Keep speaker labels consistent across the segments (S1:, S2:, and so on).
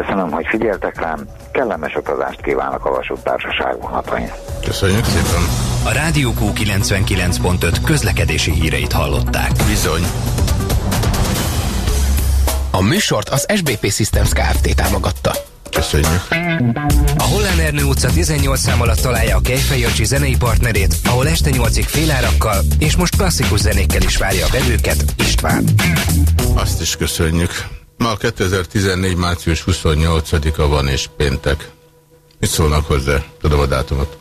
S1: Köszönöm, hogy figyeltek rám, kellemes utazást kívánok a vasúttársaság vonatain.
S2: Köszönjük szépen.
S3: A Rádió Q99.5 közlekedési híreit hallották.
S2: Bizony.
S4: A műsort az SBP Systems Kft. támogatta.
S2: Köszönjük.
S3: A Hollán Ernő utca 18 szám alatt találja a Kejfej Jancsi zenei partnerét, ahol este 8-ig félárakkal és most klasszikus zenékkel is várja a vevőket István.
S2: Azt is köszönjük. Ma 2014. március 28-a van és péntek. Mit szólnak hozzá? Tudom a dátumot.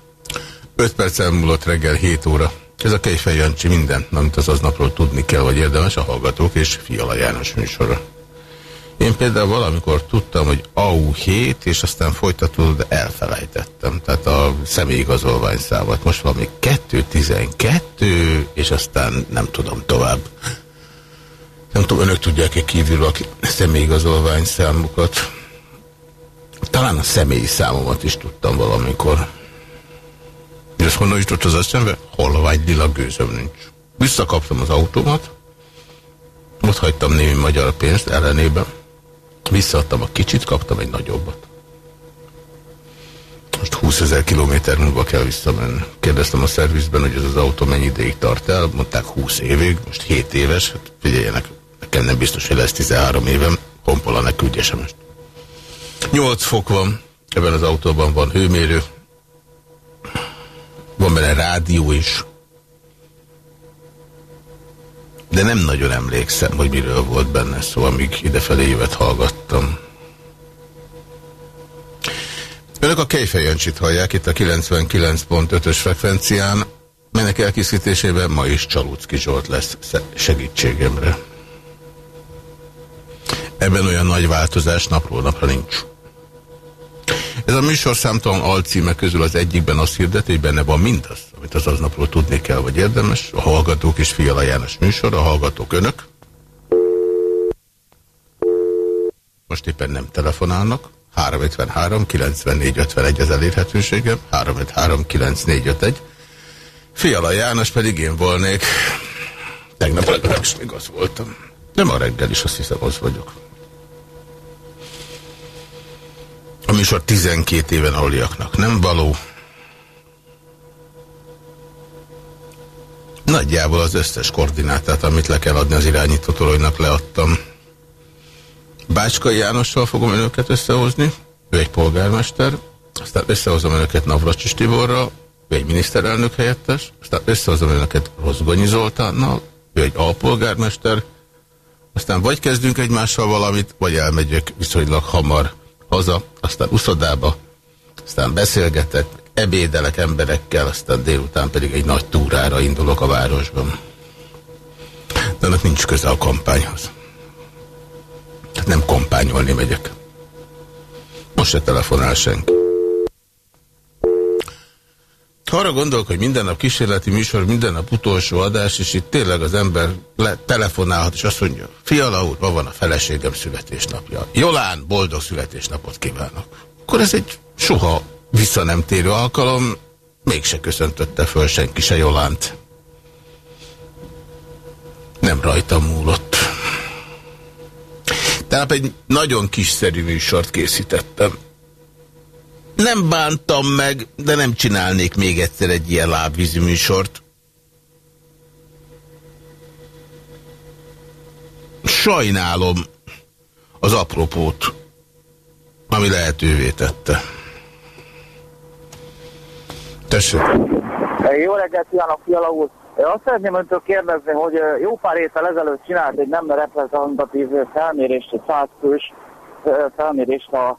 S2: 5 perc elmúlott reggel 7 óra. Ez a Kejfej Jancsi minden, amit az aznapról tudni kell, vagy érdemes a hallgatók és Fiala János műsora. Én például valamikor tudtam, hogy AU7, és aztán folytatódott, de elfelejtettem. Tehát a személyigazolvány számot. Most valami 212, és aztán nem tudom tovább. Nem tudom, önök tudják-e kívül a személyigazolvány számukat. Talán a személyi számomat is tudtam valamikor. És ezt honnan jutott az eszembe? Holvágy lila gőzöm nincs. Visszakaptam az autómat, ott hagytam némi magyar pénzt ellenében, Visszaadtam a kicsit, kaptam egy nagyobbat. Most 20 ezer kilométer múlva kell visszamenni. Kérdeztem a szervizben, hogy ez az autó mennyi ideig tart el. Mondták 20 évig, most 7 éves. Hát figyeljenek, nekem nem biztos, hogy lesz 13 évem. Honpola ne küldje sem most. 8 fok van, ebben az autóban van hőmérő. Van benne rádió is. De nem nagyon emlékszem, hogy miről volt benne szó, amíg idefelé jövet hallgattam. Önök a Kejfejancsit hallják itt a 99.5-ös frekvencián, melynek elkészítésében ma is Csalúcki Zsolt lesz segítségemre. Ebben olyan nagy változás napról napra nincs. Ez a műsor számtalan alcíme közül az egyikben azt hirdeti, hogy benne van mindaz, amit az aznapról tudni kell, vagy érdemes. A Hallgatók és Fiala János műsor, a Hallgatók önök. Most éppen nem telefonálnak. 353 94 51 az elérhetőségem. 353 9451. Fiala János pedig én volnék. Tegnap legalábbis még az voltam. Nem a reggel is, azt hiszem, az vagyok. A műsor 12 éven aluliaknak. Nem való. Nagyjából az összes koordinátát, amit le kell adni az irányító toronynak leadtam. Bácskai Jánossal fogom önöket összehozni, ő egy polgármester, aztán összehozom önöket Navracsis Tiborral, ő egy miniszterelnök helyettes, aztán összehozom önöket Rozgonyi Zoltánnal, ő egy alpolgármester, aztán vagy kezdünk egymással valamit, vagy elmegyek viszonylag hamar haza, aztán uszodába, aztán beszélgetek, ebédelek emberekkel, aztán délután pedig egy nagy túrára indulok a városban. De annak nincs köze a kampányhoz. Tehát nem kampányolni megyek. Most se telefonál senki. Arra gondolok, hogy minden nap kísérleti műsor, minden nap utolsó adás, és itt tényleg az ember le, telefonálhat, és azt mondja, fiala úr, ma van a feleségem születésnapja. Jolán, boldog születésnapot kívánok. Akkor ez egy soha vissza nem térő alkalom, mégse köszöntötte föl senki se Jolánt. Nem rajta múlott. Tehát egy nagyon kiszerű műsort készítettem. Nem bántam meg, de nem csinálnék még egyszer egy ilyen lábvízű műsort. Sajnálom az apropót, ami lehetővé tette. Tessék.
S5: Jó reggelt kívánok, Fiala úr! Azt szeretném öntől kérdezni, hogy jó pár évvel ezelőtt csinált egy nem reprezentatív felmérést, egy százfős felmérést a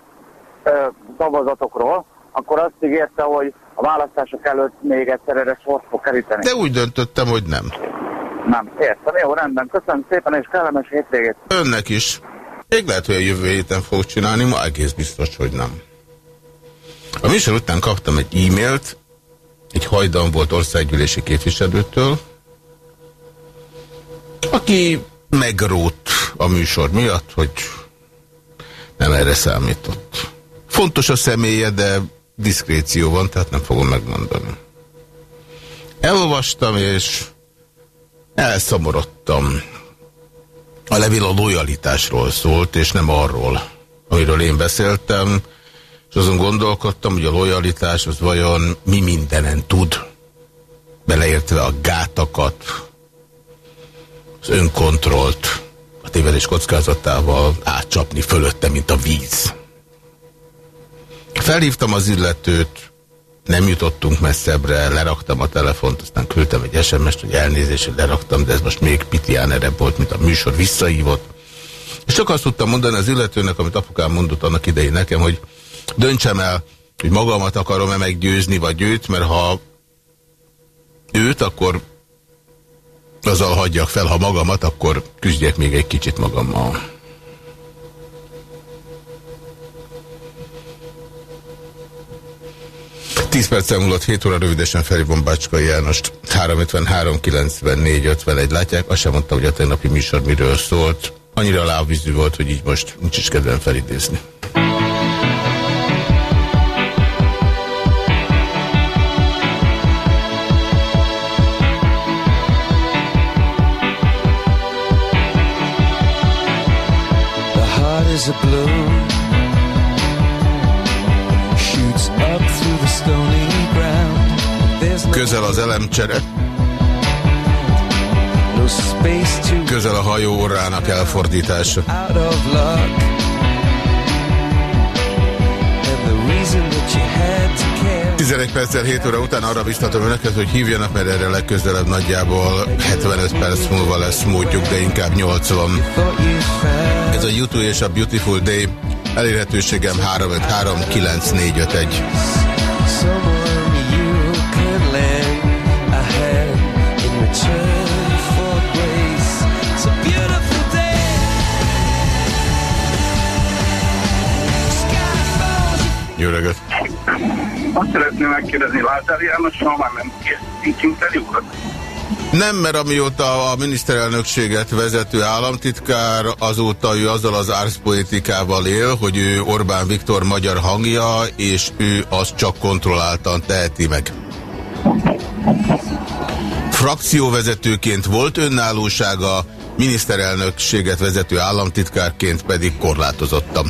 S5: szavazatokról, akkor azt ígérte, hogy a választások előtt még egyszer erre sort fog keríteni.
S2: De úgy döntöttem, hogy nem.
S5: Nem, értem. Jó, rendben. Köszönöm szépen, és kellemes hétvégét.
S2: Önnek is. Még lehet, hogy a jövő héten fog csinálni, ma egész biztos, hogy nem. A műsor után kaptam egy e-mailt, egy hajdan volt országgyűlési képviselőtől, aki megrót a műsor miatt, hogy nem erre számított. Fontos a személye, de diszkréció van, tehát nem fogom megmondani. Elolvastam, és elszomorodtam. A levél a lojalitásról szólt, és nem arról, amiről én beszéltem, és azon gondolkodtam, hogy a lojalitás az vajon mi mindenen tud, beleértve a gátakat, az önkontrollt, a tévedés kockázatával átcsapni fölötte, mint a víz. Felhívtam az illetőt, nem jutottunk messzebbre, leraktam a telefont, aztán küldtem egy SMS-t, hogy elnézést, leraktam, de ez most még erebb volt, mint a műsor visszahívott. És csak azt tudtam mondani az illetőnek, amit apukám mondott annak idején nekem, hogy döntsem el, hogy magamat akarom-e meggyőzni, vagy őt, mert ha őt, akkor azzal hagyjak fel, ha magamat, akkor küzdjek még egy kicsit magammal. Tíz perc múlott 7 óra rövidesen felhívom Bácskai Jánost. 353 94 51 látják. Azt sem mondtam, hogy a tegnapi műsor miről szólt. Annyira lábvízű volt, hogy így most nincs is kedvem felidézni. is a blue Közel az elemcsere Közel a hajó órának elfordítása. 11 perccel 7 óra után arra biztatom önöket, hogy hívjanak, mert erre legközelebb nagyjából 75 perc múlva lesz módjuk, de inkább 80. Ez a YouTube és a Beautiful Day elérhetőségem 353 9451. Jó reggelt!
S6: Azt szeretném megkérdezni, Lázár János már nem készít interjúkat?
S2: Nem, mert amióta a miniszterelnökséget vezető államtitkár, azóta ő azzal az árszpolitikával él, hogy ő Orbán Viktor magyar hangja, és ő azt csak kontrolláltan teheti meg. Frakcióvezetőként volt önállósága, miniszterelnökséget vezető államtitkárként pedig korlátozottam.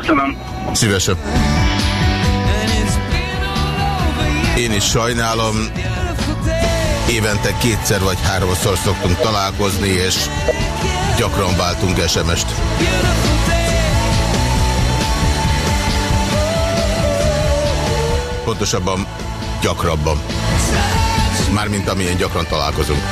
S6: Köszönöm.
S2: Szívesen. Én is sajnálom. Évente kétszer vagy háromszor szoktunk találkozni, és gyakran váltunk SMS-t. Pontosabban gyakrabban. Mármint amilyen gyakran találkozunk.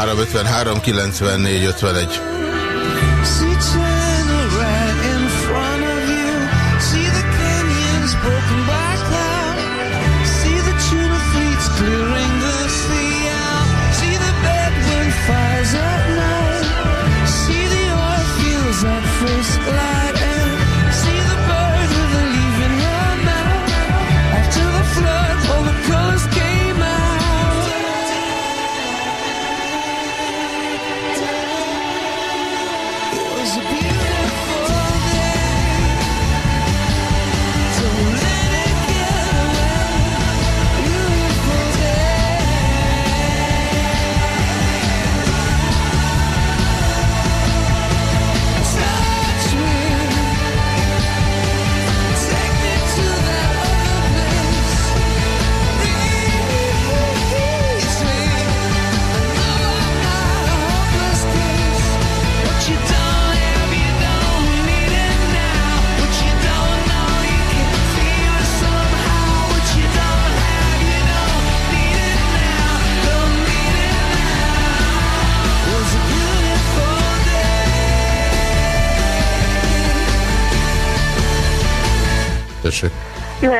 S2: 353 94 51.
S7: Jó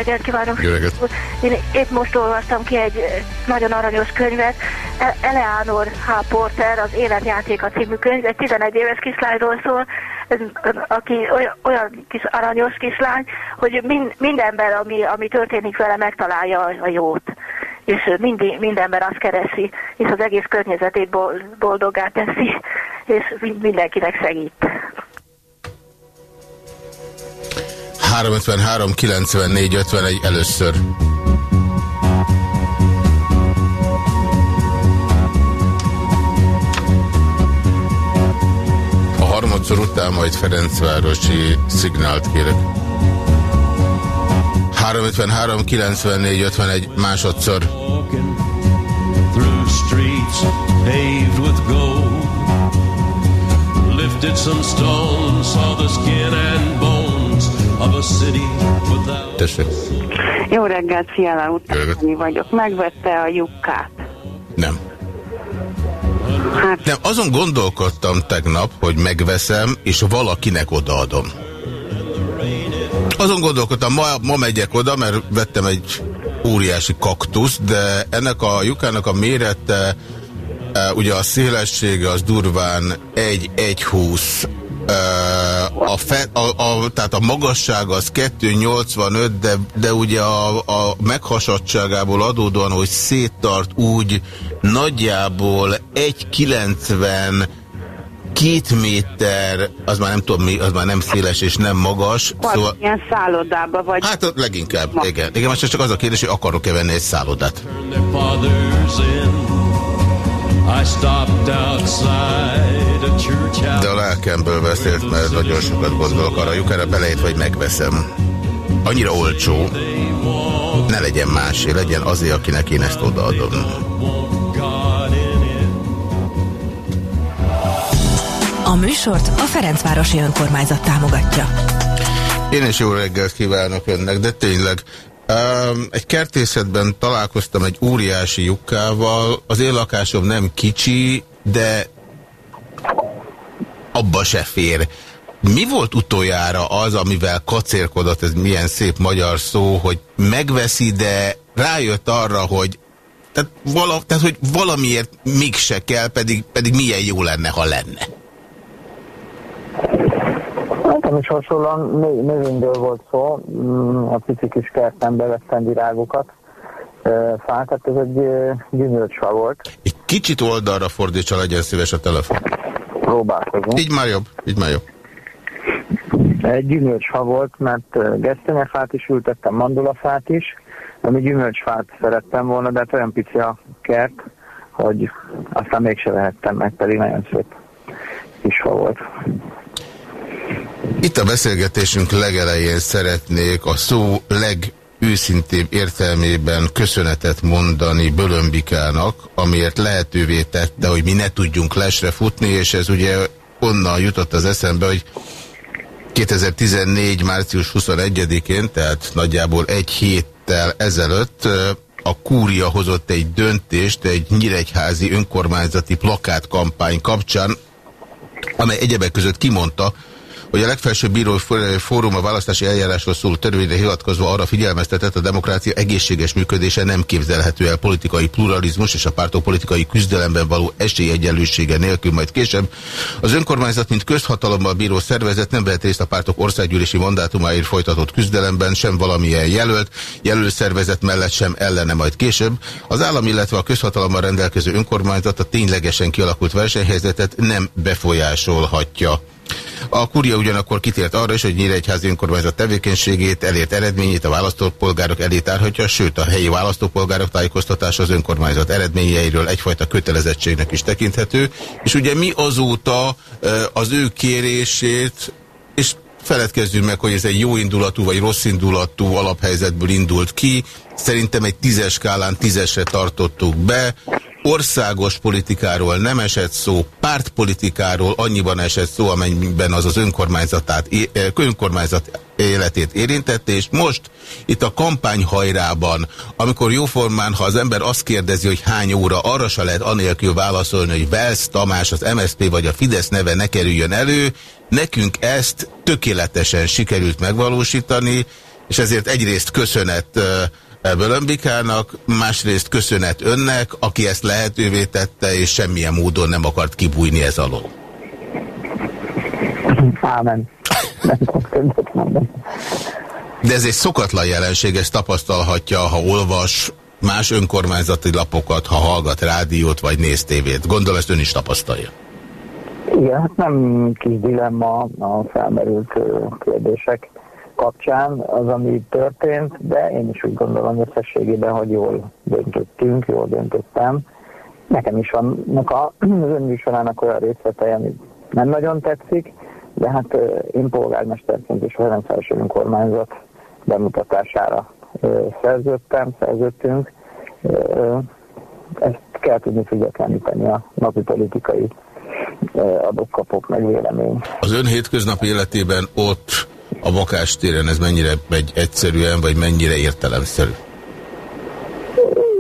S7: reggelt kívánok!
S2: Jó reggelt!
S7: Én épp most olvastam ki egy nagyon aranyos könyvet. E- Eleanor H. Porter, az Életjátéka című könyv, egy 11 éves kislányról szól, aki olyan, olyan kis aranyos kislány, hogy min, mindenben, ami, ami történik vele, megtalálja a jót és mind, mindenben azt keresi, és az egész környezetét boldoggá teszi, és mindenkinek segít.
S2: 353 94 51 először. A harmadszor után majd Ferencvárosi szignált kérek. 353 94 51 másodszor. Lifted some stones, saw the skin and bones Tessék.
S8: Jó reggelt, Fiala után vagyok. Megvette a lyukkát.
S2: Nem. Hát... Nem, azon gondolkodtam tegnap, hogy megveszem, és valakinek odaadom. Azon gondolkodtam, ma, ma megyek oda, mert vettem egy óriási kaktusz, de ennek a lyukának a mérete, e, ugye a szélessége az durván 1-1-20, e, a, fe, a, a, tehát a magasság az 2,85, de, de ugye a, a meghasadtságából adódóan, hogy széttart úgy nagyjából 1,90 két méter, az már nem tudom mi, az már nem széles és nem magas.
S8: Vagy szóval... ilyen szállodába vagy.
S2: Hát leginkább, Ma. igen. Igen, most csak az a kérdés, hogy akarok-e venni egy szállodát. De a lelkemből beszélt, mert nagyon sokat gondolok arra, lyukára belejött, vagy megveszem. Annyira olcsó, ne legyen másé, legyen azért, akinek én ezt odaadom.
S9: A műsort a Ferencvárosi Önkormányzat támogatja.
S2: Én is jó reggelt kívánok önnek, de tényleg Egy kertészetben találkoztam egy óriási lyukkával. Az én lakásom nem kicsi, de abba se fér. Mi volt utoljára az, amivel kacérkodott, ez milyen szép magyar szó, hogy megveszi, de rájött arra, hogy tehát, vala, tehát hogy valamiért mégse kell, pedig, pedig milyen jó lenne, ha lenne.
S5: Nekem is hasonlóan növényből volt szó, mm, a pici kis kertembe vettem virágokat, fát, tehát ez egy gyümölcsfa volt.
S2: Egy kicsit oldalra fordítsa, legyen szíves a telefon.
S5: Próbálkozom.
S2: Így már jobb, így már jobb.
S5: Egy gyümölcsfa volt, mert gesztenyefát is ültettem, mandulafát is, ami gyümölcsfát szerettem volna, de hát olyan pici a kert, hogy aztán mégse vehettem meg, pedig nagyon szép kis fa volt.
S2: Itt a beszélgetésünk legelején szeretnék a szó legőszintébb értelmében köszönetet mondani Bölömbikának, amiért lehetővé tette, hogy mi ne tudjunk lesre futni, és ez ugye onnan jutott az eszembe, hogy 2014. március 21-én, tehát nagyjából egy héttel ezelőtt a kúria hozott egy döntést egy nyíregyházi önkormányzati plakátkampány kapcsán, amely egyebek között kimondta, hogy a legfelsőbb bíró fórum a választási eljárásról szóló törvényre hivatkozva arra figyelmeztetett, a demokrácia egészséges működése nem képzelhető el politikai pluralizmus és a pártok politikai küzdelemben való esélyegyenlősége nélkül majd később. Az önkormányzat, mint közhatalommal bíró szervezet nem vehet részt a pártok országgyűlési mandátumáért folytatott küzdelemben, sem valamilyen jelölt, jelölszervezet mellett sem ellene majd később. Az állam, illetve a közhatalommal rendelkező önkormányzat a ténylegesen kialakult versenyhelyzetet nem befolyásolhatja. A kuria ugyanakkor kitért arra is, hogy Nyíregyházi önkormányzat tevékenységét, elért eredményét a választópolgárok elé tárhatja, sőt a helyi választópolgárok tájékoztatása az önkormányzat eredményeiről egyfajta kötelezettségnek is tekinthető, és ugye mi azóta az ő kérését, és feledkezzünk meg, hogy ez egy jó indulatú vagy rossz indulatú alaphelyzetből indult ki. Szerintem egy tízes skálán tízesre tartottuk be országos politikáról nem esett szó, pártpolitikáról annyiban esett szó, amennyiben az az önkormányzatát, eh, önkormányzat életét érintette, és most itt a kampányhajrában, amikor jóformán, ha az ember azt kérdezi, hogy hány óra, arra se lehet anélkül válaszolni, hogy Velsz Tamás, az MSZP vagy a Fidesz neve ne kerüljön elő, nekünk ezt tökéletesen sikerült megvalósítani, és ezért egyrészt köszönet uh, Bölömbikának, másrészt köszönet önnek, aki ezt lehetővé tette, és semmilyen módon nem akart kibújni ez alól.
S5: Ámen.
S2: De ez egy szokatlan jelenség, ezt tapasztalhatja, ha olvas más önkormányzati lapokat, ha hallgat rádiót vagy néz tévét. Gondol ezt ön is tapasztalja.
S5: Igen, hát nem kis dilemma a felmerült kérdések kapcsán az, ami történt, de én is úgy gondolom összességében, hogy jól döntöttünk, jól döntöttem. Nekem is vannak a, az önműsorának olyan részletei, ami nem nagyon tetszik, de hát én polgármesterként is Ferencváros önkormányzat bemutatására szerződtem, szerződtünk. Ezt kell tudni függetleníteni a napi politikai adok-kapok meg vélemény.
S2: Az ön hétköznapi életében ott a bakástéren ez mennyire megy egyszerűen, vagy mennyire értelemszerű?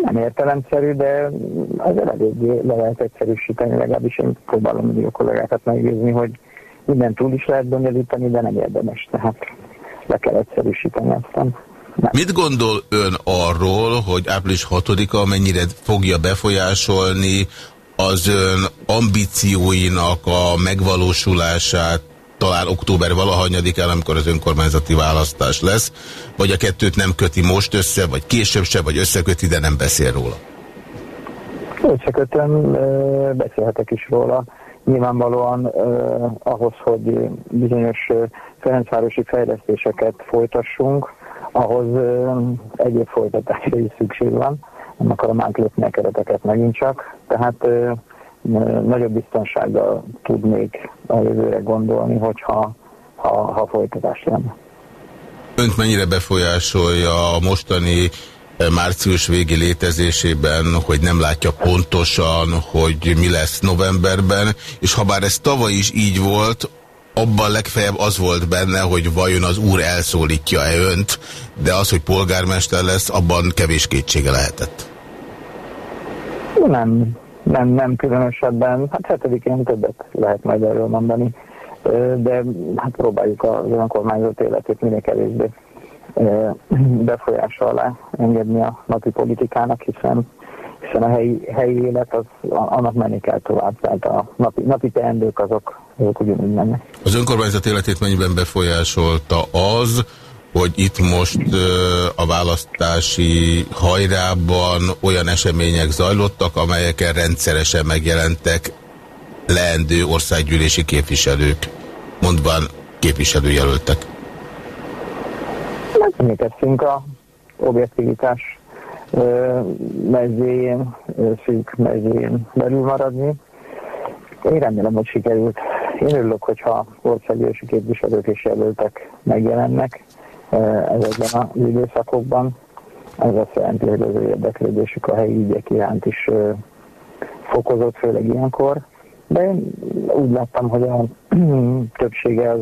S5: Nem értelemszerű, de azért eléggé le lehet egyszerűsíteni, legalábbis én próbálom a kollégákat meggyőzni, hogy minden túl is lehet bonyolítani, de nem érdemes, tehát le kell egyszerűsíteni aztán.
S2: Nem. Mit gondol ön arról, hogy április 6-a mennyire fogja befolyásolni az ön ambícióinak a megvalósulását talán október valahanyadikán, amikor az önkormányzati választás lesz, vagy a kettőt nem köti most össze, vagy később se, vagy összeköti, de nem beszél róla?
S5: Összekötöm, beszélhetek is róla. Nyilvánvalóan eh, ahhoz, hogy bizonyos Ferencvárosi fejlesztéseket folytassunk, ahhoz eh, egyéb folytatásra is szükség van. Nem akarom átlépni a kereteket megint csak. Tehát eh, nagyobb biztonsággal tudnék a jövőre gondolni, hogyha ha, ha folytatás lenne.
S2: Önt mennyire befolyásolja a mostani eh, március végi létezésében, hogy nem látja pontosan, hogy mi lesz novemberben, és ha bár ez tavaly is így volt, abban legfeljebb az volt benne, hogy vajon az úr elszólítja-e önt, de az, hogy polgármester lesz, abban kevés kétsége lehetett.
S5: Nem, nem, nem különösebben, hát hetedikén többet lehet majd erről mondani, de hát próbáljuk az önkormányzat életét minél kevésbé befolyása alá engedni a napi politikának, hiszen hiszen a helyi, helyi élet az, annak menni kell tovább, tehát a napi, napi teendők azok, azok ugyanúgy mennek.
S2: Az önkormányzat életét mennyiben befolyásolta az, hogy itt most a választási hajrában olyan események zajlottak, amelyeken rendszeresen megjelentek leendő országgyűlési képviselők, mondván képviselőjelöltek.
S5: Megműködtünk a objektivitás mezőjén, szűk mezőjén belül maradni. Én remélem, hogy sikerült. Én örülök, hogyha országgyűlési képviselők és jelöltek megjelennek ezekben az időszakokban. Ez azt jelenti, hogy az ő érdeklődésük a helyi ügyek iránt is fokozott, főleg ilyenkor. De én úgy láttam, hogy a többsége az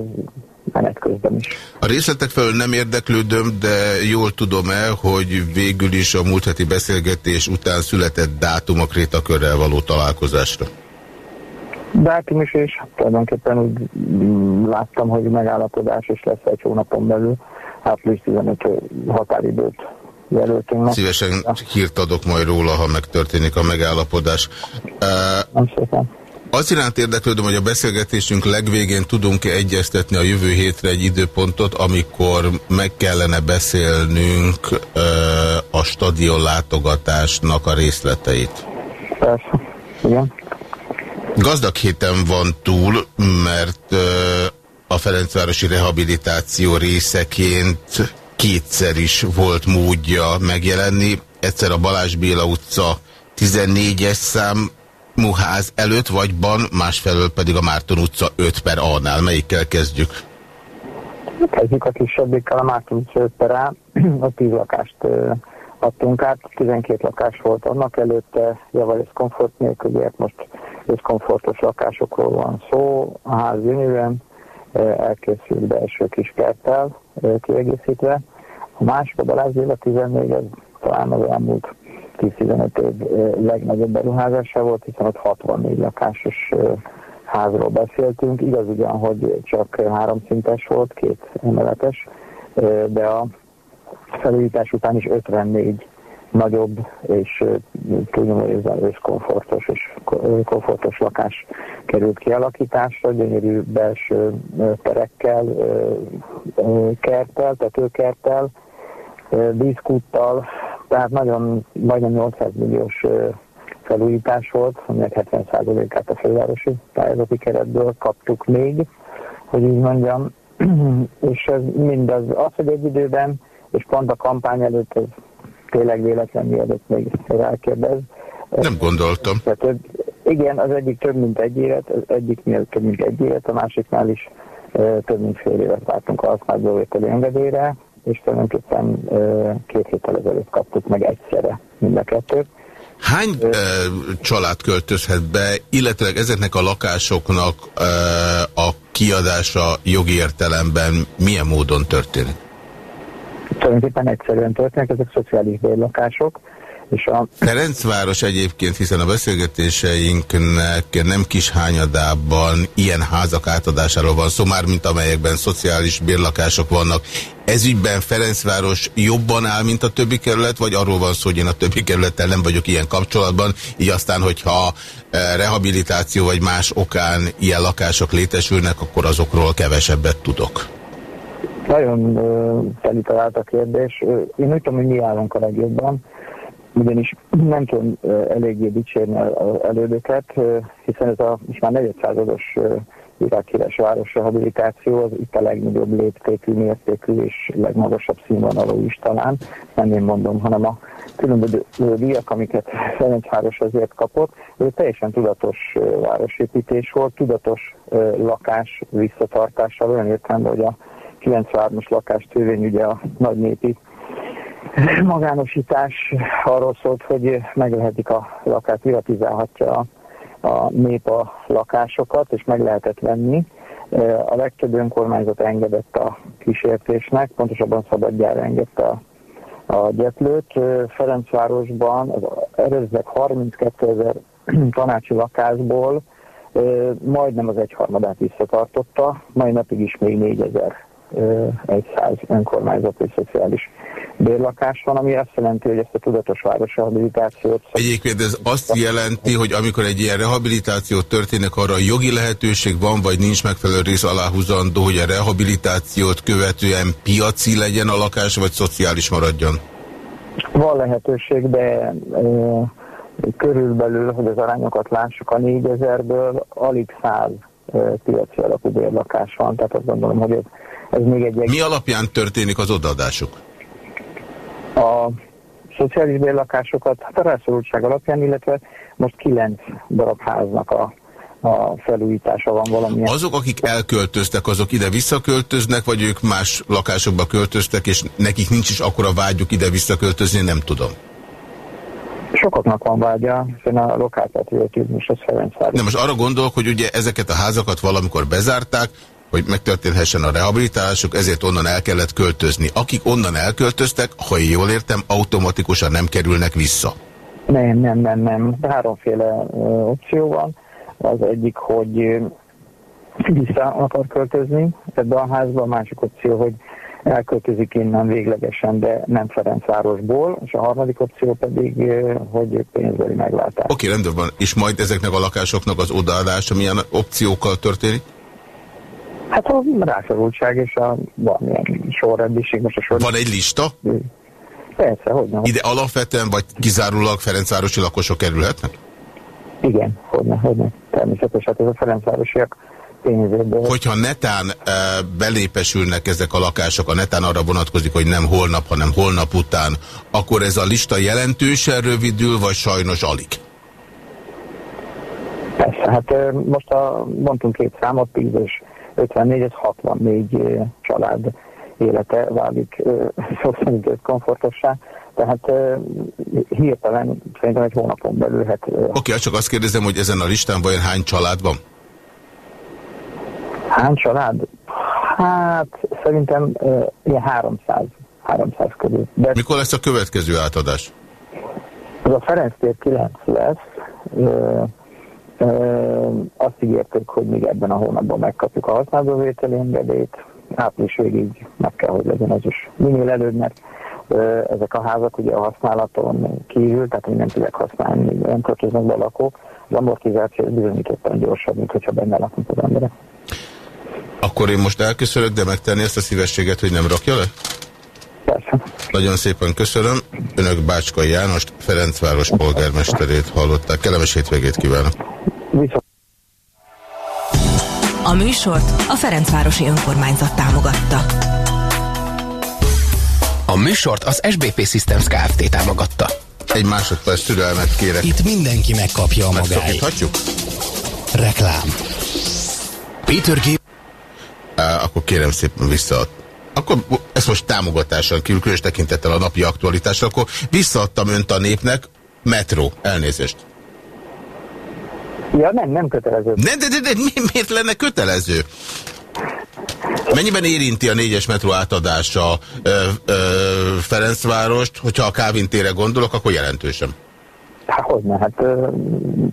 S5: menet közben is.
S2: A részletek felől nem érdeklődöm, de jól tudom el, hogy végül is a múlt heti beszélgetés után született dátum a Krétakörrel való találkozásra.
S5: Dátum is, és tulajdonképpen úgy láttam, hogy megállapodás is lesz egy hónapon belül április 15 határidőt jelöltünk meg.
S2: Szívesen hírt adok majd róla, ha megtörténik a megállapodás.
S5: Nem szépen.
S2: Az iránt érdeklődöm, hogy a beszélgetésünk legvégén tudunk-e egyeztetni a jövő hétre egy időpontot, amikor meg kellene beszélnünk a stadion látogatásnak a részleteit.
S5: Persze, igen.
S2: Gazdag héten van túl, mert a Ferencvárosi rehabilitáció részeként kétszer is volt módja megjelenni. Egyszer a Balázs Béla utca 14-es szám Muház előtt vagyban, másfelől pedig a Márton utca 5 per A-nál. Melyikkel kezdjük?
S5: Kezdjük a kisebbikkel, a Márton utca 5 per A. A 10 lakást adtunk át, 12 lakás volt annak előtte, javarészt komfort nélküliek, most összkomfortos lakásokról van szó, a ház gyönyörűen, elkészült belső kis kerttel kiegészítve. A másik a Balázs Béla 14, ez talán az elmúlt 10-15 év legnagyobb beruházása volt, hiszen ott 64 lakásos házról beszéltünk. Igaz ugyan, hogy csak három szintes volt, két emeletes, de a felújítás után is 54 nagyobb és túlnyomó részben komfortos és komfortos lakás került kialakításra, gyönyörű belső terekkel, kerttel, tetőkerttel, díszkúttal, tehát nagyon, majdnem 800 milliós felújítás volt, aminek 70%-át a fővárosi pályázati keretből kaptuk még, hogy így mondjam, és ez mindaz, az, hogy egy időben, és pont a kampány előtt ez tényleg véletlen, mielőtt még rákérdez.
S2: Nem gondoltam.
S5: Tehát, igen, az egyik több mint egy évet, az egyiknél több mint egy évet, a másiknál is több mint fél évet vártunk a használóvételi engedélyre, és tulajdonképpen két héttel ezelőtt kaptuk meg egyszerre mind a kettőt.
S2: Hány e, család költözhet be, illetve ezeknek a lakásoknak e, a kiadása jogi értelemben milyen módon történik?
S5: Tulajdonképpen egyszerűen történik, ezek szociális bérlakások, és a...
S2: Ferencváros egyébként, hiszen a beszélgetéseinknek nem kis hányadában ilyen házak átadásáról van szó, már mint amelyekben szociális bérlakások vannak. Ezügyben Ferencváros jobban áll, mint a többi kerület, vagy arról van szó, hogy én a többi kerülettel nem vagyok ilyen kapcsolatban, így aztán, hogyha eh, rehabilitáció vagy más okán ilyen lakások létesülnek, akkor azokról kevesebbet tudok.
S5: Nagyon felitalált a kérdés. Én úgy tudom, hogy mi állunk a legjobban ugyanis nem tudom eléggé dicsérni az elődöket, hiszen ez a most már negyedszázados világhíres város rehabilitáció, az itt a legnagyobb léptékű, mértékű és legmagasabb színvonalú is talán, nem én mondom, hanem a különböző díjak, amiket Ferencváros azért kapott, ez teljesen tudatos városépítés volt, tudatos lakás visszatartással, olyan értelemben, hogy a 93-as lakás törvény ugye a nagy népi magánosítás arról szólt, hogy meglehetik a lakát, privatizálhatja a, a nép a lakásokat, és meg lehetett venni. A legtöbb önkormányzat engedett a kísértésnek, pontosabban szabadjára engedte a, a gyetlőt. Ferencvárosban az eredetileg 32 ezer tanácsi lakásból majdnem az egyharmadát visszatartotta, mai napig is még 4000 100 önkormányzati szociális bérlakás van, ami azt jelenti, hogy ezt a tudatos városrehabilitációt...
S2: Egyébként ez azt jelenti, hogy amikor egy ilyen rehabilitáció történik, arra jogi lehetőség van, vagy nincs megfelelő rész aláhúzandó, hogy a rehabilitációt követően piaci legyen a lakás, vagy szociális maradjon?
S5: Van lehetőség, de körülbelül, hogy az arányokat lássuk, a 4000-ből alig 100 e, piaci alapú bérlakás van, tehát azt gondolom, hogy ez ez még egy...
S2: Mi alapján történik az odaadásuk?
S5: A szociális bérlakásokat, hát a rászorultság alapján, illetve most kilenc darab háznak a, a felújítása van valamilyen.
S2: Azok, akik elköltöztek, azok ide visszaköltöznek, vagy ők más lakásokba költöztek, és nekik nincs is akkora vágyuk ide visszaköltözni, nem tudom.
S5: Sokaknak van vágya, hiszen a lokálpatriotizmus az Ferencváros.
S2: Nem, most arra gondolok, hogy ugye ezeket a házakat valamikor bezárták, hogy megtörténhessen a rehabilitálásuk, ezért onnan el kellett költözni. Akik onnan elköltöztek, ha én jól értem, automatikusan nem kerülnek vissza.
S5: Nem, nem, nem, nem. Háromféle uh, opció van. Az egyik, hogy uh, vissza akar költözni ebbe a házba, a másik opció, hogy elköltözik innen véglegesen, de nem Ferencvárosból, és a harmadik opció pedig, hogy pénzbeli meglátás.
S2: Oké, okay, rendben van. És majd ezeknek a lakásoknak az odaadása milyen opciókkal történik?
S5: Hát a rászorultság és a valamilyen sorrendiség. Most a sorrend...
S2: Van egy lista?
S5: Persze, hogy nem.
S2: Ide alapvetően vagy kizárólag Ferencvárosi lakosok kerülhetnek?
S5: Igen, hogyne, hogyne. Természetesen hát ez a Ferencvárosiak pénzéből.
S2: Hogyha netán e, belépesülnek ezek a lakások, a netán arra vonatkozik, hogy nem holnap, hanem holnap után, akkor ez a lista jelentősen rövidül, vagy sajnos alig?
S5: Persze, hát most a, mondtunk két számot, 10 és 54, ez 64 család élete válik szó szerint komfortossá. Tehát hirtelen szerintem egy hónapon belül. Hát,
S2: Oké, okay, csak azt kérdezem, hogy ezen a listán vajon hány család van?
S5: Hány család? Hát szerintem ilyen 300, 300 körül.
S2: De Mikor lesz a következő átadás?
S5: Ez a Ferenc tér 9 lesz. Azt ígérték, hogy még ebben a hónapban megkapjuk a használóvételi engedélyt. Április végig meg kell, hogy legyen az is minél előbb, mert ezek a házak ugye a használaton kívül, tehát nem tudják használni, nem költöznek be a lakók. Az amortizáció bizonyítottan gyorsabb, mint hogyha benne laknak az emberek.
S2: Akkor én most elköszönök, de megtenni ezt a szívességet, hogy nem rakja le?
S5: Persze.
S2: Nagyon szépen köszönöm. Önök Bácskai Jánost, Ferencváros polgármesterét hallották. Kellemes hétvégét kívánok.
S9: A műsort a Ferencvárosi Önkormányzat támogatta.
S4: A műsort az SBP Systems Kft. támogatta.
S2: Egy másodperc türelmet kérek.
S10: Itt mindenki megkapja a magáit. Reklám.
S2: Peter G. Uh, akkor kérem szépen vissza. Akkor ezt most támogatással kívül, különös tekintettel a napi aktualitásra, akkor visszaadtam önt a népnek. Metro. Elnézést.
S5: Ja, nem, nem kötelező.
S2: Ne, de, de, de mi, miért lenne kötelező? Mennyiben érinti a négyes metró átadása ö, ö, Ferencvárost, hogyha a Kávin tére gondolok, akkor jelentősen?
S5: Hát hogyne, hát ö,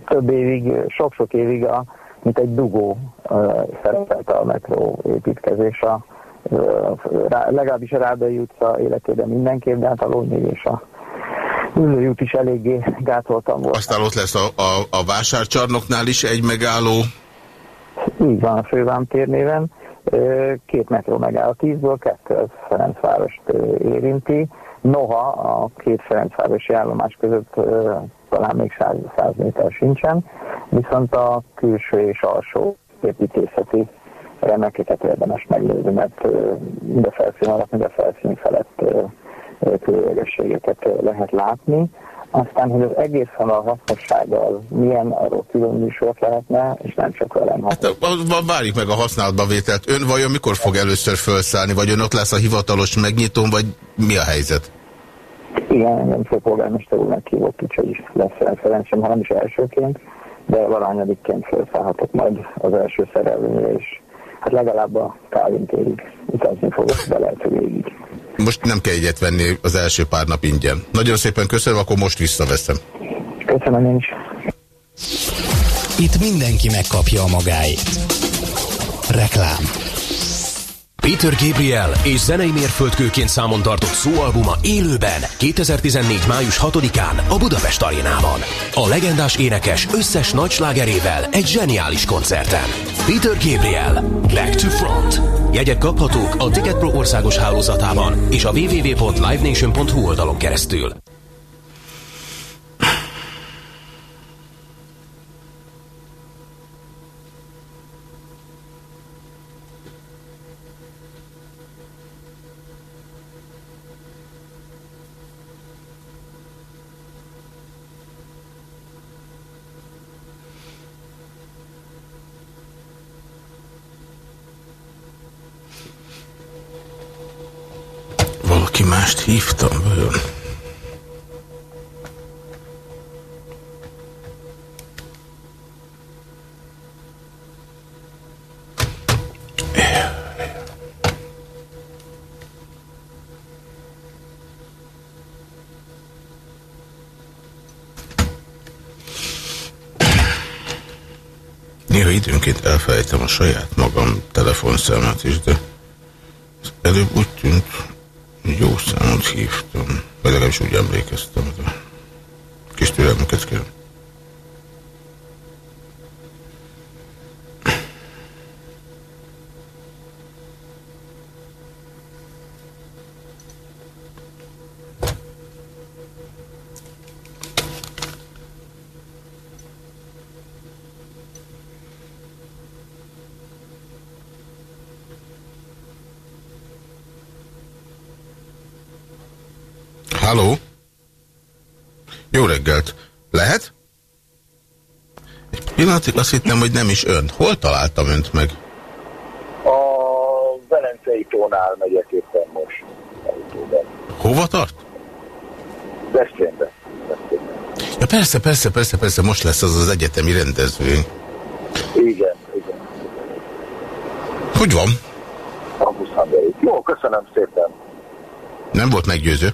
S5: több évig, sok-sok évig, a, mint egy dugó ö, szerepelt a metró építkezés a rá, legalábbis a Rádai utca életében mindenképp, de hát a Lónyék és a Ülői út is eléggé gátoltam volt.
S2: Aztán ott lesz a, a, a vásárcsarnoknál is egy megálló.
S5: Így van, a Fővám térnéven. Két metró megáll a tízből, kettő az Ferencvárost érinti. Noha a két Ferencvárosi állomás között talán még 100, 100 méter sincsen, viszont a külső és alsó építészeti remekeket érdemes megnézni, mert mind a felszín alatt, mind a felszín felett különlegességeket lehet látni. Aztán, hogy az egész vonal hasznossága az milyen, arról külön műsort lehetne, és nem csak velem.
S2: Hát, várjuk meg a használatba vételt. Ön vajon mikor fog először felszállni? Vagy ön ott lesz a hivatalos megnyitón, vagy mi a helyzet?
S5: Igen, engem főpolgármester úr meghívott, úgyhogy lesz szerencsém, ha nem is elsőként, de valányadikként felszállhatok majd az első szerelvényre, és hát legalább a Kálvin térig utazni fogok, de lehet, hogy végig.
S2: Most nem kell egyet venni az első pár nap ingyen. Nagyon szépen köszönöm, akkor most visszaveszem.
S5: Köszönöm én is.
S10: Itt mindenki megkapja a magáit. Reklám.
S11: Peter Gabriel és zenei mérföldkőként számon tartott szóalbuma élőben 2014. május 6-án a Budapest arénában. A legendás énekes összes nagy slágerével egy zseniális koncerten. Peter Gabriel, Back to Front. Jegyek kaphatók a Ticket Pro országos hálózatában és a www.livenation.hu oldalon keresztül.
S2: Hívtam vajon? Néha időnként elfelejtem a saját magam telefonszámát is, de előbb úgy tűnt, jó számot hívtam. Legalábbis úgy emlékeztem. Kis türelmüket kérem. Halló? Jó reggelt. Lehet? Egy pillanatig azt hittem, hogy nem is ön. Hol találtam önt meg?
S12: A Velencei tónál megyek éppen most. Autóban.
S2: Hova tart?
S12: Veszprémbe.
S2: Ja persze, persze, persze, persze, most lesz az az egyetemi rendezvény.
S12: Igen, igen.
S2: Hogy van?
S12: A Jó, köszönöm szépen.
S2: Nem volt meggyőző?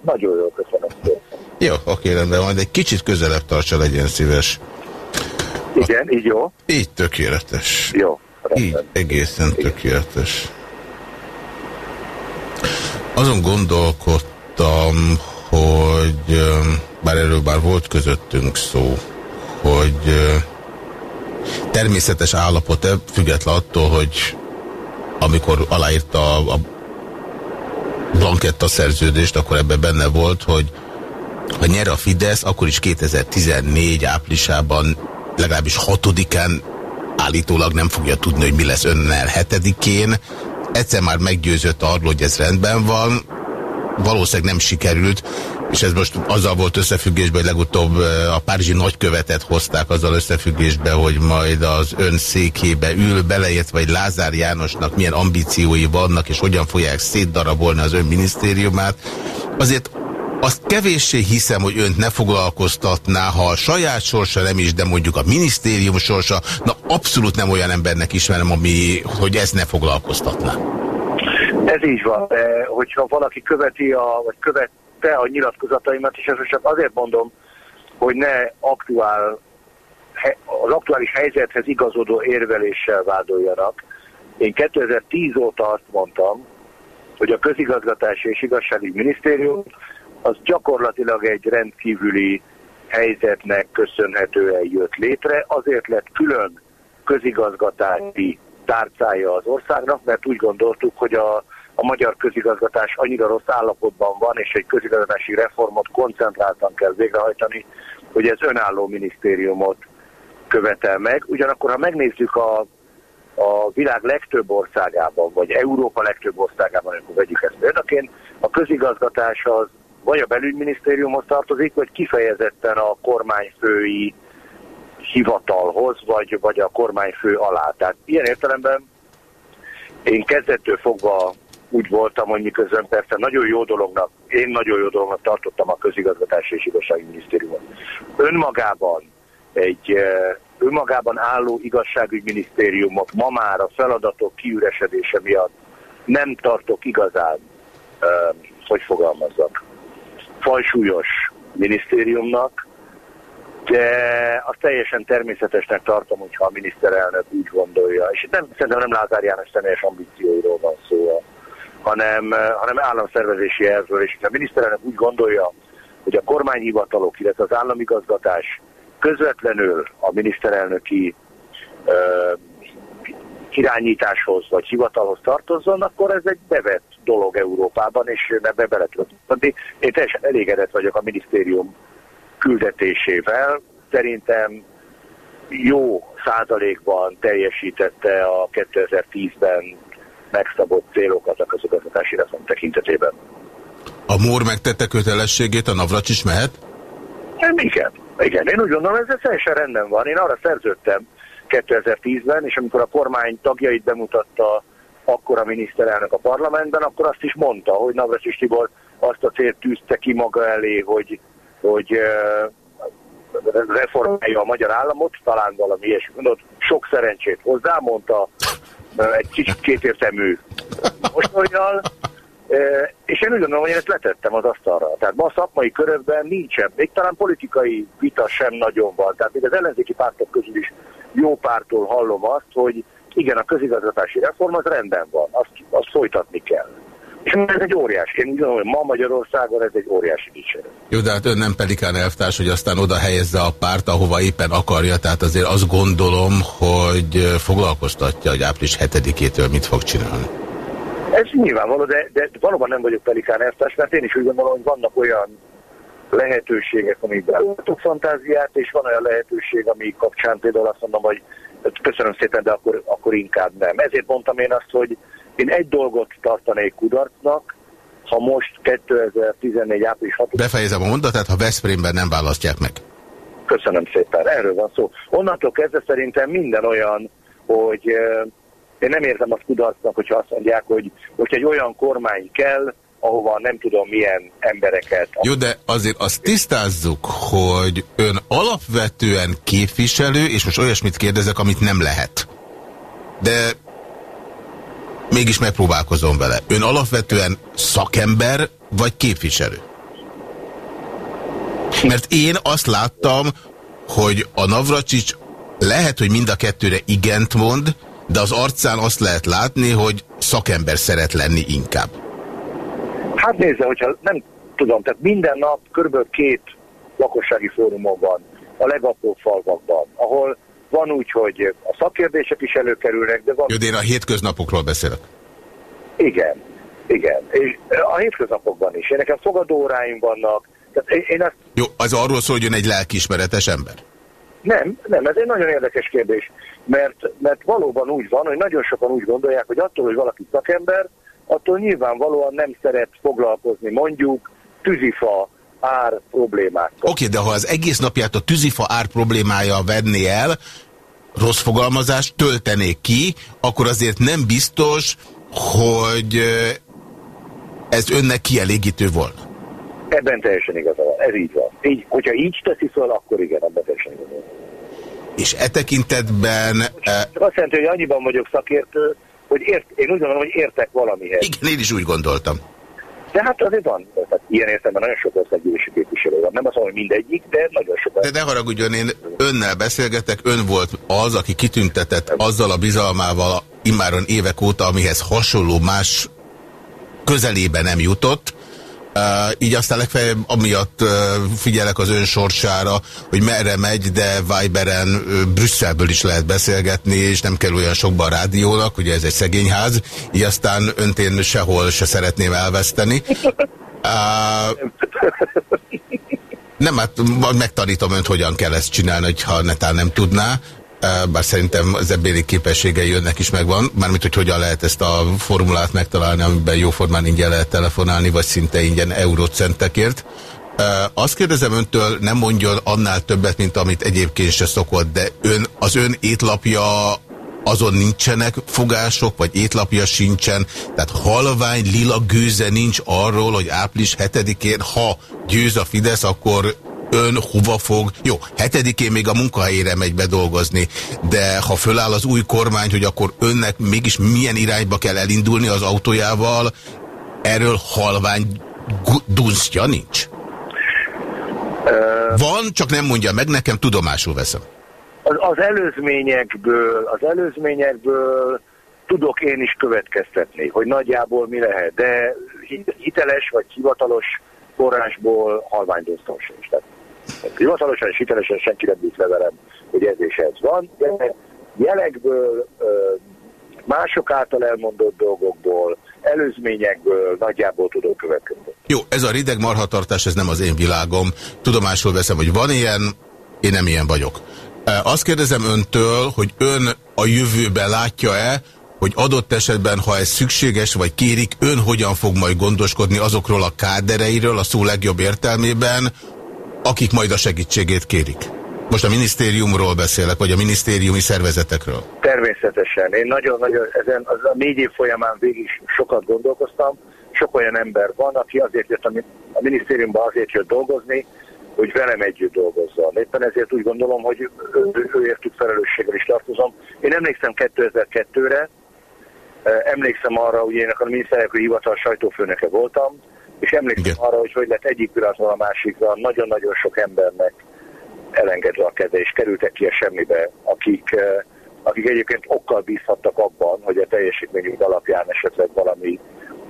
S12: Nagyon jó, köszönöm szépen.
S2: Jó, oké, rendben, majd egy kicsit közelebb tartsa, legyen szíves.
S12: Igen, így jó?
S2: Így tökéletes.
S12: Jó.
S2: Rendben. Így egészen Igen. tökéletes. Azon gondolkodtam, hogy bár erről bár volt közöttünk szó, hogy természetes állapot, független attól, hogy amikor aláírta a blanketta szerződést, akkor ebben benne volt, hogy ha nyer a Fidesz, akkor is 2014 áprilisában legalábbis hatodikán állítólag nem fogja tudni, hogy mi lesz önnel hetedikén. Egyszer már meggyőzött arról, hogy ez rendben van, valószínűleg nem sikerült, és ez most azzal volt összefüggésben, hogy legutóbb a Párizsi nagykövetet hozták azzal összefüggésben, hogy majd az ön székébe ül, beleért, vagy Lázár Jánosnak milyen ambíciói vannak, és hogyan fogják szétdarabolni az ön minisztériumát. Azért azt kevéssé hiszem, hogy önt ne foglalkoztatná, ha a saját sorsa nem is, de mondjuk a minisztérium sorsa, na abszolút nem olyan embernek ismerem, ami, hogy ez ne foglalkoztatná.
S12: Ez így van, de hogyha valaki követi, a, vagy követte a nyilatkozataimat, és ezt csak azért mondom, hogy ne aktuál, az aktuális helyzethez igazodó érveléssel vádoljanak. Én 2010 óta azt mondtam, hogy a közigazgatási és igazságügyi minisztérium az gyakorlatilag egy rendkívüli helyzetnek köszönhetően jött létre. Azért lett külön közigazgatási tárcája az országnak, mert úgy gondoltuk, hogy a, a magyar közigazgatás annyira rossz állapotban van, és egy közigazgatási reformot koncentráltan kell végrehajtani, hogy ez önálló minisztériumot követel meg. Ugyanakkor, ha megnézzük a, a világ legtöbb országában, vagy Európa legtöbb országában, akkor vegyük ezt példaként, a közigazgatás az vagy a belügyminisztériumhoz tartozik, vagy kifejezetten a kormányfői hivatalhoz, vagy, vagy a kormányfő alá. Tehát ilyen értelemben én kezdettől fogva úgy voltam, hogy miközben persze nagyon jó dolognak, én nagyon jó dolognak tartottam a közigazgatási és igazsági minisztériumot. Önmagában egy önmagában álló igazságügyminisztériumot ma már a feladatok kiüresedése miatt nem tartok igazán, hogy fogalmazzak, fajsúlyos minisztériumnak, de azt teljesen természetesnek tartom, hogyha a miniszterelnök úgy gondolja. És nem, szerintem nem Lázár János személyes ambícióiról van szó, hanem, hanem államszervezési elvről. És a miniszterelnök úgy gondolja, hogy a kormányhivatalok, illetve az államigazgatás közvetlenül a miniszterelnöki irányításhoz vagy hivatalhoz tartozzon, akkor ez egy bevett dolog Európában, és ebbe bele tudok mondani. Én teljesen elégedett vagyok a minisztérium küldetésével. Szerintem jó százalékban teljesítette a 2010-ben megszabott célokat a közigazgatási reform tekintetében.
S2: A Mór megtette kötelességét, a Navracsis mehet?
S12: Igen, igen. Én úgy gondolom, ez teljesen rendben van. Én arra szerződtem, 2010-ben, és amikor a kormány tagjait bemutatta akkor a miniszterelnök a parlamentben, akkor azt is mondta, hogy Navracsis Tibor azt a célt tűzte ki maga elé, hogy, hogy reformálja a magyar államot, talán valami ilyesmi mondott, sok szerencsét hozzá, mondta egy kicsit kétértemű mostolyjal, és én úgy gondolom, hogy ezt letettem az asztalra. Tehát ma a szakmai körökben nincsen, még talán politikai vita sem nagyon van. Tehát még az ellenzéki pártok közül is jó pártól hallom azt, hogy igen, a közigazgatási reform az rendben van, azt, azt folytatni kell. És ez egy óriási. Én gondolom, hogy ma Magyarországon ez egy óriási dicséret.
S2: Jó, de hát ön nem pelikán elvtárs, hogy aztán oda helyezze a párt, ahova éppen akarja, tehát azért azt gondolom, hogy foglalkoztatja, hogy április 7-től mit fog csinálni.
S12: Ez nyilvánvaló, de, de valóban nem vagyok pelikán elvtárs, mert én is úgy gondolom, hogy vannak olyan lehetőségek, amikben látok fantáziát, és van olyan lehetőség, ami kapcsán például azt mondom, hogy köszönöm szépen, de akkor, akkor inkább nem. Ezért mondtam én azt, hogy én egy dolgot tartanék kudarcnak, ha most 2014 április 6
S2: Befejezem a mondatát, ha Veszprémben nem választják meg.
S12: Köszönöm szépen, erről van szó. Onnantól kezdve szerintem minden olyan, hogy én nem érzem azt kudarcnak, hogyha azt mondják, hogy, hogy egy olyan kormány kell, ahova nem tudom milyen embereket...
S2: Jó, de azért azt tisztázzuk, hogy ön alapvetően képviselő, és most olyasmit kérdezek, amit nem lehet. De mégis megpróbálkozom vele. Ön alapvetően szakember, vagy képviselő? Mert én azt láttam, hogy a Navracsics lehet, hogy mind a kettőre igent mond, de az arcán azt lehet látni, hogy szakember szeret lenni inkább.
S12: Hát nézze, hogyha nem tudom, tehát minden nap kb. két lakossági fórumon van, a legapróbb falvakban, ahol van úgy, hogy a szakkérdések is előkerülnek, de van...
S2: Jó, de én a hétköznapokról beszélek.
S12: Igen. Igen, és a hétköznapokban is. Én nekem fogadóóráim vannak. Tehát én, azt...
S2: Jó, az arról szól, hogy ön egy lelkiismeretes ember?
S12: Nem, nem, ez egy nagyon érdekes kérdés, mert, mert valóban úgy van, hogy nagyon sokan úgy gondolják, hogy attól, hogy valaki szakember, attól nyilvánvalóan nem szeret foglalkozni mondjuk tűzifa ár problémákkal.
S2: Oké, okay, de ha az egész napját a tűzifa ár problémája venné el, rossz fogalmazás, töltenék ki, akkor azért nem biztos, hogy ez önnek kielégítő volna.
S12: Ebben teljesen igaza van, ez így van. Így, hogyha így teszi fel, akkor igen, ebben teljesen igaza van.
S2: És e tekintetben...
S12: E... Azt jelenti, hogy annyiban vagyok szakértő, hogy ért, én úgy gondolom, hogy értek valamihez.
S2: Igen, én is úgy gondoltam.
S12: De hát azért van, tehát ilyen értelemben nagyon sok országgyűlési képviselő van. Nem azt mondom, hogy mindegyik, de nagyon sok.
S2: De ne haragudjon, én önnel beszélgetek, ön volt az, aki kitüntetett azzal a bizalmával immáron évek óta, amihez hasonló más közelébe nem jutott, így aztán legfeljebb amiatt figyelek az ön sorsára, hogy merre megy, de Viberen Brüsszelből is lehet beszélgetni, és nem kell olyan sokban a rádiónak, ugye ez egy szegényház, így aztán önt én sehol se szeretném elveszteni. Nem, hát megtanítom önt, hogyan kell ezt csinálni, ha netán nem tudná bár szerintem az ebbéli képességei önnek is megvan, mármint hogy hogyan lehet ezt a formulát megtalálni, amiben jóformán ingyen lehet telefonálni, vagy szinte ingyen eurocentekért. Azt kérdezem öntől, nem mondjon annál többet, mint amit egyébként se szokott, de ön, az ön étlapja azon nincsenek fogások, vagy étlapja sincsen, tehát halvány lila gőze nincs arról, hogy április 7-én, ha győz a Fidesz, akkor ön hova fog, jó, hetedikén még a munkahelyére megy bedolgozni, de ha föláll az új kormány, hogy akkor önnek mégis milyen irányba kell elindulni az autójával, erről halvány dunsztja nincs? Van, csak nem mondja meg, nekem tudomásul veszem.
S12: Az, az előzményekből, az előzményekből tudok én is következtetni, hogy nagyjából mi lehet, de hiteles vagy hivatalos forrásból halvány sincs. Hivatalosan és hitelesen senki nem bíz velem, hogy ez és ez van. De jelekből, mások által elmondott dolgokból, előzményekből nagyjából tudok következni.
S2: Jó, ez a rideg marhatartás, ez nem az én világom. Tudomásul veszem, hogy van ilyen, én nem ilyen vagyok. Azt kérdezem öntől, hogy ön a jövőben látja-e, hogy adott esetben, ha ez szükséges vagy kérik, ön hogyan fog majd gondoskodni azokról a kádereiről a szó legjobb értelmében, akik majd a segítségét kérik? Most a minisztériumról beszélek, vagy a minisztériumi szervezetekről?
S12: Természetesen. Én nagyon-nagyon ezen az a négy év folyamán végig sokat gondolkoztam. Sok olyan ember van, aki azért jött a, a minisztériumban azért jött dolgozni, hogy velem együtt dolgozzon. Éppen ezért úgy gondolom, hogy ő, ő értük felelősséggel is tartozom. Én emlékszem 2002-re, emlékszem arra, hogy én a miniszterelnöki hivatal sajtófőnöke voltam, és emlékszem Igen. arra, hogy hogy lett egyik pillanatban a másikra nagyon-nagyon sok embernek elengedve a keze, és kerültek ki a semmibe, akik, eh, akik egyébként okkal bízhattak abban, hogy a teljesítményük alapján esetleg valami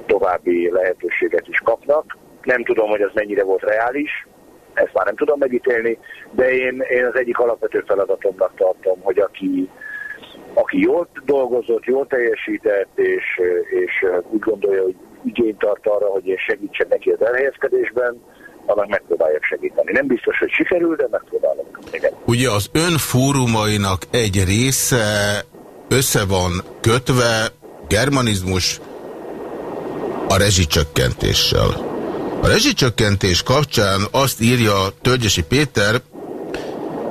S12: további lehetőséget is kapnak. Nem tudom, hogy az mennyire volt reális, ezt már nem tudom megítélni, de én, én az egyik alapvető feladatomnak tartom, hogy aki, aki jól dolgozott, jól teljesített, és, és úgy gondolja, hogy igényt tart arra, hogy én segítsek neki az elhelyezkedésben, annak megpróbáljak segíteni. Nem biztos, hogy sikerül, de megpróbálok. Igen.
S2: Ugye az ön fórumainak egy része össze van kötve germanizmus a rezsicsökkentéssel. A rezsicsökkentés kapcsán azt írja Tölgyesi Péter,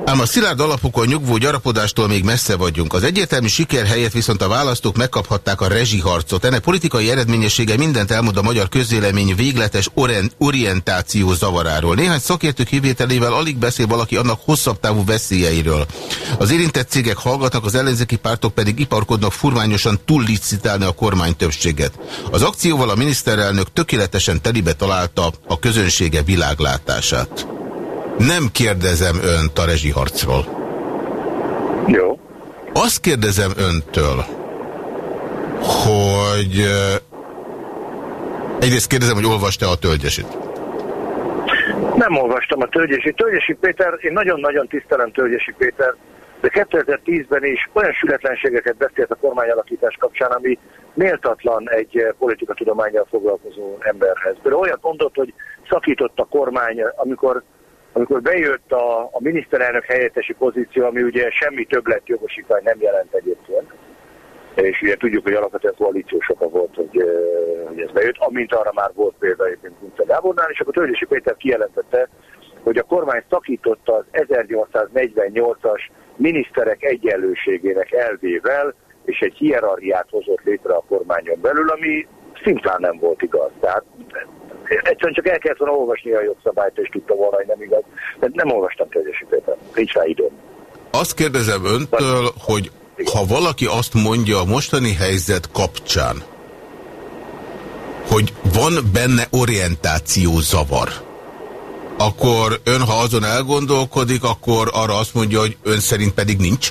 S2: Ám a szilárd alapokon nyugvó gyarapodástól még messze vagyunk. Az egyértelmű siker helyett viszont a választók megkaphatták a rezsiharcot. Ennek politikai eredményessége mindent elmond a magyar közvélemény végletes orientáció zavaráról. Néhány szakértők kivételével alig beszél valaki annak hosszabb távú veszélyeiről. Az érintett cégek hallgatnak, az ellenzéki pártok pedig iparkodnak furmányosan túllicitálni a kormány többséget. Az akcióval a miniszterelnök tökéletesen telibe találta a közönsége világlátását. Nem kérdezem önt a rezsiharcról.
S12: Jó.
S2: Azt kérdezem öntől, hogy egyrészt kérdezem, hogy olvasta a tölgyesit.
S12: Nem olvastam a Tölgyesi. Tölgyesi Péter, én nagyon-nagyon tisztelem Tölgyesi Péter, de 2010-ben is olyan sületlenségeket beszélt a kormányalakítás kapcsán, ami méltatlan egy politikatudományjal foglalkozó emberhez. De olyat mondott, hogy szakított a kormány, amikor, amikor bejött a, a miniszterelnök helyettesi pozíció, ami ugye semmi többlet jogosítvány nem jelent egyébként. És ugye tudjuk, hogy alapvetően koalíciós oka volt, hogy, hogy ez bejött, amint arra már volt példa egyébként Kunce Gábornál, és akkor Tölgyesi Péter kijelentette, hogy a kormány szakította az 1848-as miniszterek egyenlőségének elvével, és egy hierarchiát hozott létre a kormányon belül, ami szintán nem volt igaz. Tehát egyszerűen csak el kellett volna olvasni a jogszabályt, és tudta volna, hogy nem igaz. De nem olvastam Péter, nincs rá időm.
S2: Azt kérdezem öntől, hogy ha valaki azt mondja a mostani helyzet kapcsán, hogy van benne orientáció zavar, akkor ön, ha azon elgondolkodik, akkor arra azt mondja, hogy ön szerint pedig nincs?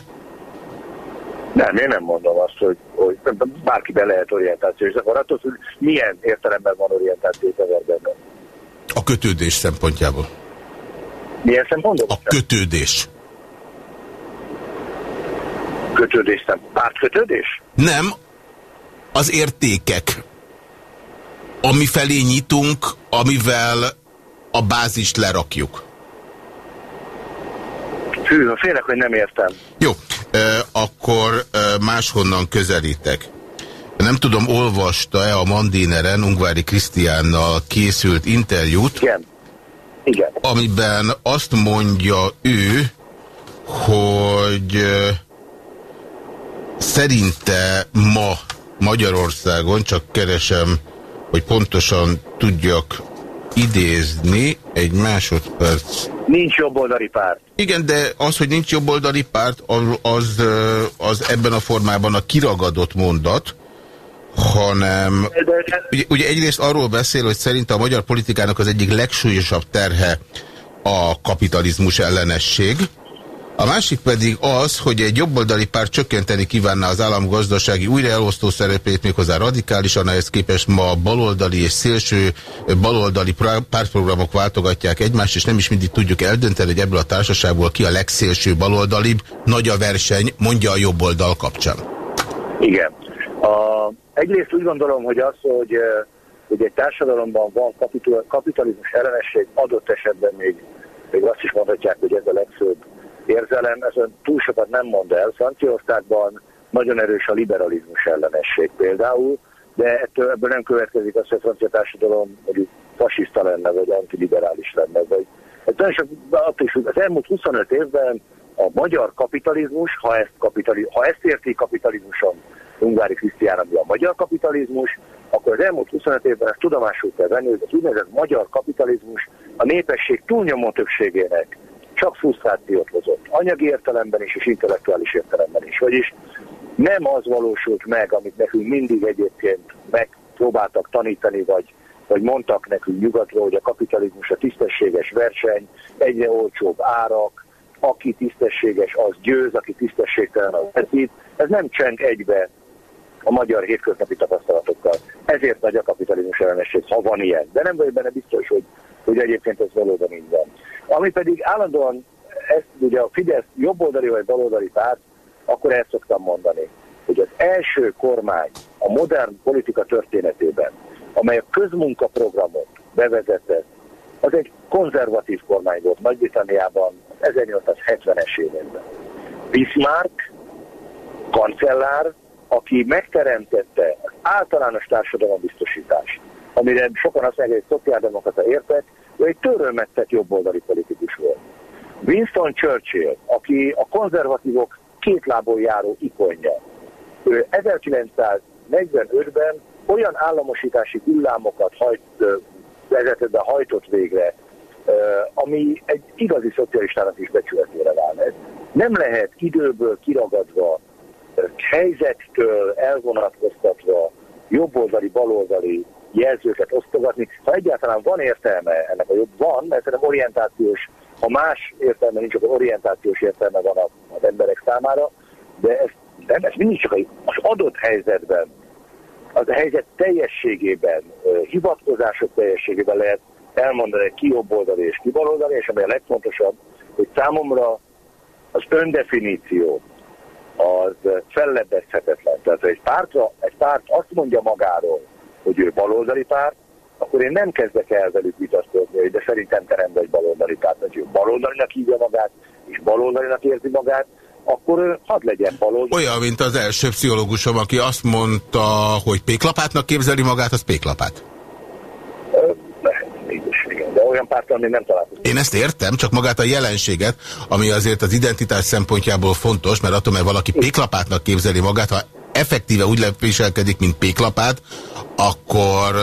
S12: Nem, én nem mondom azt, hogy, hogy bárkiben lehet orientáció, és akkor attól, hogy milyen értelemben van orientáció az emberben.
S2: A kötődés szempontjából.
S12: Milyen szempontból?
S2: A kötődés.
S12: Kötődés nem. Pártkötődés?
S2: Nem. Az értékek, ami felé nyitunk, amivel a bázist lerakjuk.
S12: Hű, félek, hogy nem értem.
S2: Jó, akkor máshonnan közelítek. Nem tudom, olvasta-e a Mandineren Ungvári Krisztiánnal készült interjút?
S12: Igen. Igen.
S2: Amiben azt mondja ő, hogy szerinte ma Magyarországon, csak keresem, hogy pontosan tudjak idézni egy másodperc.
S12: Nincs jobboldali párt.
S2: Igen, de az, hogy nincs jobboldali párt, az, az, ebben a formában a kiragadott mondat, hanem ugye, ugye egyrészt arról beszél, hogy szerint a magyar politikának az egyik legsúlyosabb terhe a kapitalizmus ellenesség, a másik pedig az, hogy egy jobboldali pár csökkenteni kívánná az állam gazdasági újraelosztó szerepét, méghozzá radikálisan, ehhez képest ma baloldali és szélső baloldali pártprogramok váltogatják egymást, és nem is mindig tudjuk eldönteni, hogy ebből a társaságból ki a legszélső baloldalibb. Nagy a verseny, mondja a jobboldal kapcsán.
S12: Igen. A, egyrészt úgy gondolom, hogy az, hogy, hogy egy társadalomban van kapitalizmus ellenesség, adott esetben még, még azt is mondhatják, hogy ez a legfőbb érzelem, ezen túl sokat nem mond el. Franciaországban nagyon erős a liberalizmus ellenesség például, de ettől, ebből nem következik az, hogy a francia társadalom mondjuk fasiszta lenne, vagy antiliberális lenne. Vagy, hát csak is, az elmúlt 25 évben a magyar kapitalizmus, ha ezt, kapitali, ha ezt érti kapitalizmuson Ungári Krisztián, ami a magyar kapitalizmus, akkor az elmúlt 25 évben ezt tudomásul kell venni, hogy az úgynevezett magyar kapitalizmus a népesség túlnyomó többségének csak frusztrációt hozott. Anyagi értelemben is, és intellektuális értelemben is. Vagyis nem az valósult meg, amit nekünk mindig egyébként megpróbáltak tanítani, vagy, vagy mondtak nekünk nyugatról, hogy a kapitalizmus a tisztességes verseny, egyre olcsóbb árak, aki tisztességes, az győz, aki tisztességtelen, az veszít. Ez nem cseng egybe a magyar hétköznapi tapasztalatokkal. Ezért nagy a kapitalizmus ellenesség, ha van ilyen. De nem vagyok benne biztos, hogy, hogy egyébként ez valóban így van. Ami pedig állandóan, ezt ugye a Fidesz jobboldali vagy baloldali párt, akkor ezt szoktam mondani, hogy az első kormány a modern politika történetében, amely a közmunkaprogramot bevezetett, az egy konzervatív kormány volt Nagy-Britanniában 1870-es években. Bismarck, kancellár, aki megteremtette az általános társadalombiztosítást, amire sokan azt mondják, hogy szociáldemokrata értek, ő egy törölmet tett jobboldali politikus volt. Winston Churchill, aki a konzervatívok két lábon járó ikonja, ő 1945-ben olyan államosítási hullámokat hajt, vezetett be, hajtott végre, ami egy igazi szocialistának is becsületére válna. Nem lehet időből kiragadva, helyzettől elvonatkoztatva, jobboldali, baloldali jelzőket osztogatni. Ha egyáltalán van értelme ennek a jobb, van, mert szerintem orientációs, ha más értelme nincs, akkor orientációs értelme van az emberek számára, de ez, nem, ez mindig csak az adott helyzetben, az a helyzet teljességében, hivatkozások teljességében lehet elmondani, ki jobboldali és ki baloldali, és ami a legfontosabb, hogy számomra az öndefiníció az fellebbezhetetlen. Tehát egy, pártra, egy párt azt mondja magáról, hogy ő baloldali párt, akkor én nem kezdek el velük vitatkozni, de szerintem te rendben egy baloldali párt, hogy ő baloldalinak hívja magát, és baloldalinak érzi magát, akkor hadd legyen baloldali.
S2: Olyan, mint az első pszichológusom, aki azt mondta, hogy péklapátnak képzeli magát, az péklapát
S12: olyan pártal még nem találkozunk.
S2: Én ezt értem, csak magát a jelenséget, ami azért az identitás szempontjából fontos, mert attól, mert valaki péklapátnak képzeli magát, ha effektíve úgy viselkedik, mint péklapát, akkor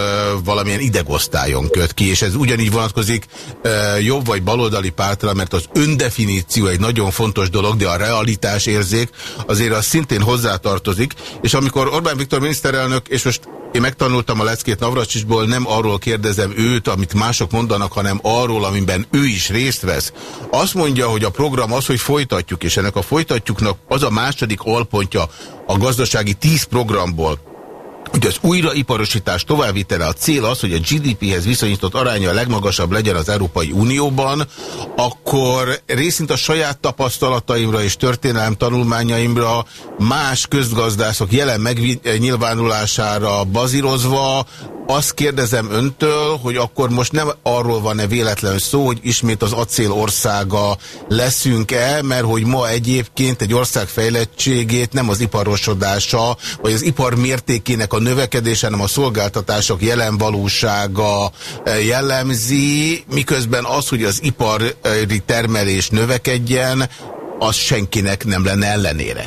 S2: valamilyen idegosztályon köt ki, és ez ugyanígy vonatkozik jobb vagy baloldali pártra, mert az öndefiníció egy nagyon fontos dolog, de a realitás érzék azért az szintén hozzátartozik, és amikor Orbán Viktor miniszterelnök, és most én megtanultam a leckét Navracsisból, nem arról kérdezem őt, amit mások mondanak, hanem arról, amiben ő is részt vesz. Azt mondja, hogy a program az, hogy folytatjuk, és ennek a folytatjuknak az a második alpontja a gazdasági tíz programból, hogy az újraiparosítás továbbvitele a cél az, hogy a GDP-hez viszonyított aránya a legmagasabb legyen az Európai Unióban, akkor részint a saját tapasztalataimra és történelem tanulmányaimra más közgazdászok jelen megnyilvánulására bazírozva azt kérdezem öntől, hogy akkor most nem arról van-e véletlen szó, hogy ismét az acél országa leszünk-e, mert hogy ma egyébként egy ország fejlettségét nem az iparosodása, vagy az ipar mértékének a növekedése, hanem a szolgáltatások jelen valósága e, jellemzi, miközben az, hogy az ipari termelés növekedjen, az senkinek nem lenne ellenére.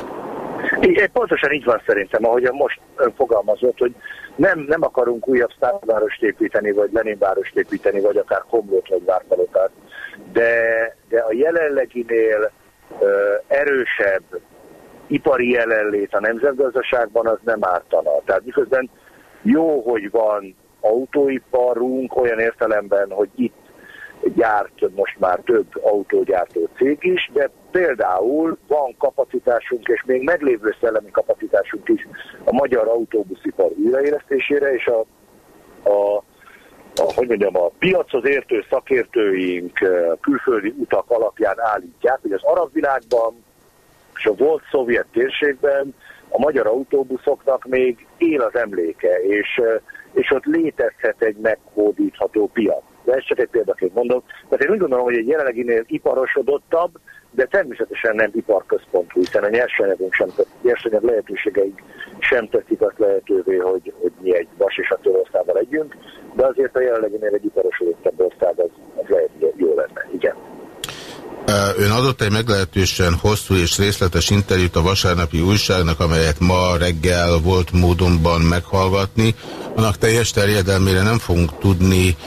S12: Igen, pontosan így van szerintem, ahogy most fogalmazott, hogy nem, nem akarunk újabb százvárost építeni, vagy Leninvárost építeni, vagy akár Komlót, vagy Várpalotát, de, de a jelenleginél ö, erősebb ipari jelenlét a nemzetgazdaságban az nem ártana. Tehát miközben jó, hogy van autóiparunk olyan értelemben, hogy itt gyárt most már több autógyártó cég is, de például van kapacitásunk, és még meglévő szellemi kapacitásunk is a magyar autóbuszipar újraélesztésére, és a, a, a, hogy mondjam, a piachoz értő szakértőink külföldi utak alapján állítják, hogy az arab világban és a volt szovjet térségben a magyar autóbuszoknak még él az emléke, és, és ott létezhet egy meghódítható piac. De ezt csak egy példaként mondom. mert én úgy gondolom, hogy egy jelenleginél iparosodottabb, de természetesen nem iparközpontú, hiszen a nyersanyagunk sem, nyersanyag lehetőségeink sem teszik azt lehetővé, hogy, hogy mi egy vas és acélországgal legyünk, de azért a jelenleginél egy iparosodottabb ország az, az lehet jó lenne, igen.
S2: Ön adott egy meglehetősen hosszú és részletes interjút a vasárnapi újságnak, amelyet ma reggel volt módonban meghallgatni. Annak teljes terjedelmére nem fogunk tudni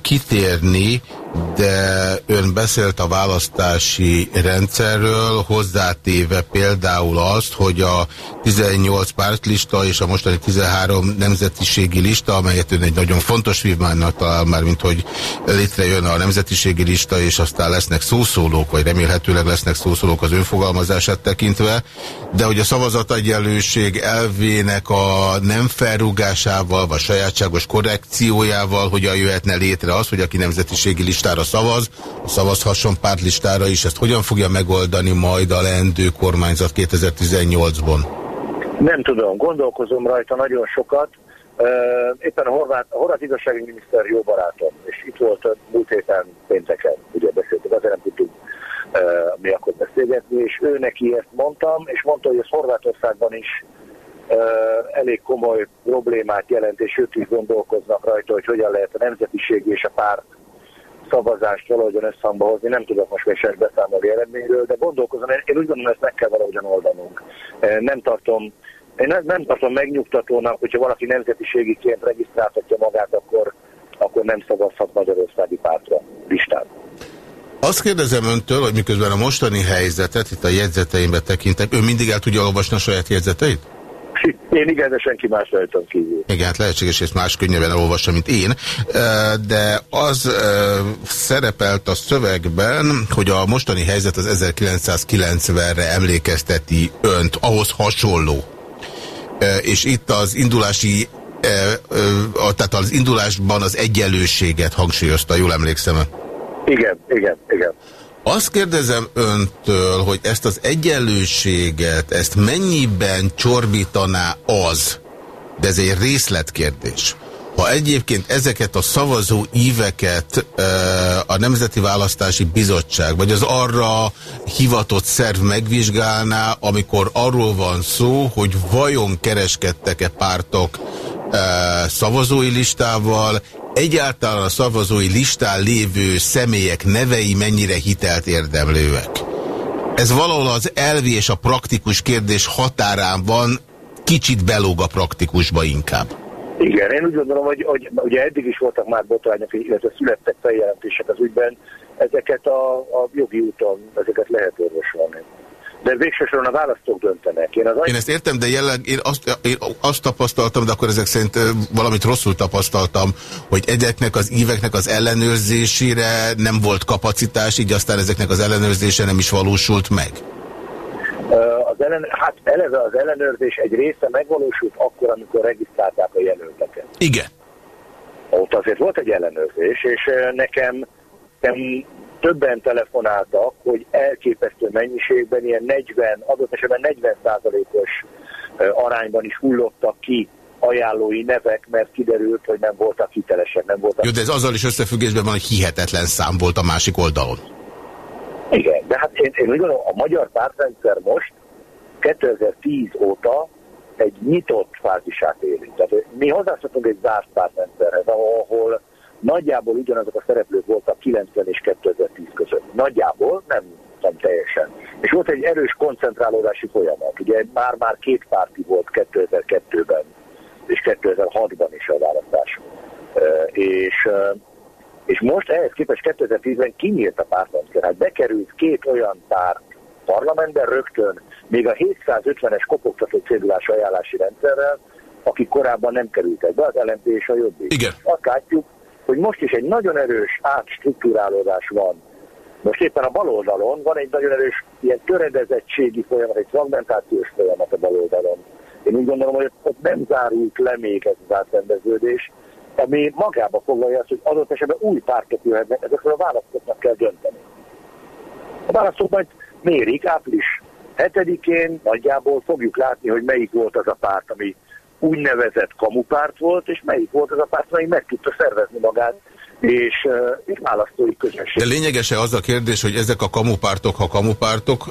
S2: kitérni, de ön beszélt a választási rendszerről, hozzátéve például azt, hogy a 18 pártlista és a mostani 13 nemzetiségi lista, amelyet ön egy nagyon fontos vívmánynak talál már, mint hogy létrejön a nemzetiségi lista, és aztán lesznek szószólók, vagy remélhetőleg lesznek szószólók az önfogalmazását tekintve, de hogy a szavazategyenlőség elvének a nem felrúgásával, vagy sajátságos korrekciójával hogyan jöhetne létre az, hogy aki nemzetiségi lista listára szavaz, szavazhasson pártlistára is. Ezt hogyan fogja megoldani majd a leendő kormányzat 2018-ban?
S12: Nem tudom, gondolkozom rajta nagyon sokat. Éppen a horvát, a horvát igazsági miniszter jó barátom, és itt volt múlt héten pénteken, ugye beszéltük, azért nem tudtuk mi akkor beszélgetni, és ő neki ezt mondtam, és mondta, hogy ez Horvátországban is elég komoly problémát jelent, és ők is gondolkoznak rajta, hogy hogyan lehet a nemzetiség és a párt szavazást valahogyan összhangba hozni, nem tudok most még sem beszámolni eredményről, de gondolkozom, én úgy gondolom, ezt meg kell valahogyan oldanunk. Nem tartom, én nem, tartom megnyugtatónak, hogyha valaki nemzetiségiként regisztráltatja magát, akkor, akkor nem szavazhat Magyarországi pártra listán.
S2: Azt kérdezem öntől, hogy miközben a mostani helyzetet, itt a jegyzeteimbe tekintek, ön mindig el tudja olvasni a saját jegyzeteit?
S12: Én igen, de senki más rajtam kívül.
S2: Igen, hát lehetséges, ezt más könnyebben elolvassa, mint én, de az szerepelt a szövegben, hogy a mostani helyzet az 1990-re emlékezteti önt, ahhoz hasonló. És itt az indulási tehát az indulásban az egyenlőséget hangsúlyozta, jól emlékszem?
S12: Igen, igen, igen.
S2: Azt kérdezem öntől, hogy ezt az egyenlőséget, ezt mennyiben csorbítaná az, de ez egy részletkérdés, ha egyébként ezeket a szavazó íveket a Nemzeti Választási Bizottság, vagy az arra hivatott szerv megvizsgálná, amikor arról van szó, hogy vajon kereskedtek-e pártok szavazói listával, egyáltalán a szavazói listán lévő személyek nevei mennyire hitelt érdemlőek. Ez valahol az elvi és a praktikus kérdés határán van, kicsit belóg a praktikusba inkább.
S12: Igen, én úgy gondolom, hogy, hogy ugye eddig is voltak már botrányok, illetve születtek feljelentések az ügyben, ezeket a, a jogi úton, ezeket lehet orvosolni. De végsősorban a választók döntenek.
S2: Én, az én ezt értem, de jelleg, én azt, én azt tapasztaltam, de akkor ezek szerint valamit rosszul tapasztaltam, hogy egyeknek az íveknek az ellenőrzésére nem volt kapacitás, így aztán ezeknek az ellenőrzése nem is valósult meg
S12: az ellen, hát eleve az ellenőrzés egy része megvalósult akkor, amikor regisztrálták a jelölteket.
S2: Igen.
S12: Ott azért volt egy ellenőrzés, és nekem, nekem többen telefonáltak, hogy elképesztő mennyiségben, ilyen 40, adott esetben 40 százalékos arányban is hullottak ki ajánlói nevek, mert kiderült, hogy nem voltak hitelesek, nem voltak...
S2: Jó, de ez azzal is összefüggésben van, hogy hihetetlen szám volt a másik oldalon.
S12: Igen, de hát én, én úgy gondolom, a magyar pártrendszer most 2010 óta egy nyitott fázisát élünk. Tehát mi hozzászoktunk egy zárt pártrendszerhez, ahol nagyjából ugyanazok a szereplők voltak 90 és 2010 között. Nagyjából, nem, nem teljesen. És volt egy erős koncentrálódási folyamat. Ugye már-már két párti volt 2002-ben és 2006-ban is a választás. És, és most ehhez képest 2010-ben kinyílt a pártrendszer. Hát bekerült két olyan párt parlamentben rögtön még a 750-es kopogtató cédulás ajánlási rendszerrel, akik korábban nem kerültek be, az LMP és a Jobbik.
S2: Igen.
S12: Azt látjuk, hogy most is egy nagyon erős átstruktúrálódás van. Most éppen a baloldalon van egy nagyon erős ilyen töredezettségi folyamat, egy fragmentációs folyamat a baloldalon. Én úgy gondolom, hogy ott nem zárult le még ez az átrendeződés, ami magába foglalja azt, hogy adott esetben új pártok jöhetnek, ezekről a választóknak kell dönteni. A választók majd mérik április 7-én nagyjából fogjuk látni, hogy melyik volt az a párt, ami úgynevezett kamupárt volt, és melyik volt az a párt, amely meg tudta szervezni magát, és, és választói közösség.
S2: De lényeges-e az a kérdés, hogy ezek a kamupártok, ha kamupártok,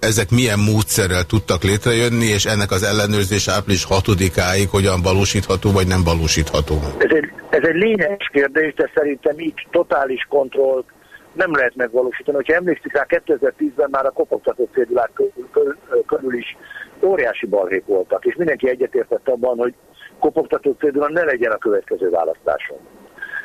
S2: ezek milyen módszerrel tudtak létrejönni, és ennek az ellenőrzés április 6-áig hogyan valósítható, vagy nem valósítható?
S12: Ez egy, ez egy lényeges kérdés, de szerintem így totális kontrollt nem lehet megvalósítani. Hogyha emlékszik rá, 2010-ben már a kopogtató cédulák körül, körül is óriási balhék voltak, és mindenki egyetértett abban, hogy kopogtató cédula ne legyen a következő választáson.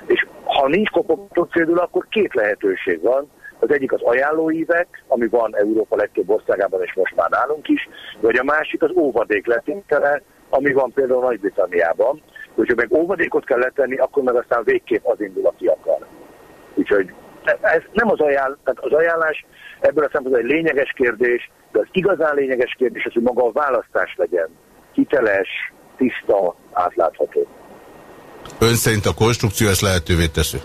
S12: És ha nincs kopogtató cédula, akkor két lehetőség van. Az egyik az ajánlóívek, ami van Európa legtöbb országában, és most már nálunk is, vagy a másik az óvadék letétele, ami van például Nagy-Britanniában. Hogyha meg óvadékot kell letenni, akkor meg aztán végképp az indul, aki akar. Úgyhogy ez nem az, ajánl, tehát az ajánlás ebből a szempontból egy lényeges kérdés, de az igazán lényeges kérdés az, hogy maga a választás legyen hiteles, tiszta, átlátható.
S2: Ön szerint a konstrukció ezt lehetővé teszi?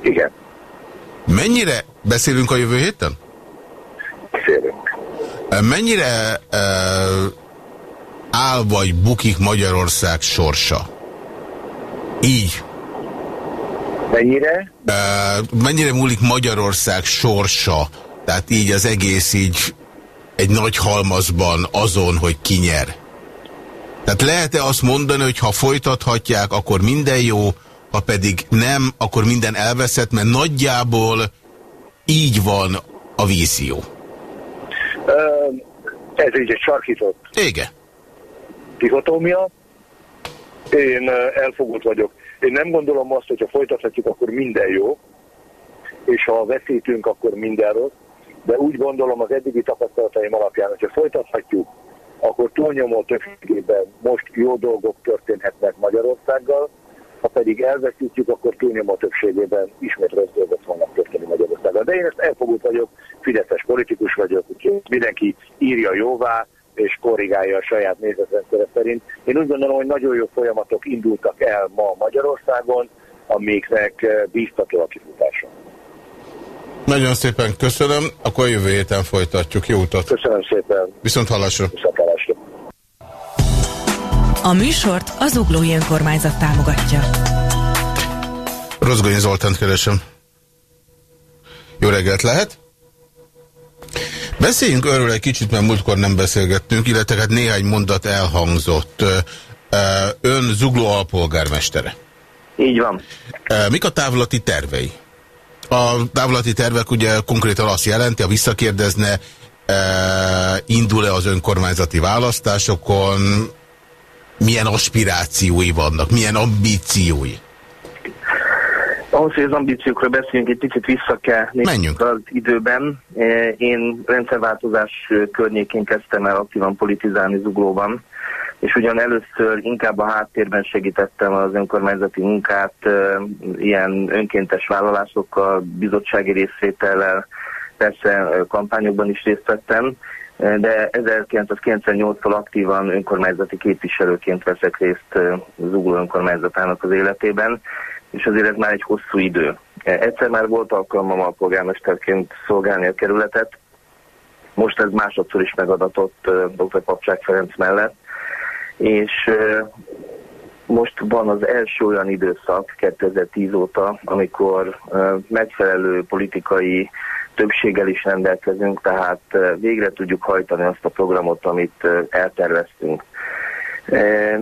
S12: Igen.
S2: Mennyire beszélünk a jövő héten?
S12: Beszélünk.
S2: Mennyire uh, áll vagy bukik Magyarország sorsa? Így,
S12: Mennyire?
S2: Uh, mennyire múlik Magyarország sorsa? Tehát így az egész így egy nagy halmazban azon, hogy ki nyer. Tehát lehet-e azt mondani, hogy ha folytathatják, akkor minden jó, ha pedig nem, akkor minden elveszett, mert nagyjából így van a vízió.
S12: Ez így egy sarkított.
S2: Igen.
S12: Dihotómia. Én elfogult vagyok én nem gondolom azt, hogy ha folytathatjuk, akkor minden jó, és ha veszítünk, akkor minden rossz, de úgy gondolom az eddigi tapasztalataim alapján, hogyha folytathatjuk, akkor túlnyomó többségében most jó dolgok történhetnek Magyarországgal, ha pedig elveszítjük, akkor túlnyomó többségében ismét rossz dolgok fognak történni Magyarországgal. De én ezt elfogult vagyok, fideszes politikus vagyok, úgyhogy mindenki írja jóvá, és korrigálja a saját nézetrendszere szerint. Én úgy gondolom, hogy nagyon jó folyamatok indultak el ma Magyarországon, amiknek eh, bíztató a kifutása.
S2: Nagyon szépen köszönöm, akkor jövő héten folytatjuk. Jó utat!
S12: Köszönöm szépen!
S2: Viszont hallásra!
S12: Viszont hallásra!
S9: A műsort az Uglói Önkormányzat támogatja.
S2: Rozgonyi Zoltánt keresem. Jó reggelt lehet? Beszéljünk örül egy kicsit, mert múltkor nem beszélgettünk, illetve hát néhány mondat elhangzott. Ön Zugló alpolgármestere.
S13: Így van.
S2: Mik a távlati tervei? A távlati tervek ugye konkrétan azt jelenti, ha visszakérdezne, indul-e az önkormányzati választásokon, milyen aspirációi vannak, milyen ambíciói?
S13: Ahhoz, hogy az ambíciókról beszéljünk, egy picit vissza kell
S2: Menjünk.
S13: az időben. Én rendszerváltozás környékén kezdtem el aktívan politizálni Zuglóban, és ugyan először inkább a háttérben segítettem az önkormányzati munkát, ilyen önkéntes vállalásokkal, bizottsági részvétellel, persze kampányokban is részt vettem, de 1998-tól aktívan önkormányzati képviselőként veszek részt Zugló önkormányzatának az életében, és azért ez már egy hosszú idő. Egyszer már volt alkalmam a polgármesterként szolgálni a kerületet, most ez másodszor is megadatott dr. Papcsák Ferenc mellett, és most van az első olyan időszak 2010 óta, amikor megfelelő politikai többséggel is rendelkezünk, tehát végre tudjuk hajtani azt a programot, amit elterveztünk.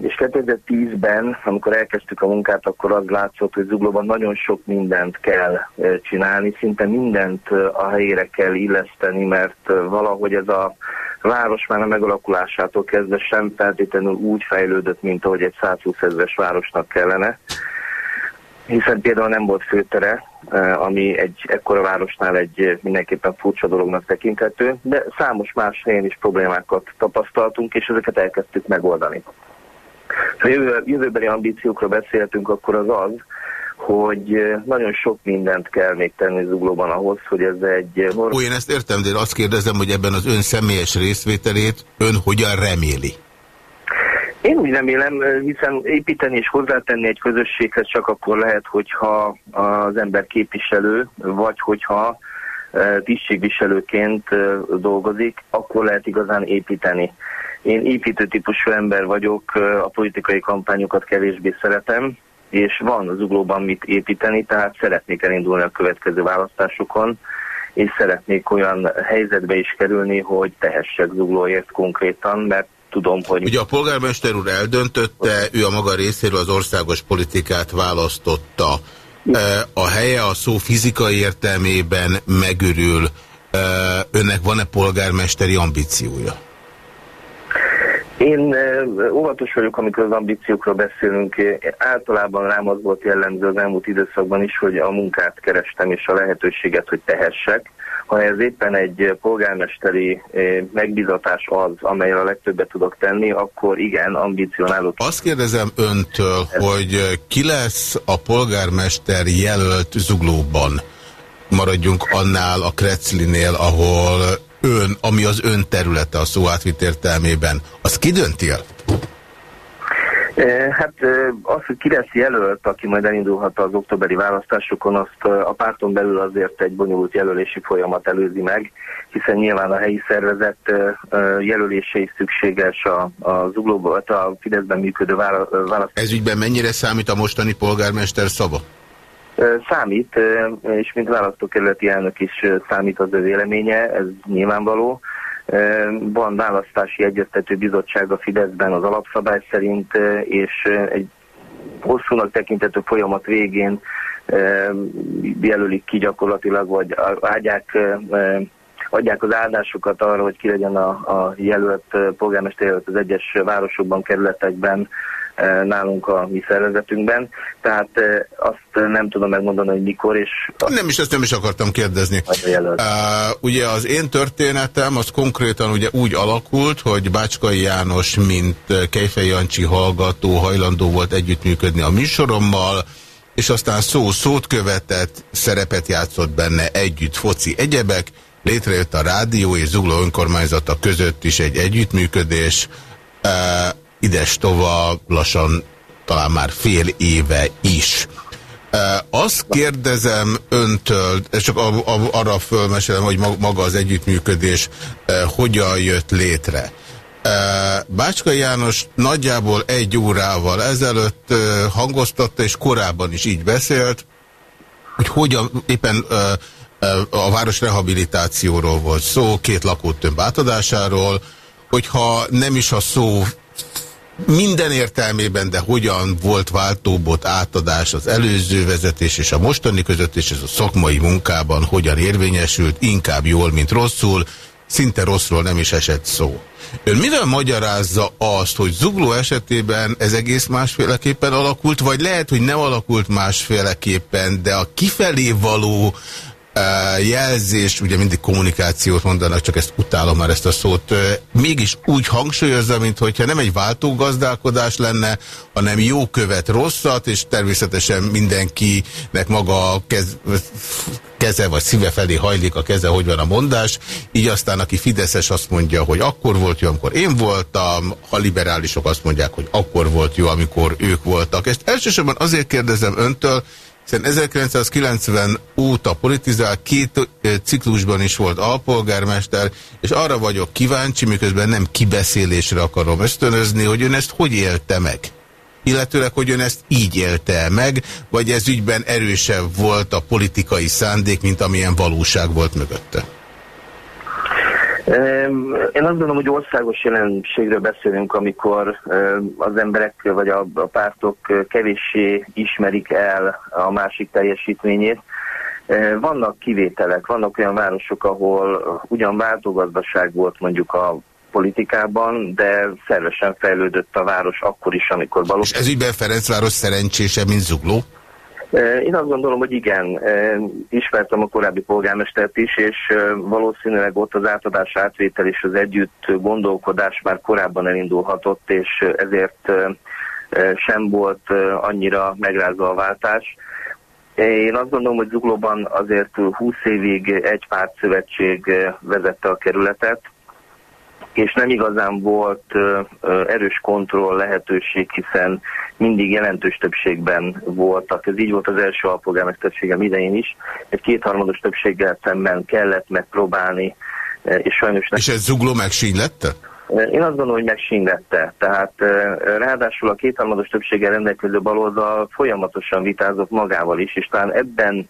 S13: És 2010-ben, amikor elkezdtük a munkát, akkor az látszott, hogy Zuglóban nagyon sok mindent kell csinálni, szinte mindent a helyére kell illeszteni, mert valahogy ez a város már a megalakulásától kezdve sem feltétlenül úgy fejlődött, mint ahogy egy 120 ezeres városnak kellene hiszen például nem volt főtere, ami egy ekkora városnál egy mindenképpen furcsa dolognak tekinthető, de számos más helyen is problémákat tapasztaltunk, és ezeket elkezdtük megoldani. Ha jövő, jövőbeli ambíciókra beszéltünk, akkor az az, hogy nagyon sok mindent kell még tenni Zuglóban ahhoz, hogy ez egy...
S2: Ó, én ezt értem, de én azt kérdezem, hogy ebben az ön személyes részvételét ön hogyan reméli?
S13: Én úgy remélem, hiszen építeni és hozzátenni egy közösséghez csak akkor lehet, hogyha az ember képviselő, vagy hogyha tisztségviselőként dolgozik, akkor lehet igazán építeni. Én építő típusú ember vagyok, a politikai kampányokat kevésbé szeretem, és van az uglóban mit építeni, tehát szeretnék elindulni a következő választásokon, és szeretnék olyan helyzetbe is kerülni, hogy tehessek zuglóért konkrétan, mert tudom, hogy...
S2: Ugye a polgármester úr eldöntötte, ő a maga részéről az országos politikát választotta. A helye a szó fizikai értelmében megörül. Önnek van-e polgármesteri ambíciója?
S13: Én óvatos vagyok, amikor az ambíciókról beszélünk. Általában rám az volt jellemző az elmúlt időszakban is, hogy a munkát kerestem és a lehetőséget, hogy tehessek. Ha ez éppen egy polgármesteri megbizatás az, amelyre a legtöbbet tudok tenni, akkor igen, ambicionálok.
S2: Azt kérdezem öntől, hogy ki lesz a polgármester jelölt zuglóban? Maradjunk annál a Kreclinél, ahol ön, ami az ön területe a szó átvitt értelmében, az ki dönti el?
S13: Hát az, hogy ki lesz jelölt, aki majd elindulhat az októberi választásokon, azt a párton belül azért egy bonyolult jelölési folyamat előzi meg, hiszen nyilván a helyi szervezet jelölése is szükséges a, a Zuglóban, a Fideszben működő választásokon.
S2: Ez ügyben mennyire számít a mostani polgármester szava?
S13: Számít, és mint választókerületi elnök is számít az ő véleménye, ez nyilvánvaló. Van választási egyeztető bizottság a Fideszben az alapszabály szerint, és egy hosszúnak tekintető folyamat végén jelölik ki gyakorlatilag, vagy adják, adják az áldásokat arra, hogy ki legyen a, a jelölt, polgármester jelölt az egyes városokban, kerületekben, nálunk a mi szervezetünkben, tehát azt nem tudom megmondani, hogy mikor és...
S2: Nem is, ezt nem is akartam kérdezni. Uh, ugye az én történetem az konkrétan ugye úgy alakult, hogy Bácskai János, mint Kejfej Jancsi hallgató hajlandó volt együttműködni a műsorommal, és aztán szó szót követett, szerepet játszott benne együtt foci egyebek, létrejött a rádió és Zugló önkormányzata között is egy együttműködés, ides tova lassan talán már fél éve is. Azt kérdezem öntől, csak arra fölmesélem, hogy maga az együttműködés hogyan jött létre. Bácska János nagyjából egy órával ezelőtt hangoztatta, és korábban is így beszélt, hogy hogyan éppen a város rehabilitációról volt szó, két lakótömb átadásáról, hogyha nem is a szó minden értelmében, de hogyan volt váltóbot átadás az előző vezetés és a mostani között, és ez a szakmai munkában hogyan érvényesült, inkább jól, mint rosszul, szinte rosszról nem is esett szó. Ön mivel magyarázza azt, hogy zugló esetében ez egész másféleképpen alakult, vagy lehet, hogy nem alakult másféleképpen, de a kifelé való jelzés, ugye mindig kommunikációt mondanak, csak ezt utálom már ezt a szót, mégis úgy hangsúlyozza, mint hogyha nem egy váltógazdálkodás lenne, hanem jó követ rosszat, és természetesen mindenkinek maga a kez, keze vagy szíve felé hajlik a keze, hogy van a mondás, így aztán aki Fideszes azt mondja, hogy akkor volt jó, amikor én voltam, ha liberálisok azt mondják, hogy akkor volt jó, amikor ők voltak. Ezt elsősorban azért kérdezem öntől, hiszen 1990 óta politizál, két ciklusban is volt alpolgármester, és arra vagyok kíváncsi, miközben nem kibeszélésre akarom ösztönözni, hogy ön ezt hogy élte meg? Illetőleg, hogy ön ezt így élte meg, vagy ez ügyben erősebb volt a politikai szándék, mint amilyen valóság volt mögötte?
S13: Én azt gondolom, hogy országos jelenségről beszélünk, amikor az emberek vagy a, pártok kevéssé ismerik el a másik teljesítményét. Vannak kivételek, vannak olyan városok, ahol ugyan váltogazdaság volt mondjuk a politikában, de szervesen fejlődött a város akkor is, amikor valóban... És
S2: ez ügyben Ferencváros szerencsése, mint Zugló?
S13: Én azt gondolom, hogy igen, ismertem a korábbi polgármestert is, és valószínűleg ott az átadás átvétel és az együtt gondolkodás már korábban elindulhatott, és ezért sem volt annyira megrázva a váltás. Én azt gondolom, hogy Zuglóban azért 20 évig egy pártszövetség vezette a kerületet, és nem igazán volt erős kontroll lehetőség, hiszen mindig jelentős többségben voltak. Ez így volt az első alpolgármesterségem idején is. Egy kétharmados többséggel szemben kellett megpróbálni, és sajnos...
S2: És ez zugló megsínylette?
S13: Én azt gondolom, hogy megsínlette. Tehát ráadásul a kétharmados többséggel rendelkező baloldal folyamatosan vitázott magával is, és talán ebben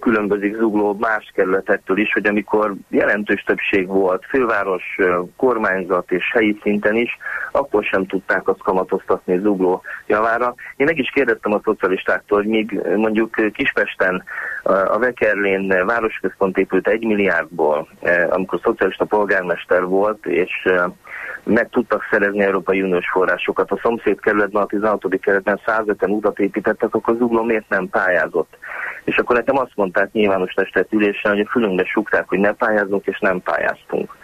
S13: különbözik zugló más kerületektől is, hogy amikor jelentős többség volt, főváros, kormányzat és helyi szinten is, akkor sem tudták azt kamatoztatni zugló javára. Én meg is kérdeztem a szocialistáktól, hogy még mondjuk Kispesten a Vekerlén városközpont épült egy milliárdból, amikor szocialista polgármester volt, és meg tudtak szerezni Európai Uniós forrásokat. A szomszéd kerületben, a 16. kerületben 150 utat építettek, akkor Zugló miért nem pályázott? És akkor nekem azt mondták nyilvános ülésen, hogy a fülünkbe sukták, hogy ne pályázunk, és nem pályáztunk.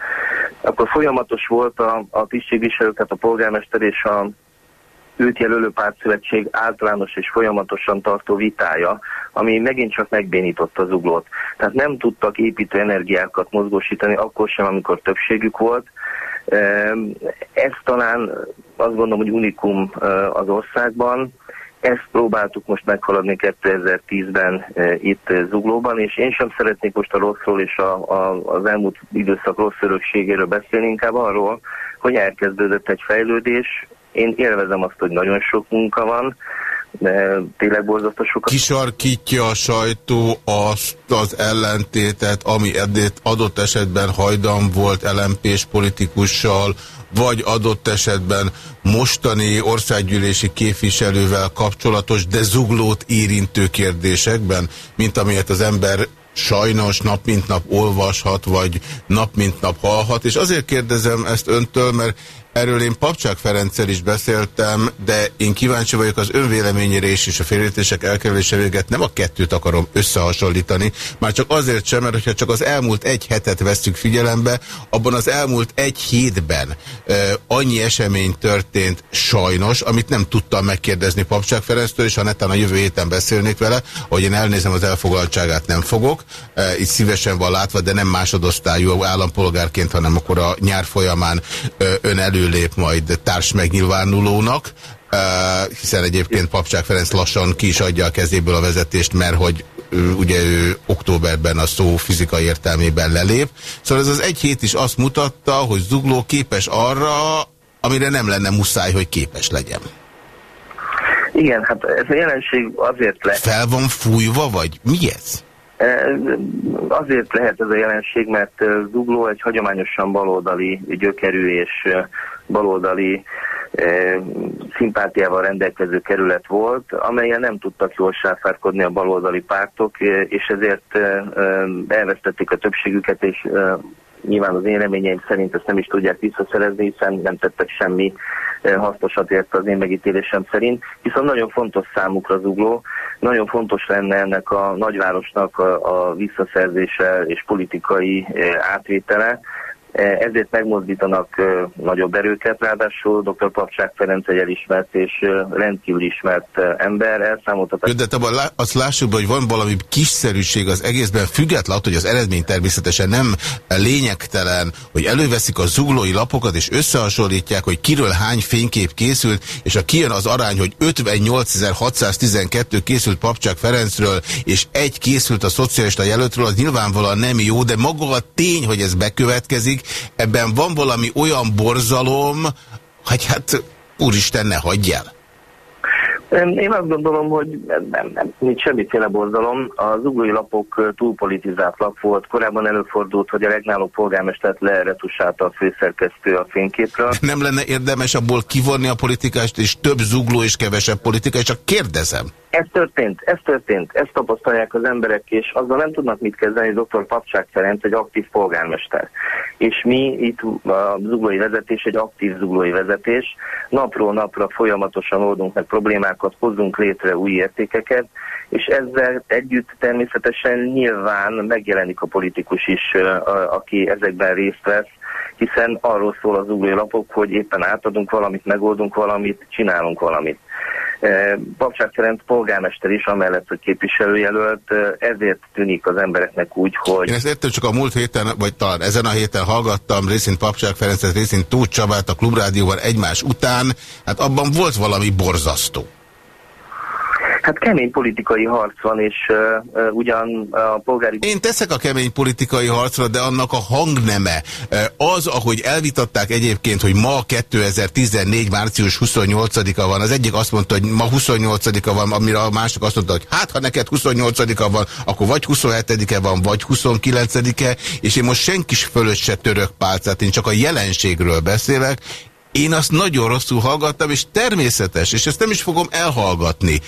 S13: Akkor folyamatos volt a, a tisztségviselők, tehát a polgármester és a őt jelölő pártszövetség általános és folyamatosan tartó vitája, ami megint csak megbénította az uglót. Tehát nem tudtak építő energiákat mozgósítani akkor sem, amikor többségük volt, ez talán azt gondolom, hogy unikum az országban. Ezt próbáltuk most meghaladni 2010-ben itt Zuglóban, és én sem szeretnék most a rosszról és a, a, az elmúlt időszak rossz örökségéről beszélni, inkább arról, hogy elkezdődött egy fejlődés. Én élvezem azt, hogy nagyon sok munka van, de tényleg borzasztó sokat.
S2: Kisarkítja a sajtó azt az ellentétet, ami adott esetben hajdan volt lmp politikussal, vagy adott esetben mostani országgyűlési képviselővel kapcsolatos, de zuglót érintő kérdésekben, mint amilyet az ember sajnos nap mint nap olvashat, vagy nap mint nap hallhat, és azért kérdezem ezt öntől, mert Erről én Papcsák Ferenccel is beszéltem, de én kíváncsi vagyok az önvéleményére is, és a félértések elkerülése véget nem a kettőt akarom összehasonlítani, már csak azért sem, mert hogyha csak az elmúlt egy hetet veszük figyelembe, abban az elmúlt egy hétben uh, annyi esemény történt sajnos, amit nem tudtam megkérdezni Papcsák Ferenctől, és ha netán a jövő héten beszélnék vele, hogy én elnézem az elfoglaltságát nem fogok, uh, itt szívesen van látva, de nem másodosztályú állampolgárként, hanem akkor a nyár folyamán uh, ön elő előlép majd társ megnyilvánulónak, hiszen egyébként Papcsák Ferenc lassan ki is adja a kezéből a vezetést, mert hogy ő, ugye ő októberben a szó fizikai értelmében lelép. Szóval ez az egy hét is azt mutatta, hogy Zugló képes arra, amire nem lenne muszáj, hogy képes legyen.
S13: Igen, hát ez a jelenség azért lehet.
S2: Fel van fújva, vagy mi ez?
S13: Azért lehet ez a jelenség, mert Zugló egy hagyományosan baloldali gyökerű és baloldali szimpátiával rendelkező kerület volt, amelyen nem tudtak jól sáfárkodni a baloldali pártok, és ezért elvesztették a többségüket, és nyilván az én reményeim szerint ezt nem is tudják visszaszerezni, hiszen nem tettek semmi hasznosat ért az én megítélésem szerint, viszont nagyon fontos számukra zugló, nagyon fontos lenne ennek a nagyvárosnak a, a visszaszerzése és politikai átvétele, E, ezért megmozdítanak nagyobb erőket, ráadásul dr. Papsák Ferenc egy elismert és rendkívül ismert ember, elszámoltatás.
S2: De te azt lássuk, hogy van valami kiszerűség az egészben, független hogy az eredmény természetesen nem lényegtelen, hogy előveszik a zuglói lapokat és összehasonlítják, hogy kiről hány fénykép készült, és a kijön az arány, hogy 58.612 készült Papcsák Ferencről, és egy készült a szocialista jelöltről, az nyilvánvalóan nem jó, de maga a tény, hogy ez bekövetkezik, ebben van valami olyan borzalom, hogy hát úristen, ne hagyj el.
S13: Én azt gondolom, hogy nem, nem, nincs semmiféle borzalom. Az ugói lapok túlpolitizált lap volt. Korábban előfordult, hogy a regnáló polgármestert leretusálta a főszerkesztő a fényképről.
S2: Nem lenne érdemes abból kivonni a politikást, és több zugló és kevesebb politika, csak kérdezem.
S13: Ez történt, ez történt, ezt tapasztalják az emberek, és azzal nem tudnak mit kezdeni, dr. Papcsák Ferenc egy aktív polgármester. És mi itt a zuglói vezetés egy aktív zuglói vezetés, napról napra folyamatosan oldunk meg problémákat, hozzunk létre új értékeket, és ezzel együtt természetesen nyilván megjelenik a politikus is, aki ezekben részt vesz, hiszen arról szól az új lapok, hogy éppen átadunk valamit, megoldunk valamit, csinálunk valamit. Papcsák Ferenc polgármester is, amellett, hogy képviselőjelölt, ezért tűnik az embereknek úgy, hogy...
S2: Én ezt értem, csak a múlt héten, vagy talán ezen a héten hallgattam részint Papcsák Ferencet, részint Tóth Csabát a Klubrádióval egymás után, hát abban volt valami borzasztó.
S13: Hát kemény politikai harc van, és uh, ugyan a polgári...
S2: Én teszek a kemény politikai harcra, de annak a hangneme az, ahogy elvitatták egyébként, hogy ma 2014. március 28-a van, az egyik azt mondta, hogy ma 28-a van, amire a másik azt mondta, hogy hát ha neked 28-a van, akkor vagy 27-e van, vagy 29-e, és én most senkis fölött se török pálcát, én csak a jelenségről beszélek, én azt nagyon rosszul hallgattam, és természetes, és ezt nem is fogom elhallgatni,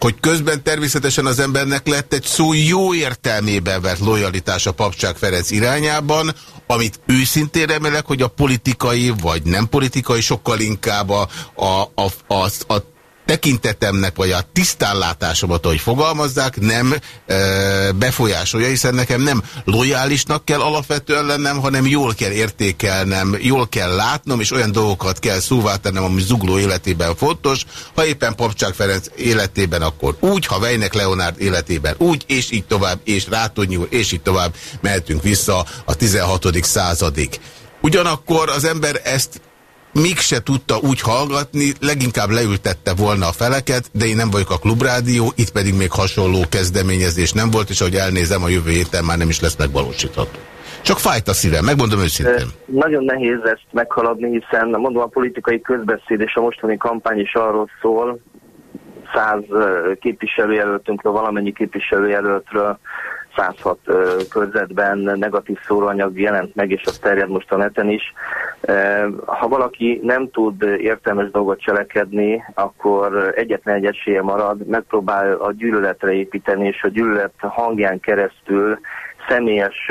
S2: hogy közben természetesen az embernek lett egy szó jó értelmében vett lojalitás a Papcsák Ferenc irányában, amit őszintén remélek, hogy a politikai vagy nem politikai sokkal inkább a, a, a, a, a tekintetemnek, vagy a tisztánlátásomat, hogy fogalmazzák, nem e, befolyásolja, hiszen nekem nem lojálisnak kell alapvetően lennem, hanem jól kell értékelnem, jól kell látnom, és olyan dolgokat kell szóvá tennem, ami zugló életében fontos. Ha éppen Papcsák Ferenc életében, akkor úgy, ha Vejnek Leonárd életében úgy, és így tovább, és Rátonyi és így tovább mehetünk vissza a 16. századig. Ugyanakkor az ember ezt mégse tudta úgy hallgatni, leginkább leültette volna a feleket, de én nem vagyok a klubrádió, itt pedig még hasonló kezdeményezés nem volt, és ahogy elnézem, a jövő héten már nem is lesz megvalósítható. Csak fájt a szívem, megmondom őszintén.
S13: Nagyon nehéz ezt meghaladni, hiszen mondom a politikai közbeszéd és a mostani kampány is arról szól, száz képviselőjelöltünkről, valamennyi képviselőjelöltről 106 körzetben negatív szóróanyag jelent meg, és az terjed most a neten is. Ha valaki nem tud értelmes dolgot cselekedni, akkor egyetlen egy esélye marad, megpróbál a gyűlöletre építeni, és a gyűlölet hangján keresztül személyes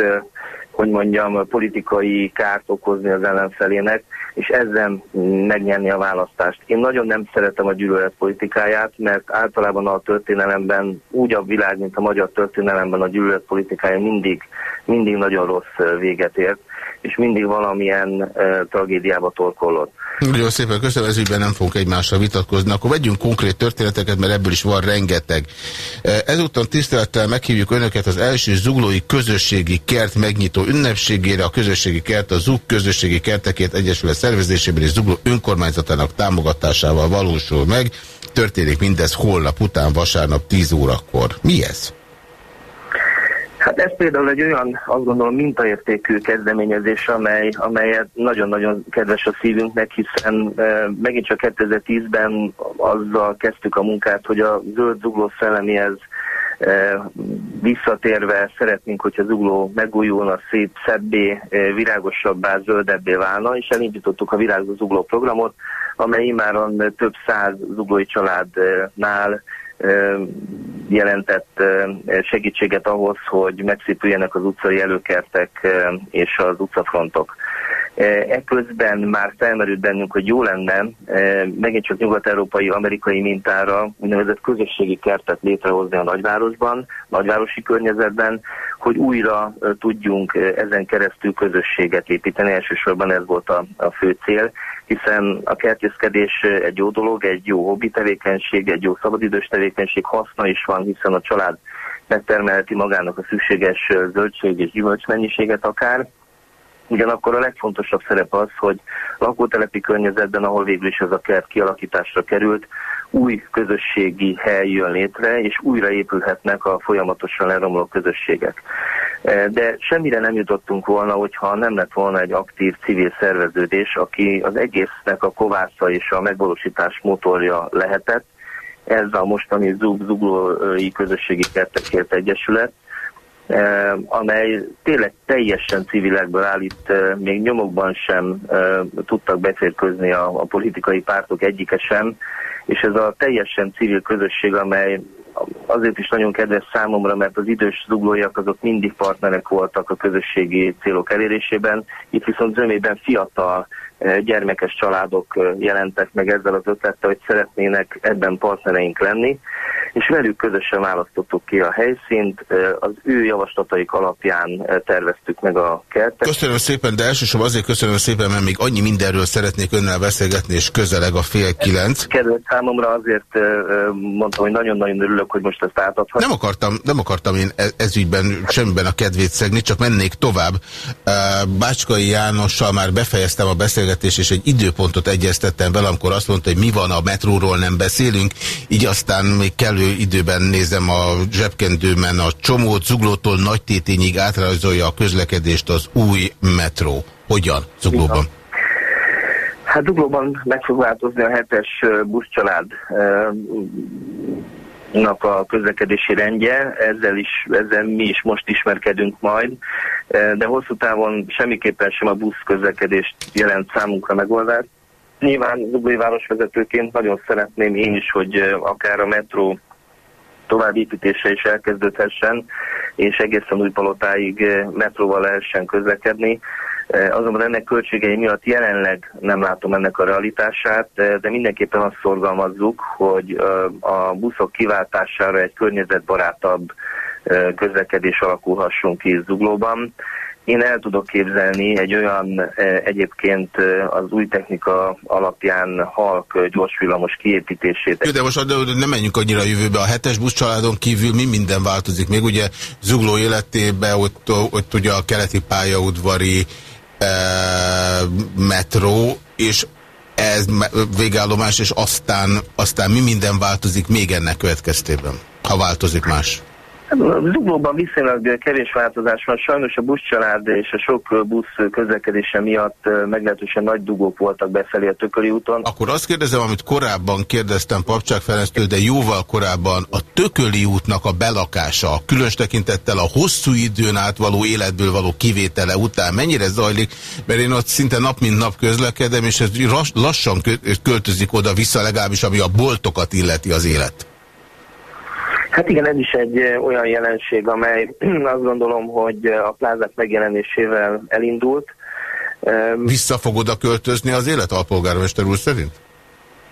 S13: hogy mondjam, politikai kárt okozni az ellenfelének, és ezzel megnyerni a választást. Én nagyon nem szeretem a gyűlölet politikáját, mert általában a történelemben, úgy a világ, mint a magyar történelemben a gyűlölet politikája mindig, mindig nagyon rossz véget ért, és mindig valamilyen uh, tragédiába torkollott.
S2: Nagyon szépen köszönöm, ez ügyben nem fogunk egymással vitatkozni. Akkor vegyünk konkrét történeteket, mert ebből is van rengeteg. Ezúttal tisztelettel meghívjuk Önöket az első zuglói közösségi kert megnyitó ünnepségére. A közösségi kert a ZUG közösségi kertekért egyesület szervezésében és Zugló önkormányzatának támogatásával valósul meg. Történik mindez holnap után, vasárnap 10 órakor. Mi ez?
S13: Hát ez például egy olyan, azt gondolom, mintaértékű kezdeményezés, amely, amelyet nagyon-nagyon kedves a szívünknek, hiszen e, megint csak 2010-ben azzal kezdtük a munkát, hogy a zöld zugló szellemihez e, visszatérve szeretnénk, hogyha zugló megújulna, szép, szebbé, e, virágosabbá, zöldebbé válna, és elindítottuk a Virágzó Zugló programot, amely imáron több száz zuglói családnál jelentett segítséget ahhoz, hogy megszépüljenek az utcai előkertek és az utcafrontok. Ekközben már felmerült bennünk, hogy jó lenne megint csak nyugat-európai, amerikai mintára úgynevezett közösségi kertet létrehozni a nagyvárosban, nagyvárosi környezetben, hogy újra tudjunk ezen keresztül közösséget építeni. Elsősorban ez volt a, a fő cél, hiszen a kertészkedés egy jó dolog, egy jó hobbi tevékenység, egy jó szabadidős tevékenység, haszna is van, hiszen a család megtermelheti magának a szükséges zöldség és gyümölcsmennyiséget akár, Ugyanakkor a legfontosabb szerep az, hogy lakótelepi környezetben, ahol végül is ez a kert kialakításra került, új közösségi hely jön létre, és újra épülhetnek a folyamatosan leromló közösségek. E, de semmire nem jutottunk volna, hogyha nem lett volna egy aktív civil szerveződés, aki az egésznek a kovásza és a megvalósítás motorja lehetett. Ez a mostani Zug Zuglói Közösségi Kertekért Egyesület, amely tényleg teljesen civilekből áll, itt még nyomokban sem tudtak beférkőzni a, a politikai pártok egyike sem, és ez a teljesen civil közösség, amely azért is nagyon kedves számomra, mert az idős zuglóiak azok mindig partnerek voltak a közösségi célok elérésében, itt viszont zömében fiatal gyermekes családok jelentek meg ezzel az ötlettel, hogy szeretnének ebben partnereink lenni, és velük közösen választottuk ki a helyszínt, az ő javaslataik alapján terveztük meg a kertet.
S2: Köszönöm szépen, de elsősorban azért köszönöm szépen, mert még annyi mindenről szeretnék önnel beszélgetni, és közeleg a fél kilenc.
S13: Kedves számomra azért mondtam, hogy nagyon-nagyon örülök, hogy most ezt átadhatom.
S2: Nem akartam, nem akartam én e- ezügyben semmiben a kedvét szegni, csak mennék tovább. Bácskai Jánossal már befejeztem a beszélgetést, és egy időpontot egyeztettem vele, amikor azt mondta, hogy mi van a metróról nem beszélünk, így aztán még kellő időben nézem a zsebkendőmen a csomót, zuglótól nagy tétényig átrajzolja a közlekedést az új metró. Hogyan zuglóban?
S13: Hát Zuglóban meg fog változni a hetes buszcsalád a közlekedési rendje, ezzel, is, ezzel mi is most ismerkedünk majd, de hosszú távon semmiképpen sem a busz közlekedést jelent számunkra megoldást. Nyilván Zuglói városvezetőként nagyon szeretném én is, hogy akár a metró továbbépítése is elkezdődhessen, és egészen új palotáig eh, metróval lehessen közlekedni. Eh, azonban ennek költségei miatt jelenleg nem látom ennek a realitását, eh, de mindenképpen azt szorgalmazzuk, hogy a buszok kiváltására egy környezetbarátabb közlekedés alakulhasson ki Zuglóban. Én el tudok képzelni egy olyan e, egyébként e, az új technika alapján halk gyorsvillamos kiépítését.
S2: De most nem menjünk annyira a jövőbe. A hetes buszcsaládon kívül mi minden változik? Még ugye Zugló életében ott, ott ugye a keleti pályaudvari e, metró, és ez végállomás, és aztán, aztán mi minden változik még ennek következtében, ha változik más?
S13: Zuglóban viszonylag kevés változás van. Sajnos a buszcsalád és a sok busz közlekedése miatt meglehetősen nagy dugók voltak befelé a Tököli úton.
S2: Akkor azt kérdezem, amit korábban kérdeztem Papcsák Ferenctől, de jóval korábban a Tököli útnak a belakása, különös tekintettel a hosszú időn át való életből való kivétele után mennyire zajlik, mert én ott szinte nap mint nap közlekedem, és ez lassan költözik oda-vissza, legalábbis ami a boltokat illeti az élet.
S13: Hát igen, ez is egy olyan jelenség, amely azt gondolom, hogy a plázák megjelenésével elindult.
S2: Vissza fog oda költözni az élet alpolgármester úr szerint?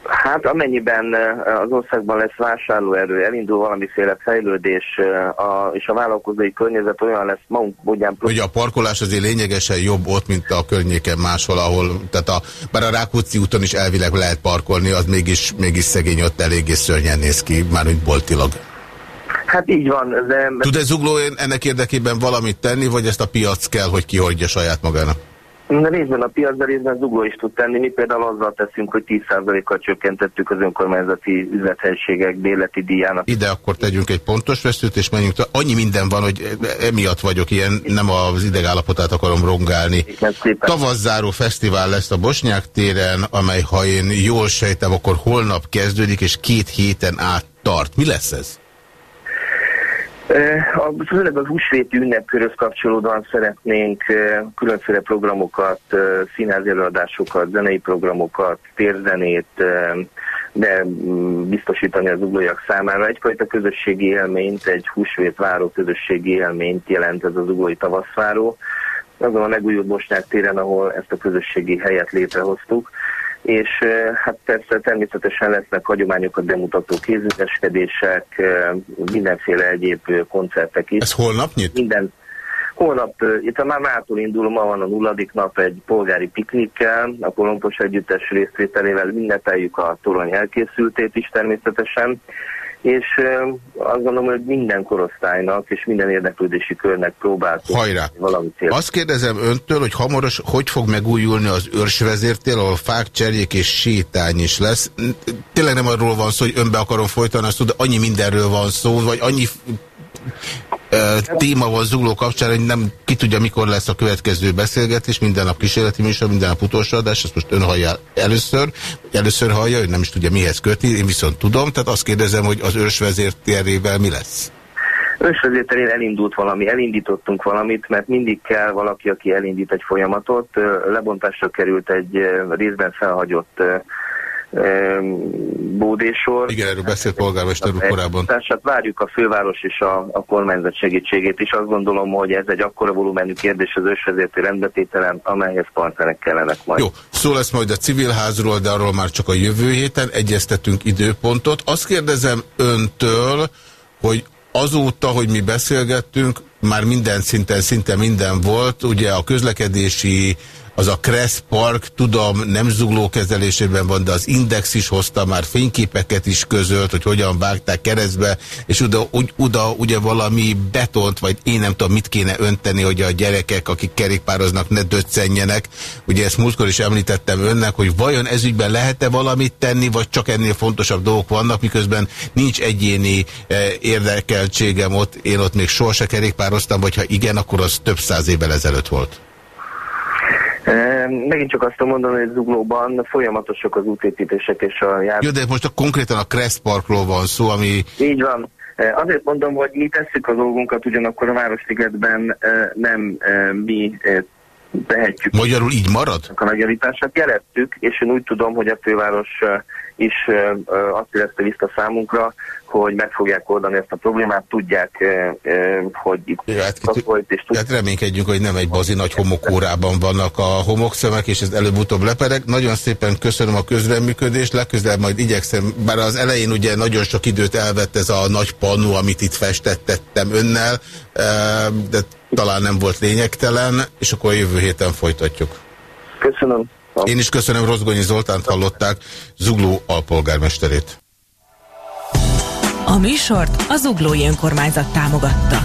S13: Hát amennyiben az országban lesz vásárlóerő, elindul valamiféle fejlődés, a, és a vállalkozói környezet olyan lesz magunk ugyan...
S2: Ugye a parkolás azért lényegesen jobb ott, mint a környéken máshol, ahol, tehát a, bár a Rákóczi úton is elvileg lehet parkolni, az mégis, mégis szegény ott eléggé szörnyen néz ki, mármint boltilag.
S13: Hát így van. De...
S2: Tud-e Zugló ennek érdekében valamit tenni, vagy ezt a piac kell, hogy kihordja saját magának?
S13: Részben a piac, de részben zugló is tud tenni. Mi például azzal teszünk, hogy 10%-kal csökkentettük az önkormányzati üzlethelységek béleti díjának.
S2: Ide akkor tegyünk egy pontos vesztőt, és menjünk. Annyi minden van, hogy emiatt vagyok ilyen, nem az idegállapotát akarom rongálni. Tavasszáró fesztivál lesz a Bosnyák téren, amely ha én jól sejtem, akkor holnap kezdődik, és két héten át tart. Mi lesz ez?
S13: A, főleg az húsvéti ünnepköröz kapcsolódóan szeretnénk különféle programokat, színházi előadásokat, zenei programokat, térzenét, de mm, biztosítani az uglóiak számára. Egyfajta közösségi élményt, egy húsvét váró közösségi élményt jelent ez az uglói tavaszváró. Azon a megújult Bosnyák téren, ahol ezt a közösségi helyet létrehoztuk és hát persze természetesen lesznek hagyományokat bemutató kézügyeskedések, mindenféle egyéb koncertek is.
S2: Ez holnap nyit?
S13: Minden, Holnap, itt már mától indul, ma van a nulladik nap egy polgári piknikkel, a Kolompos Együttes részvételével ünnepeljük a torony elkészültét is természetesen, és azt gondolom, hogy minden korosztálynak és minden érdeklődési körnek próbáltunk
S2: Hajrá. valami cél. Azt kérdezem öntől, hogy hamaros hogy fog megújulni az őrsvezértél, ahol fák, cserjék és sétány is lesz. Tényleg nem arról van szó, hogy önbe akarom folytani, azt tud, annyi mindenről van szó, vagy annyi téma van zugló kapcsán, hogy nem ki tudja, mikor lesz a következő beszélgetés, minden nap kísérleti műsor, minden nap utolsó adás, ezt most ön hallja először, először hallja, hogy nem is tudja mihez kötni, én viszont tudom, tehát azt kérdezem, hogy az ősvezértérével mi lesz?
S13: Ősvezérterén elindult valami, elindítottunk valamit, mert mindig kell valaki, aki elindít egy folyamatot. Lebontásra került egy részben felhagyott bódésor.
S2: Igen, erről beszélt polgármester úr korábban.
S13: Tehát várjuk a főváros és a, a kormányzat segítségét is. Azt gondolom, hogy ez egy akkora volumenű kérdés az ősvezérti rendbetételen, amelyhez partnerek kellenek majd.
S2: Jó, szó lesz majd a civilházról, de arról már csak a jövő héten egyeztetünk időpontot. Azt kérdezem öntől, hogy azóta, hogy mi beszélgettünk, már minden szinten, szinte minden volt, ugye a közlekedési az a Kressz Park, tudom, nem zugló kezelésében van, de az Index is hozta már fényképeket is közölt, hogy hogyan vágták keresztbe, és oda, oda ugye valami betont, vagy én nem tudom, mit kéne önteni, hogy a gyerekek, akik kerékpároznak, ne döccenjenek. Ugye ezt múltkor is említettem önnek, hogy vajon ezügyben lehet-e valamit tenni, vagy csak ennél fontosabb dolgok vannak, miközben nincs egyéni eh, érdekeltségem ott, én ott még soha kerékpároztam, vagy ha igen, akkor az több száz évvel ezelőtt volt.
S13: Megint csak azt mondani, hogy Zuglóban folyamatosak az útépítések és a jár...
S2: Jó, de most a, konkrétan a Crest Parkról van szó, ami...
S13: Így van. Azért mondom, hogy mi tesszük a dolgunkat, ugyanakkor a Városligetben nem mi tehetjük.
S2: Magyarul így marad?
S13: A megjavítását jeleztük, és én úgy tudom, hogy a főváros is azt érezte vissza számunkra, hogy meg fogják oldani ezt a problémát, tudják, hogy itt
S2: ja, hát, volt, és tudják. Hát reménykedjünk, hogy nem egy bazi nagy homokórában vannak a homokszemek, és ez előbb-utóbb lepereg. Nagyon szépen köszönöm a közreműködést, legközelebb majd igyekszem, bár az elején ugye nagyon sok időt elvett ez a nagy pannu, amit itt festettettem önnel, de talán nem volt lényegtelen, és akkor a jövő héten folytatjuk.
S13: Köszönöm.
S2: Én is köszönöm, Rozgonyi Zoltánt hallották, Zugló alpolgármesterét.
S9: A műsort az Zuglói Önkormányzat támogatta.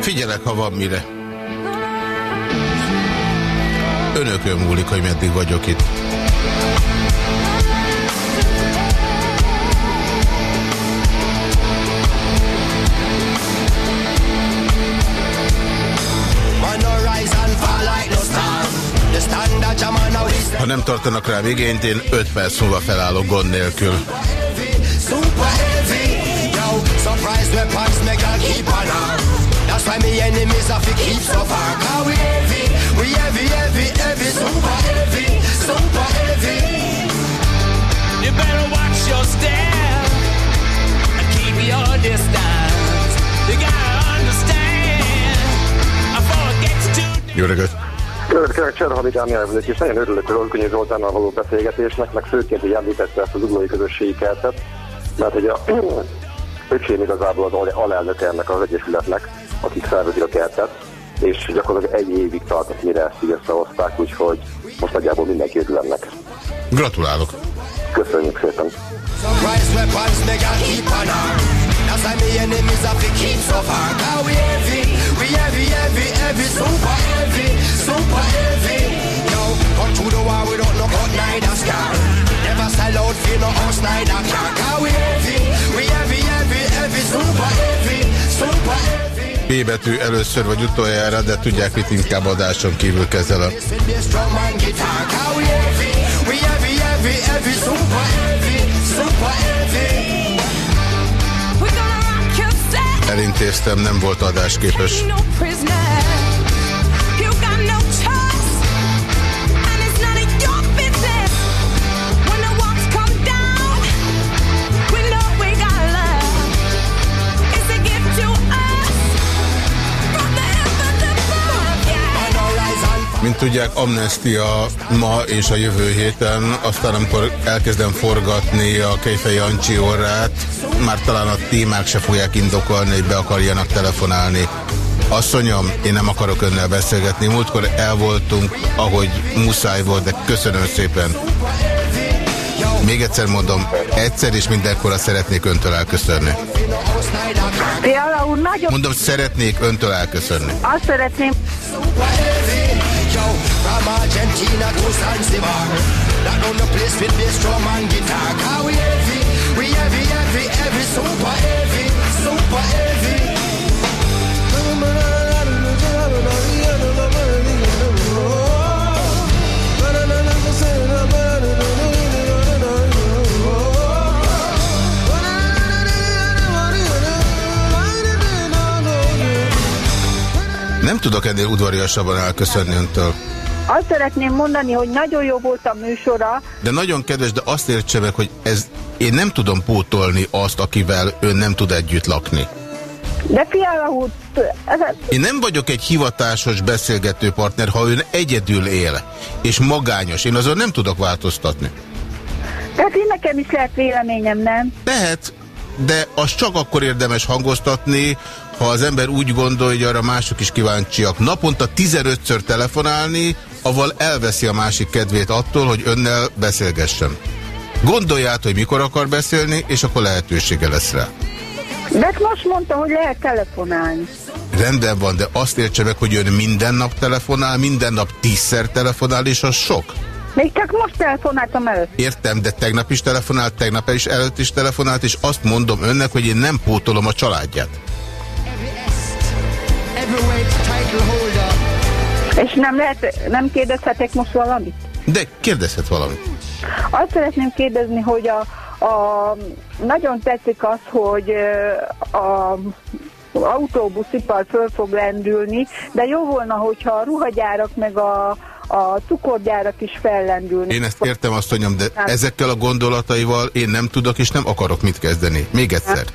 S2: Figyelek, ha van mire. Önökön múlik, hogy meddig vagyok itt. Ha nem tartanak rá igényt, én 5 perc múlva felállok gond nélkül. That's why me enemies have to keep so far. Cause we heavy, we heavy, heavy, heavy, super heavy, super heavy. You better watch your step and keep your distance. You gotta understand. Before it gets too... Jó reggelt!
S14: Kérlek, Cserhavidán nyelvülök, és nagyon örülök a Rozgonyi Zoltánnal való beszélgetésnek, meg főként, hogy említette ezt az uglói közösségi kertet, mert hogy a öcsém igazából az alelnök ennek az egyesületnek, akik szervezik a kertet, és gyakorlatilag egy évig tartott, mire ezt így összehozták, úgyhogy most nagyjából mindenki örül ennek.
S2: Gratulálok!
S14: Köszönjük szépen!
S15: That's why me enemies have to keep so far Cause we heavy, we heavy, heavy, heavy Super heavy, super heavy. Yo, come through the war we don't know cut neither scar Never sell out for no house neither car. Cause we heavy, we heavy, heavy, heavy Super heavy, super heavy.
S2: B betű először vagy utoljára, de tudják, mit inkább adáson kívül kezel a... Super heavy Elintéztem, nem volt adásképes. Mint tudják, amnestia ma és a jövő héten, aztán amikor elkezdem forgatni a Kejfej Jancsi orrát, már talán a témák se fogják indokolni, hogy be akarjanak telefonálni. Asszonyom, én nem akarok önnel beszélgetni. Múltkor el voltunk, ahogy muszáj volt, de köszönöm szépen. Még egyszer mondom, egyszer és mindenkorra szeretnék öntől elköszönni. Mondom, szeretnék öntől elköszönni.
S16: Azt szeretném... From Argentina to Zanzibar Lock down the place with bass drum and guitar. Cause we heavy, we heavy, heavy, heavy Super heavy, super heavy
S2: Nem tudok ennél udvariasabban elköszönni öntől.
S16: Azt szeretném mondani, hogy nagyon jó volt a műsora.
S2: De nagyon kedves, de azt értse meg, hogy ez, én nem tudom pótolni azt, akivel ön nem tud együtt lakni.
S16: De Fiala úr... Ez.
S2: Én nem vagyok egy hivatásos beszélgető partner, ha ön egyedül él, és magányos. Én azon nem tudok változtatni.
S16: Tehát én nekem is lehet véleményem, nem?
S2: Lehet, de az csak akkor érdemes hangoztatni, ha az ember úgy gondolja, hogy arra mások is kíváncsiak. Naponta 15-ször telefonálni, avval elveszi a másik kedvét attól, hogy önnel beszélgessen. Gondolját, hogy mikor akar beszélni, és akkor lehetősége lesz rá.
S16: De most mondta, hogy lehet telefonálni.
S2: Rendben van, de azt értse meg, hogy ön minden nap telefonál, minden nap tízszer telefonál, és az sok.
S16: Még csak most telefonáltam előtt.
S2: Értem, de tegnap is telefonált, tegnap is előtt is telefonált, és azt mondom önnek, hogy én nem pótolom a családját.
S16: És nem lehet, nem kérdezhetek most valamit?
S2: De kérdezhet valamit.
S16: Azt szeretném kérdezni, hogy a, a, nagyon tetszik az, hogy a autóbuszipar föl fog lendülni, de jó volna, hogyha a ruhagyárak meg a, a cukorgyárak is fellendülni.
S2: Én ezt értem, azt mondjam, de ezekkel a gondolataival én nem tudok és nem akarok mit kezdeni. Még egyszer. Hát.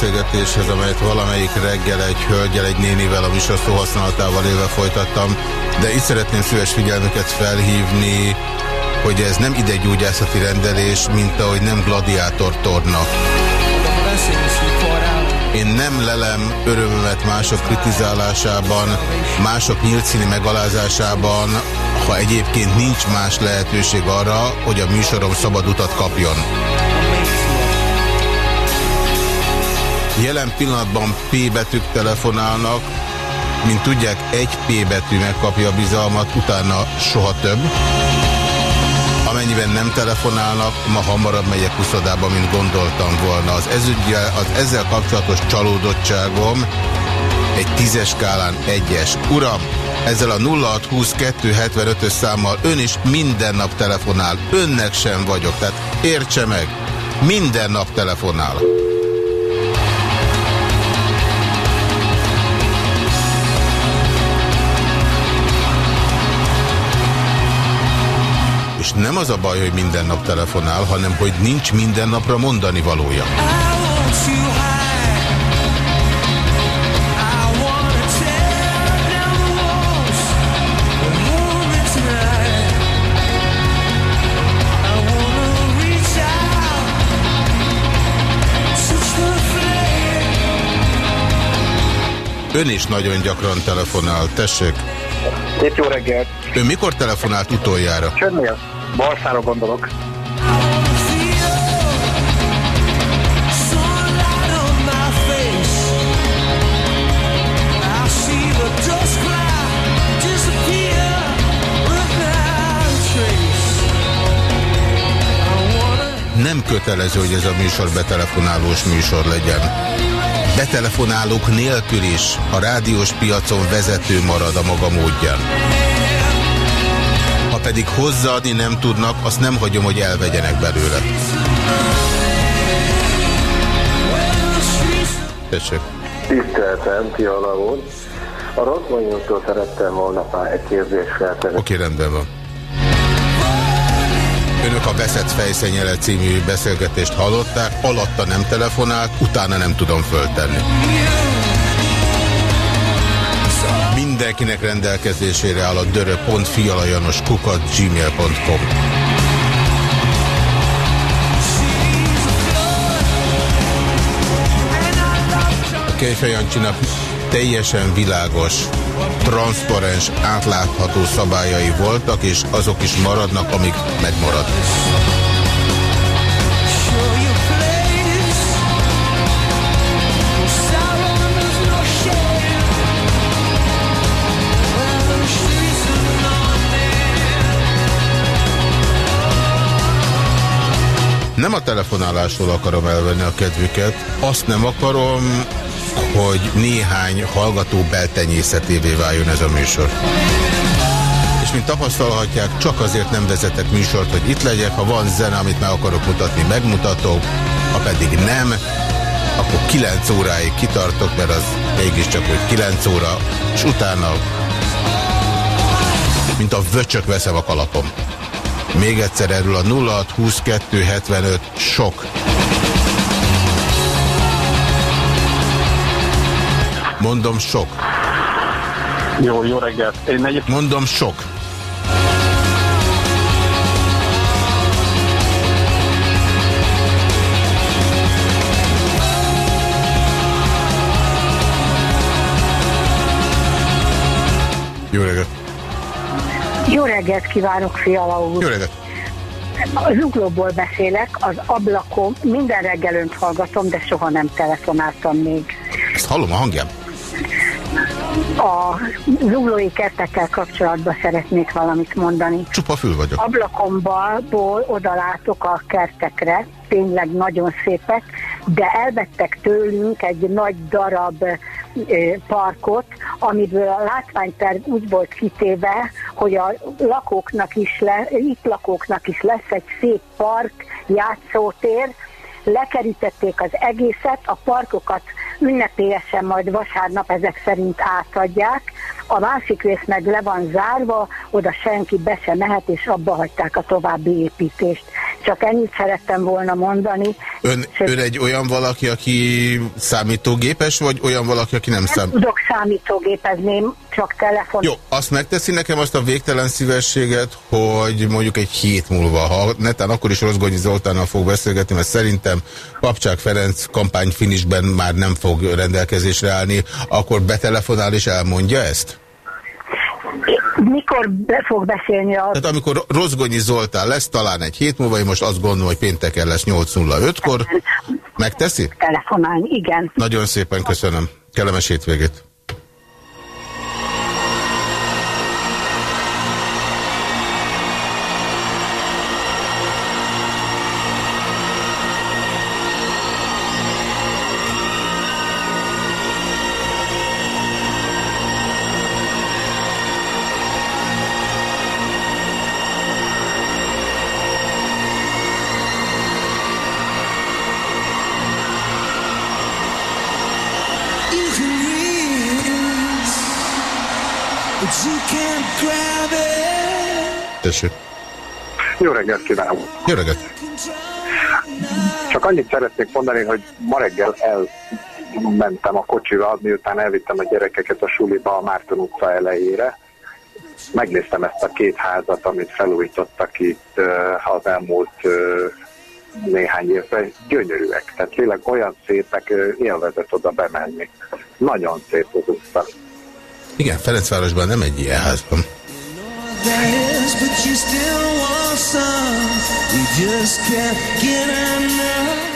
S2: Beszélgetéshez, amelyet valamelyik reggel egy hölgyel, egy nénivel a műsor szóhasználatával élve folytattam, de itt szeretném szíves figyelmüket felhívni, hogy ez nem idegyógyászati rendelés, mint ahogy nem gladiátor torna. Én nem lelem örömömet mások kritizálásában, mások nyíltszíni megalázásában, ha egyébként nincs más lehetőség arra, hogy a műsorom szabad utat kapjon. Jelen pillanatban P betűk telefonálnak, mint tudják, egy P betű megkapja a bizalmat, utána soha több. Amennyiben nem telefonálnak, ma hamarabb megyek uszodába, mint gondoltam volna. Az, ezügyel, az ezzel kapcsolatos csalódottságom egy tízes skálán egyes. Uram, ezzel a 062275-ös számmal ön is minden nap telefonál. Önnek sem vagyok, tehát értse meg, minden nap telefonál. És nem az a baj, hogy minden nap telefonál, hanem hogy nincs minden napra mondani valója. Ön is nagyon gyakran telefonál, tessék.
S17: Szép jó reggelt.
S2: Ön mikor telefonált utoljára?
S17: Csönnél. Barszára gondolok.
S2: Nem kötelező, hogy ez a műsor betelefonálós műsor legyen betelefonálók nélkül is a rádiós piacon vezető marad a maga módján. Pedig hozzáadni nem tudnak, azt nem hagyom, hogy elvegyenek belőle. Tessék.
S18: Tiszteltem, Fiala úr. A Rotmanyútól szerettem volna egy kérdést feltenni.
S2: Oké, rendben van. Önök a Veszett Fejszenyele című beszélgetést hallották, alatta nem telefonált, utána nem tudom föltenni. Mindenkinek rendelkezésére áll a dörö.fialajanos kukat gmail.com A Kejfej Jancsinak teljesen világos, transzparens, átlátható szabályai voltak, és azok is maradnak, amik megmarad. Nem a telefonálásról akarom elvenni a kedvüket, azt nem akarom, hogy néhány hallgató beltenyészetévé váljon ez a műsor. És mint tapasztalhatják, csak azért nem vezetek műsort, hogy itt legyek. Ha van zene, amit meg akarok mutatni, megmutatok. Ha pedig nem, akkor 9 óráig kitartok, mert az mégiscsak, hogy 9 óra, és utána, mint a vöcsök veszem a kalapom. Még egyszer erről a 062275 sok Mondom sok.
S17: Jó, jó reggelt. Én egy...
S2: Mondom sok. Jó reggelt!
S19: Jó reggelt kívánok, Fiala úr!
S2: Jó reggelt!
S19: A zuglóból beszélek, az ablakom, minden reggel önt hallgatom, de soha nem telefonáltam még.
S2: Ezt hallom a hangján.
S19: A zuglói kertekkel kapcsolatban szeretnék valamit mondani.
S2: Csupa fül vagyok.
S19: Ablakomból odalátok a kertekre, tényleg nagyon szépek, de elvettek tőlünk egy nagy darab parkot, amiből a látványterv úgy volt kitéve, hogy a lakóknak is le, itt lakóknak is lesz egy szép park, játszótér, lekerítették az egészet, a parkokat ünnepélyesen majd vasárnap ezek szerint átadják, a másik rész meg le van zárva, oda senki be se mehet, és abba hagyták a további építést. Csak ennyit szerettem volna mondani.
S2: Ön, ön egy olyan valaki, aki számítógépes, vagy olyan valaki, aki nem, nem szám...
S19: tudok számítógépezni, csak telefon.
S2: Jó, azt megteszi nekem azt a végtelen szívességet, hogy mondjuk egy hét múlva, ha netán akkor is Rozgonyi Zoltánnal fog beszélgetni, mert szerintem Papcsák Ferenc kampány finisben már nem fog rendelkezésre állni, akkor betelefonál és elmondja ezt?
S19: Mikor be fog beszélni a...
S2: Tehát amikor Rozgonyi Zoltán lesz, talán egy hét múlva, én most azt gondolom, hogy pénteken lesz 8.05-kor. Megteszi?
S19: Telefonálni, igen.
S2: Nagyon szépen köszönöm. Kellemes hétvégét. Tessék.
S17: Jó reggelt kívánok.
S2: Jó reggelt.
S17: Csak annyit szeretnék mondani, hogy ma reggel elmentem a kocsival, miután elvittem a gyerekeket a suliba a Márton utca elejére. Megnéztem ezt a két házat, amit felújítottak itt az elmúlt néhány évben. Gyönyörűek, tehát tényleg olyan szépek, élvezett oda bemenni. Nagyon szép az utca.
S2: Igen, Ferencvárosban nem egy ilyen ház van.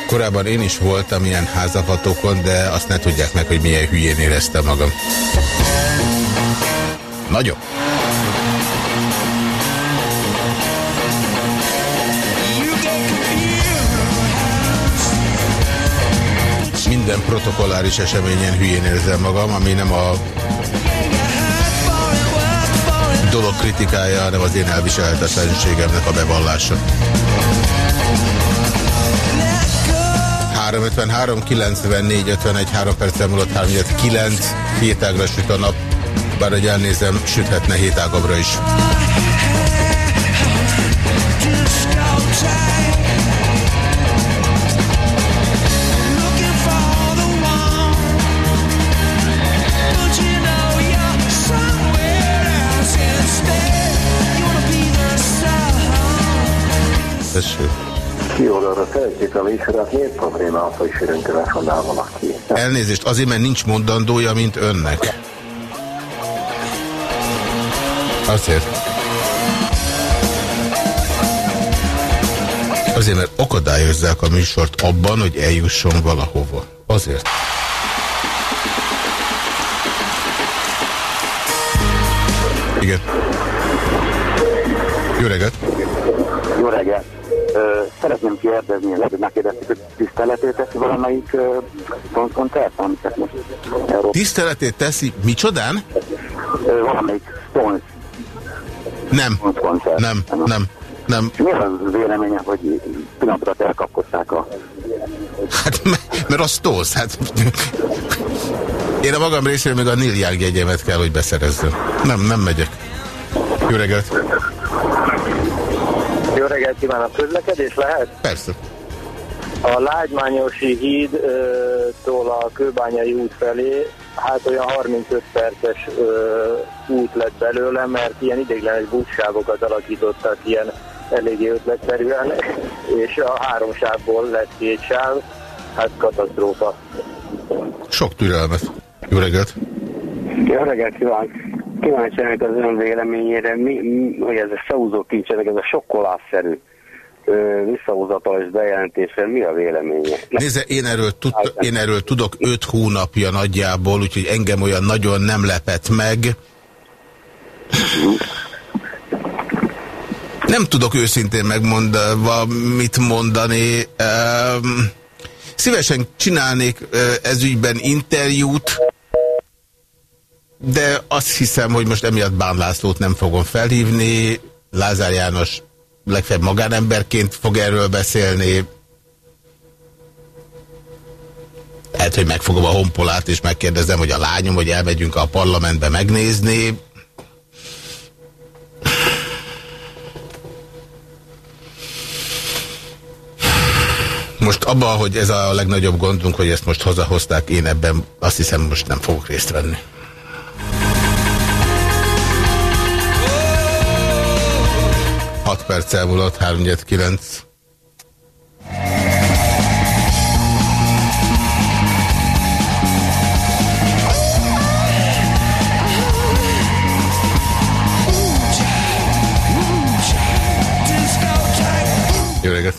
S2: Korábban én is voltam ilyen házafatokon, de azt ne tudják meg, hogy milyen hülyén éreztem magam. Nagyon. Minden protokolláris eseményen hülyén érzem magam, ami nem a dolog kritikája, hanem az én elviselhetetlenségemnek a bevallása. 353 94 51 3 perccel múlott 3 9 hétágra süt a nap, bár hogy elnézem, süthetne hétágabbra is. Tessék.
S18: Ki oldalra szeretjük a műsorát, miért probléma az, hogy sűrűn telefonnál valaki?
S2: Elnézést, azért, mert nincs mondandója, mint önnek. Azért. Azért, mert akadályozzák a műsort abban, hogy eljusson valahova. Azért. Igen. Jó reggelt!
S18: Jó reggelt! Szeretném kérdezni, lehet, megkérdeztük, hogy tiszteletét teszi valamelyik koncert, amiket most Európa...
S2: Tiszteletét teszi micsodán?
S18: Valamelyik spons.
S2: Nem, nem, nem, nem.
S18: Mi az véleménye, hogy pillanatra elkapkodták a...
S2: Hát, mert az tolsz, hát... Én a magam részéről még a Neil Young jegyemet kell, hogy beszerezzem. Nem, nem megyek. Jó reggelt!
S20: Jó reggelt kívánok! Közlekedés lehet?
S2: Persze.
S20: A Lágymányosi hídtól a Kőbányai út felé, hát olyan 35 perces ö, út lett belőle, mert ilyen ideiglenes buszsávokat alakítottak ilyen eléggé ötletszerűen, és a három sávból lett két sáv, hát katasztrófa.
S2: Sok türelmet. Jó reggelt!
S18: Jó reggelt kívánok! Kíváncsi az ön véleményére, mi, mi, hogy ez a szaúzó kincsenek, ez a sokkolásszerű visszahúzatalos bejelentéssel mi a véleménye?
S2: Nézze, én erről, tud, én erről tudok öt hónapja nagyjából, úgyhogy engem olyan nagyon nem lepett meg. Nem tudok őszintén megmondva mit mondani. Szívesen csinálnék ezügyben interjút, de azt hiszem, hogy most emiatt Bán Lászlót nem fogom felhívni. Lázár János legfeljebb magánemberként fog erről beszélni. Lehet, hogy megfogom a honpolát, és megkérdezem, hogy a lányom, hogy elmegyünk a parlamentbe megnézni. Most abban, hogy ez a legnagyobb gondunk, hogy ezt most hazahozták, én ebben azt hiszem most nem fogok részt venni. 6 perc elmúlott, 3-9. Jó reggelt!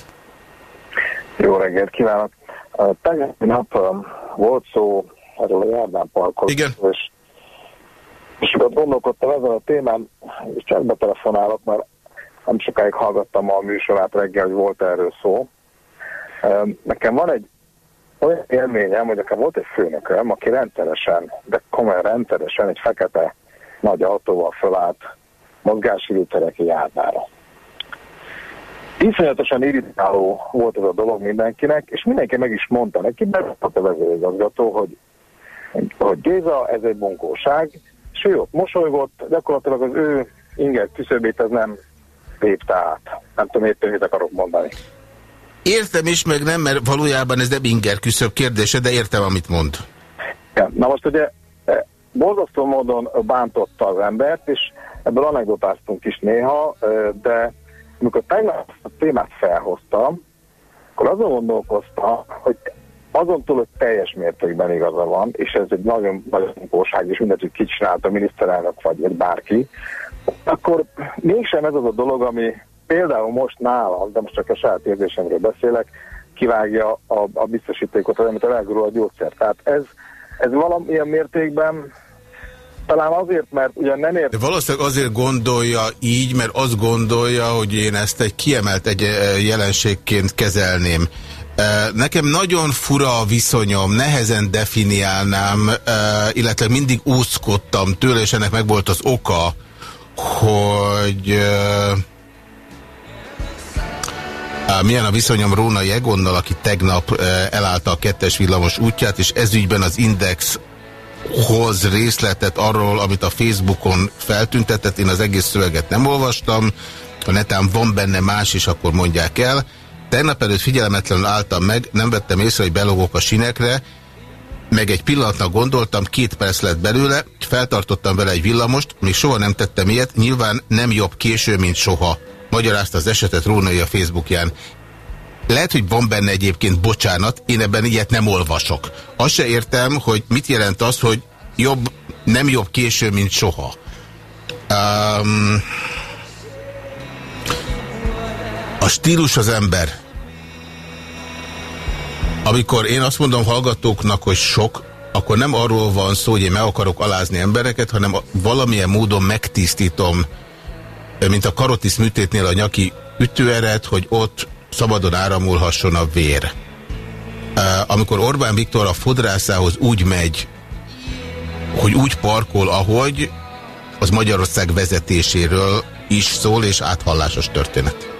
S17: Jó reggelt kívánok! Tegnapi nap volt szó erről a Járdán parkot.
S2: Igen.
S17: És, és ott gondolkodtam ezen a témán, és csak betelefonálok, mert nem sokáig hallgattam a műsorát reggel, hogy volt erről szó. Nekem van egy olyan élményem, hogy nekem volt egy főnököm, aki rendszeresen, de komolyan rendszeresen egy fekete nagy autóval fölállt mozgásidőtereki járdára. Iszonyatosan irritáló volt ez a dolog mindenkinek, és mindenki meg is mondta neki, mert a vezérigazgató, hogy, hogy Géza, ez egy bunkóság, és ő ott mosolygott, gyakorlatilag az ő inger küszöbét ez nem lépte át. Nem tudom éppen, mit akarok mondani.
S2: Értem is, meg nem, mert valójában ez nem inger küszöbb kérdése, de értem, amit mond.
S17: Ja, na most ugye e, borzasztó módon bántotta az embert, és ebből anekdotáztunk is néha, e, de amikor tegnap a témát felhoztam, akkor azon gondolkoztam, hogy azon túl, hogy teljes mértékben igaza van, és ez egy nagyon nagy munkóság, és mindegy, hogy ki csinálta, a miniszterelnök vagy, vagy bárki, akkor mégsem ez az a dolog, ami például most nálam, de most csak a saját érzésemről beszélek, kivágja a, a biztosítékot, amit elgurul a gyógyszer. Tehát ez, ez valamilyen mértékben talán azért, mert ugyan nem ért...
S2: De valószínűleg azért gondolja így, mert azt gondolja, hogy én ezt egy kiemelt egy jelenségként kezelném. Nekem nagyon fura a viszonyom, nehezen definiálnám, illetve mindig úszkodtam tőle, és ennek meg volt az oka, hogy milyen a viszonyom Róna Jegonnal, aki tegnap elállta a kettes villamos útját, és ezügyben az Index hoz részletet arról, amit a Facebookon feltüntetett. Én az egész szöveget nem olvastam. Ha netán van benne más is, akkor mondják el. Tegnap előtt figyelmetlenül álltam meg, nem vettem észre, hogy belogok a sinekre, meg egy pillanatnak gondoltam, két perc lett belőle, feltartottam vele egy villamost, még soha nem tettem ilyet, nyilván nem jobb késő, mint soha. Magyarázta az esetet Rónai a Facebookján. Lehet, hogy van benne egyébként bocsánat, én ebben ilyet nem olvasok. Azt se értem, hogy mit jelent az, hogy jobb, nem jobb késő, mint soha. Um, a stílus az ember. Amikor én azt mondom hallgatóknak, hogy sok, akkor nem arról van szó, hogy én meg akarok alázni embereket, hanem valamilyen módon megtisztítom, mint a karotis műtétnél a nyaki ütőeret, hogy ott szabadon áramulhasson a vér. Amikor Orbán Viktor a fodrászához úgy megy, hogy úgy parkol, ahogy, az Magyarország vezetéséről is szól, és áthallásos történet.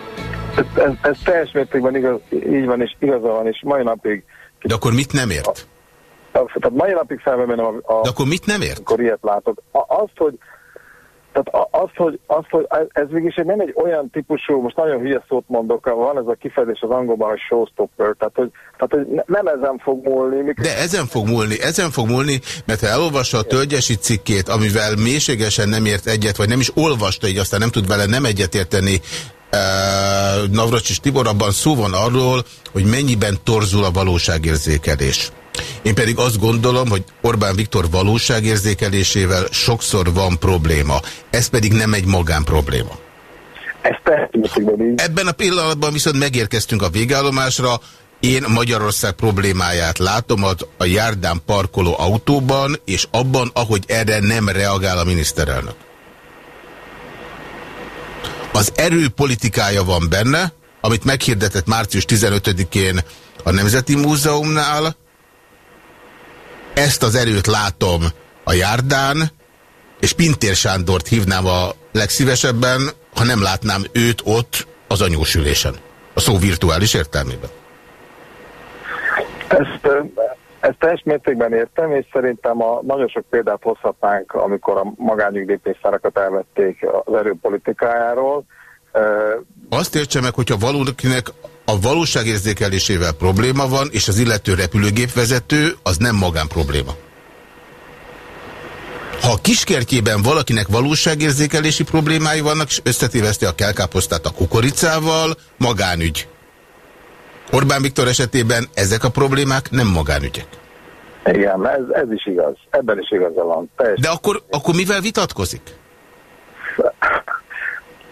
S17: Ez, ez, ez teljes mértékben igaz, így van, és igaza van, és mai napig...
S2: De akkor mit nem ért?
S17: A, tehát mai napig felmenem a, a...
S2: De akkor mit nem ért?
S17: Akkor ilyet látok. A, azt, hogy tehát az, hogy, az, hogy ez mégis nem egy olyan típusú, most nagyon hülye szót mondok, van ez a kifejezés az angolban, hogy showstopper, tehát hogy, tehát, hogy nem ezen fog múlni. Mikor...
S2: De ezen fog múlni, ezen fog múlni, mert ha elolvassa a tölgyesi cikkét, amivel mélységesen nem ért egyet, vagy nem is olvasta, így aztán nem tud vele nem egyetérteni Navracsis Tibor, abban szó van arról, hogy mennyiben torzul a valóságérzékelés. Én pedig azt gondolom, hogy Orbán Viktor valóságérzékelésével sokszor van probléma. Ez pedig nem egy magán probléma. Ebben a pillanatban viszont megérkeztünk a végállomásra. Én Magyarország problémáját látom a járdán parkoló autóban, és abban, ahogy erre nem reagál a miniszterelnök. Az erő politikája van benne, amit meghirdetett március 15-én a Nemzeti Múzeumnál, ezt az erőt látom a járdán, és Pintér Sándort hívnám a legszívesebben, ha nem látnám őt ott az anyósülésen. A szó virtuális értelmében.
S17: Ezt, ezt teljes mértékben értem, és szerintem a, nagyon sok példát hozhatnánk, amikor a magányugdíjpénztárakat elvették az erőpolitikájáról.
S2: Azt értse meg, hogyha valakinek a valóságérzékelésével probléma van, és az illető repülőgépvezető az nem magán probléma. Ha a kiskertjében valakinek valóságérzékelési problémái vannak, és összetéveszti a kelkáposztát a kukoricával, magánügy. Orbán Viktor esetében ezek a problémák nem magánügyek.
S17: Igen, ez, ez is igaz. Ebben is igaza van.
S2: Teljesen. De akkor, akkor mivel vitatkozik?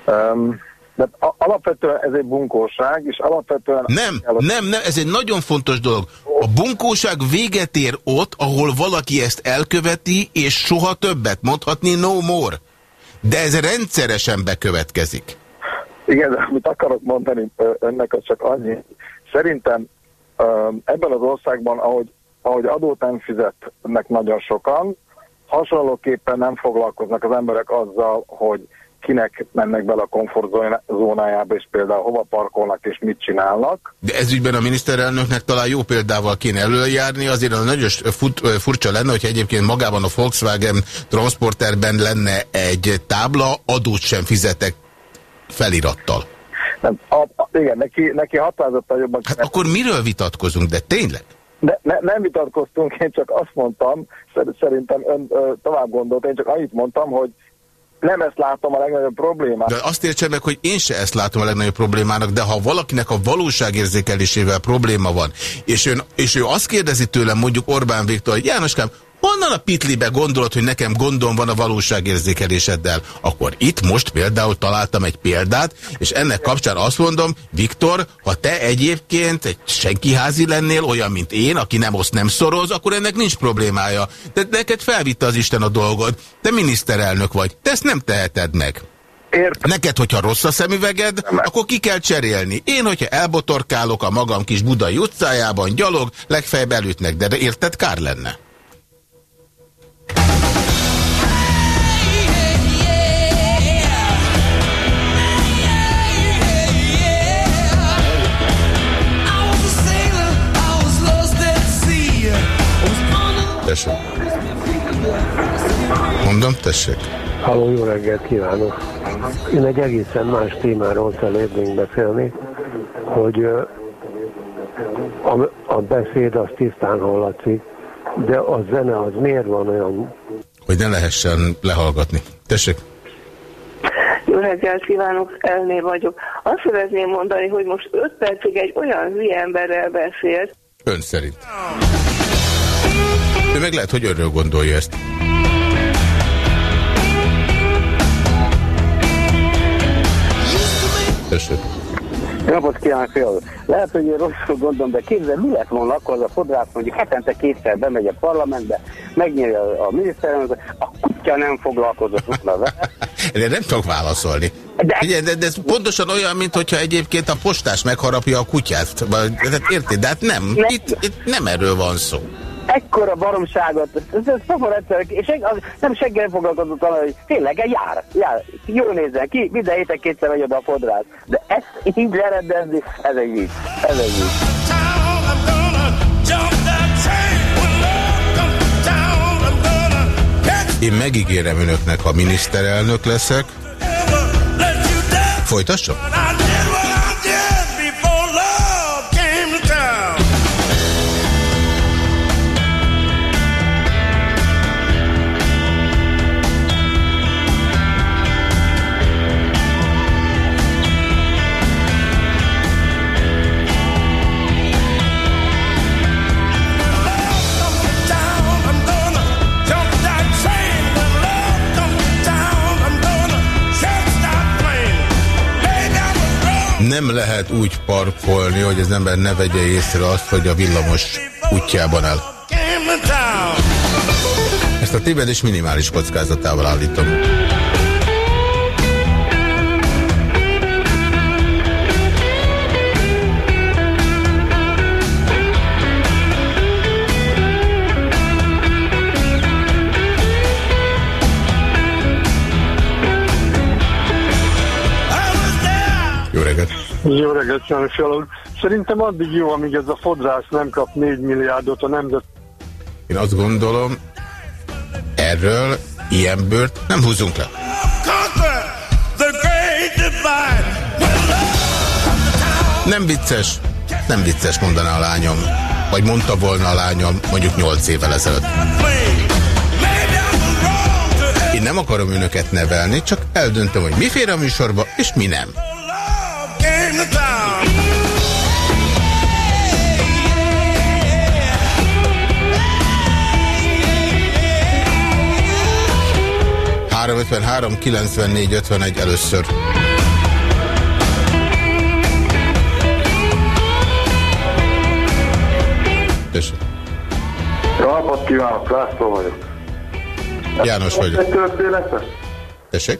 S17: um, de alapvetően ez egy bunkóság, és alapvetően...
S2: Nem, nem, nem, ez egy nagyon fontos dolog. A bunkóság véget ér ott, ahol valaki ezt elköveti, és soha többet mondhatni no more. De ez rendszeresen bekövetkezik.
S17: Igen, de amit akarok mondani önnek, az csak annyi. Szerintem ebben az országban, ahogy, ahogy adót nem fizetnek nagyon sokan, hasonlóképpen nem foglalkoznak az emberek azzal, hogy kinek mennek bele a komfortzónájába, és például hova parkolnak és mit csinálnak.
S2: De ezügyben a miniszterelnöknek talán jó példával kéne előjárni, azért az nagyon furcsa lenne, hogy egyébként magában a Volkswagen transporterben lenne egy tábla, adót sem fizetek felirattal.
S17: Nem, a, igen, neki, neki határozottan jobban...
S2: Hát akkor miről vitatkozunk, de tényleg?
S17: De ne, nem vitatkoztunk, én csak azt mondtam, szerintem ön ö, tovább gondolt, én csak annyit mondtam, hogy nem ezt látom a legnagyobb problémát.
S2: De azt értsen meg, hogy én se ezt látom a legnagyobb problémának, de ha valakinek a valóságérzékelésével probléma van, és, ön, és ő azt kérdezi tőlem mondjuk Orbán Viktor, hogy Jánoskám, honnan a pitlibe gondolod, hogy nekem gondom van a valóságérzékeléseddel? Akkor itt most például találtam egy példát, és ennek kapcsán azt mondom, Viktor, ha te egyébként egy senkiházi lennél, olyan, mint én, aki nem oszt, nem szoroz, akkor ennek nincs problémája. De neked felvitte az Isten a dolgod. Te miniszterelnök vagy. Te ezt nem teheted meg.
S17: Ért.
S2: Neked, hogyha rossz a szemüveged, nem. akkor ki kell cserélni. Én, hogyha elbotorkálok a magam kis budai utcájában, gyalog, legfeljebb elütnek, de, de érted, kár lenne. Tessék. Mondom, tessék.
S21: Halló, jó reggelt kívánok! Én egy egészen más témáról szeretnénk beszélni, hogy a, a beszéd az tisztán hallatszik, de a zene az miért van olyan...
S2: Hogy ne lehessen lehallgatni. Tessék!
S22: Jó reggelt kívánok, Elné vagyok. Azt szeretném mondani, hogy most 5 percig egy olyan hülye emberrel beszélt.
S2: Ön szerint. Ő meg lehet, hogy örül gondolja ezt. Tessék.
S18: Napot kívánok, fiam! Lehet, hogy én rosszul gondolom, de képzel, mi lett volna akkor az a fodrász, mondjuk hetente kétszer bemegy a parlamentbe, megnyeri a, a miniszterelnök, a kutya nem foglalkozott volna vele.
S2: Nem tudok válaszolni. De... Ugye, de, de ez pontosan olyan, mint hogyha egyébként a postás megharapja a kutyát. Vagy, érted? De hát nem. nem. Itt, itt nem erről van szó
S18: ekkora baromságot, ez, ez szofar egyszer, és az, nem seggel foglalkozott vele, hogy tényleg jár, jár, jól nézzen ki, minden héten kétszer megy oda a fodrász. De ezt így lerendezni, ez egy vicc, ez egy vicc.
S2: Én megígérem önöknek, ha miniszterelnök leszek. Folytassam? Nem lehet úgy parkolni, hogy az ember ne vegye észre azt, hogy a villamos útjában áll. Ezt a tévedés minimális kockázatával állítom.
S21: Jó reggelt, János Jalog. Szerintem addig jó, amíg ez a fodrász nem kap 4 milliárdot a nemzet.
S2: Én azt gondolom, erről ilyen bőrt nem húzunk le. Nem vicces, nem vicces mondaná a lányom. Vagy mondta volna a lányom mondjuk 8 évvel ezelőtt. Én nem akarom önöket nevelni, csak eldöntöm, hogy mi fér a műsorba, és mi nem. 353 94 51 először. Tessék.
S23: Jó napot kívánok, László vagyok.
S2: János vagyok. Tessék.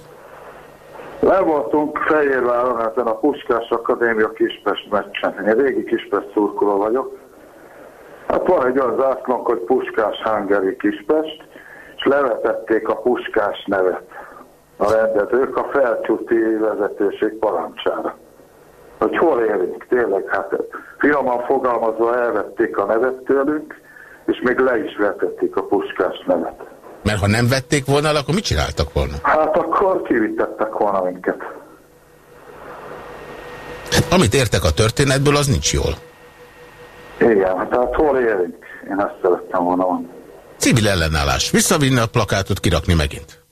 S23: Le voltunk Fehérváron ezen a Puskás Akadémia Kispest meccsen. Én régi Kispest szurkoló vagyok. Hát van egy olyan zászlónk, hogy Puskás Hungary Kispest, és levetették a Puskás nevet a rendezők a felcsúti vezetőség parancsára. Hogy hol élünk, tényleg, hát finoman fogalmazva elvették a nevet tőlünk, és még le is vetették a Puskás nevet.
S2: Mert ha nem vették volna, akkor mit csináltak volna?
S23: Hát akkor kivitettek volna minket.
S2: Amit értek a történetből, az nincs jól.
S24: Igen, hát, hát hol élünk? Én ezt szerettem volna mondani.
S2: Civil ellenállás. Visszavinni a plakátot, kirakni megint.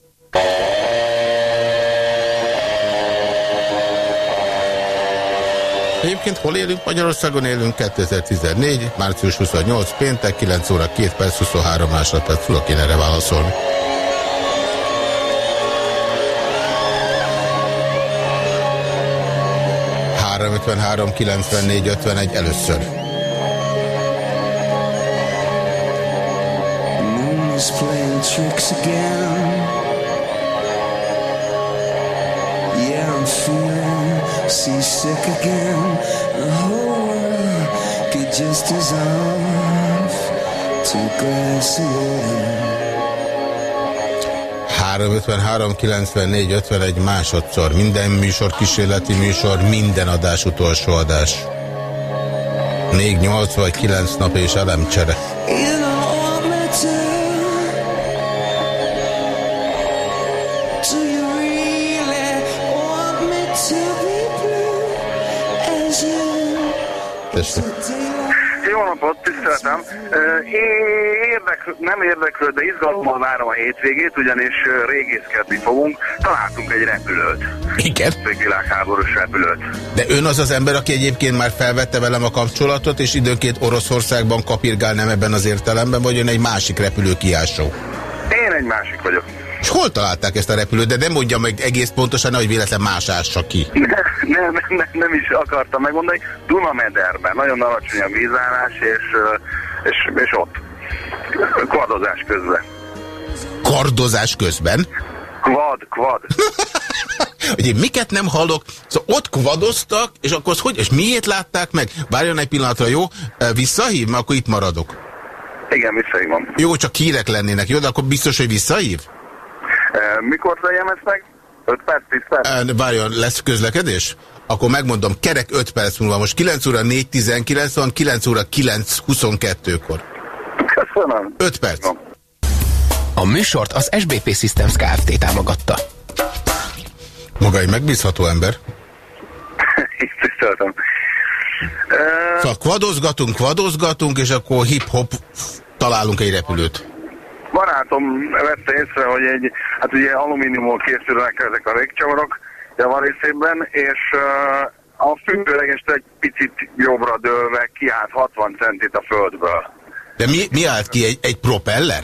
S2: Egyébként hol élünk? Magyarországon élünk 2014, március 28, péntek, 9 óra 2 perc, 23 másodperc. Tudok én erre válaszolni. Három 53 94 51 először. Is playing tricks again. Yeah, I'm feeling seasick again. The whole world get just. Two glass of water. 353 94 51 másodszor. Minden műsor kísérleti műsor, minden adás utolsó adás. 4, 8 vagy 9 nap és elemcsere.
S23: Jó napot, tiszteltem. Érdekl, nem érdeklő, de izgalommal várom a hétvégét, ugyanis régészkedni fogunk. Találtunk egy repülőt.
S2: Igen?
S23: Egy világháborús repülőt.
S2: De ön az az ember, aki egyébként már felvette velem a kapcsolatot, és időnként Oroszországban kapirgál nem ebben az értelemben, vagy ön egy másik repülő kiásó?
S23: Én egy másik vagyok.
S2: És hol találták ezt a repülőt? De nem mondja meg egész pontosan, hogy véletlen más ássa ki.
S23: Nem, nem, nem, nem is akartam megmondani. Dunamederben. Nagyon alacsony a vízállás, és, és, és ott. Kvadozás közben.
S2: Kardozás közben?
S23: Kvad, kvad.
S2: Ugye miket nem hallok? Szóval ott kvadoztak, és akkor hogy, és miért látták meg? Várjon egy pillanatra, jó? Visszahív, mert akkor itt maradok.
S23: Igen, visszahívom.
S2: Jó, csak hírek lennének, jó? De akkor biztos, hogy visszahív?
S23: Mikor legyen ezt meg? 5 perc, 10 perc?
S2: Várjon, lesz közlekedés? Akkor megmondom, kerek 5 perc múlva. Most 9 óra 4.19 van, 9 óra 9.22-kor.
S23: Köszönöm.
S2: 5 perc. No.
S3: A műsort az SBP Systems Kft. támogatta.
S2: Maga egy megbízható ember?
S23: Tiszteltem.
S2: Szóval kvadozgatunk, kvadozgatunk, és akkor hip-hop találunk egy repülőt
S23: barátom vette észre, hogy egy, hát ugye alumíniumból készülnek ezek a végcsavarok javarészében, és uh, a függőlegest egy picit jobbra dőlve kiállt 60 centit a földből.
S2: De mi, mi állt ki? Egy, egy propeller?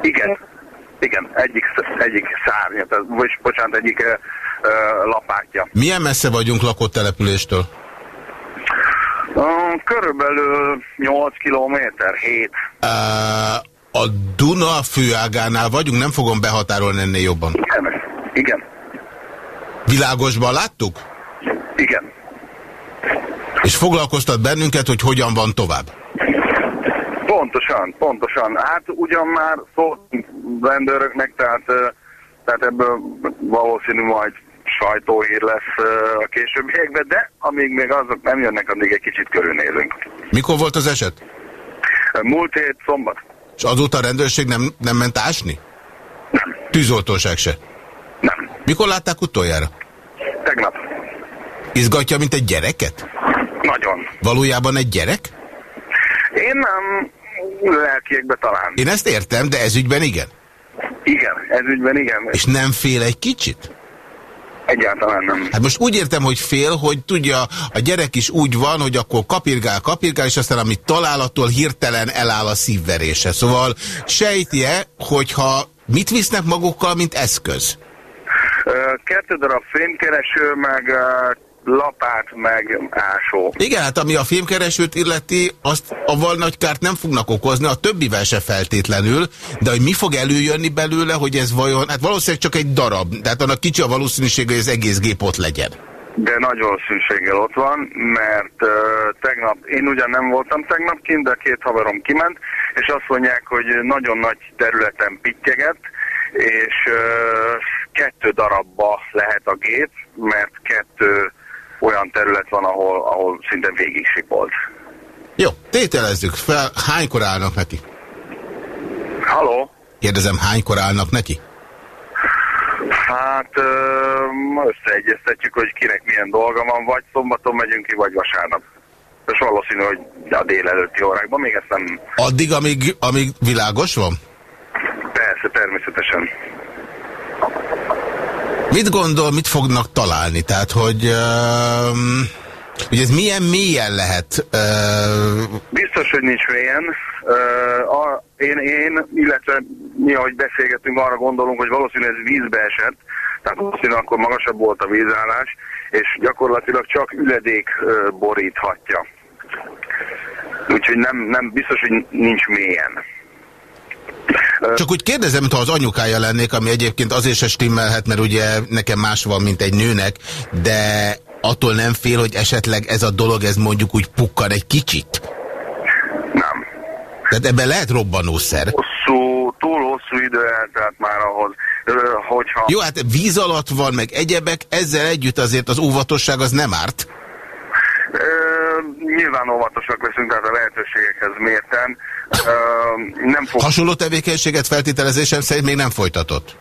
S23: Igen. Igen, egyik, egyik szárnya, vagy bocsánat, egyik uh, lapátja.
S2: Milyen messze vagyunk lakott településtől?
S23: Körülbelül 8 kilométer, 7. Uh,
S2: a Duna főágánál vagyunk, nem fogom behatárolni ennél jobban.
S23: Igen. Igen.
S2: Világosban láttuk?
S23: Igen.
S2: És foglalkoztat bennünket, hogy hogyan van tovább?
S23: Pontosan, pontosan. Hát ugyan már szóltunk rendőröknek, tehát, tehát ebből valószínű majd sajtóhír lesz a későbbiekben, de amíg még azok nem jönnek, addig egy kicsit körülnézünk.
S2: Mikor volt az eset?
S23: Múlt hét szombat.
S2: És azóta a rendőrség nem, nem ment ásni?
S23: Nem.
S2: Tűzoltóság se?
S23: Nem.
S2: Mikor látták utoljára?
S23: Tegnap.
S2: Izgatja, mint egy gyereket?
S23: Nagyon.
S2: Valójában egy gyerek?
S23: Én nem lelkiekbe talán.
S2: Én ezt értem, de ez ügyben igen?
S23: Igen, ez ügyben igen.
S2: És nem fél egy kicsit?
S23: Egyáltalán nem.
S2: Hát most úgy értem, hogy fél, hogy tudja, a gyerek is úgy van, hogy akkor kapirgál, kapirgál, és aztán amit talál, attól hirtelen eláll a szívverése. Szóval sejtje, hogyha mit visznek magukkal, mint eszköz?
S23: Kettő darab fémkereső, meg lapát, meg ásó.
S2: Igen, hát ami a filmkeresőt illeti, azt a nagy kárt nem fognak okozni, a többivel se feltétlenül, de hogy mi fog előjönni belőle, hogy ez vajon, hát valószínűleg csak egy darab, tehát annak kicsi a valószínűsége, hogy az egész gép ott legyen.
S23: De nagy valószínűséggel ott van, mert uh, tegnap, én ugyan nem voltam tegnap kint, de két haverom kiment, és azt mondják, hogy nagyon nagy területen pittyeget, és uh, kettő darabba lehet a gép, mert kettő olyan terület van, ahol, ahol szinte végigség volt.
S2: Jó, tételezzük fel, hánykor állnak neki?
S23: Halló?
S2: Kérdezem, hánykor állnak neki?
S23: Hát összeegyeztetjük, hogy kinek milyen dolga van, vagy szombaton megyünk ki, vagy vasárnap. És valószínű, hogy a délelőtti órákban még ezt nem...
S2: Addig, amíg, amíg világos van?
S23: Persze, természetesen.
S2: Mit gondol, mit fognak találni? Tehát, hogy... Uh, hogy ez milyen mélyen lehet? Uh...
S23: Biztos, hogy nincs mélyen. Uh, a, én, én, illetve mi, ahogy beszélgetünk, arra gondolunk, hogy valószínűleg ez vízbe esett, tehát valószínűleg akkor magasabb volt a vízállás, és gyakorlatilag csak üledék uh, boríthatja. Úgyhogy nem, nem biztos, hogy nincs mélyen.
S2: Csak úgy kérdezem, mintha az anyukája lennék, ami egyébként azért se stimmelhet, mert ugye nekem más van, mint egy nőnek, de attól nem fél, hogy esetleg ez a dolog, ez mondjuk úgy pukkan egy kicsit?
S23: Nem.
S2: Tehát ebben lehet robbanószer?
S23: Hosszú, túl hosszú idő eltelt már ahhoz, hogyha...
S2: Jó, hát víz alatt van, meg egyebek, ezzel együtt azért az óvatosság az nem árt?
S23: nyilván óvatosak leszünk, tehát a lehetőségekhez mérten. Nem fog...
S2: Hasonló tevékenységet feltételezésem szerint még nem folytatott?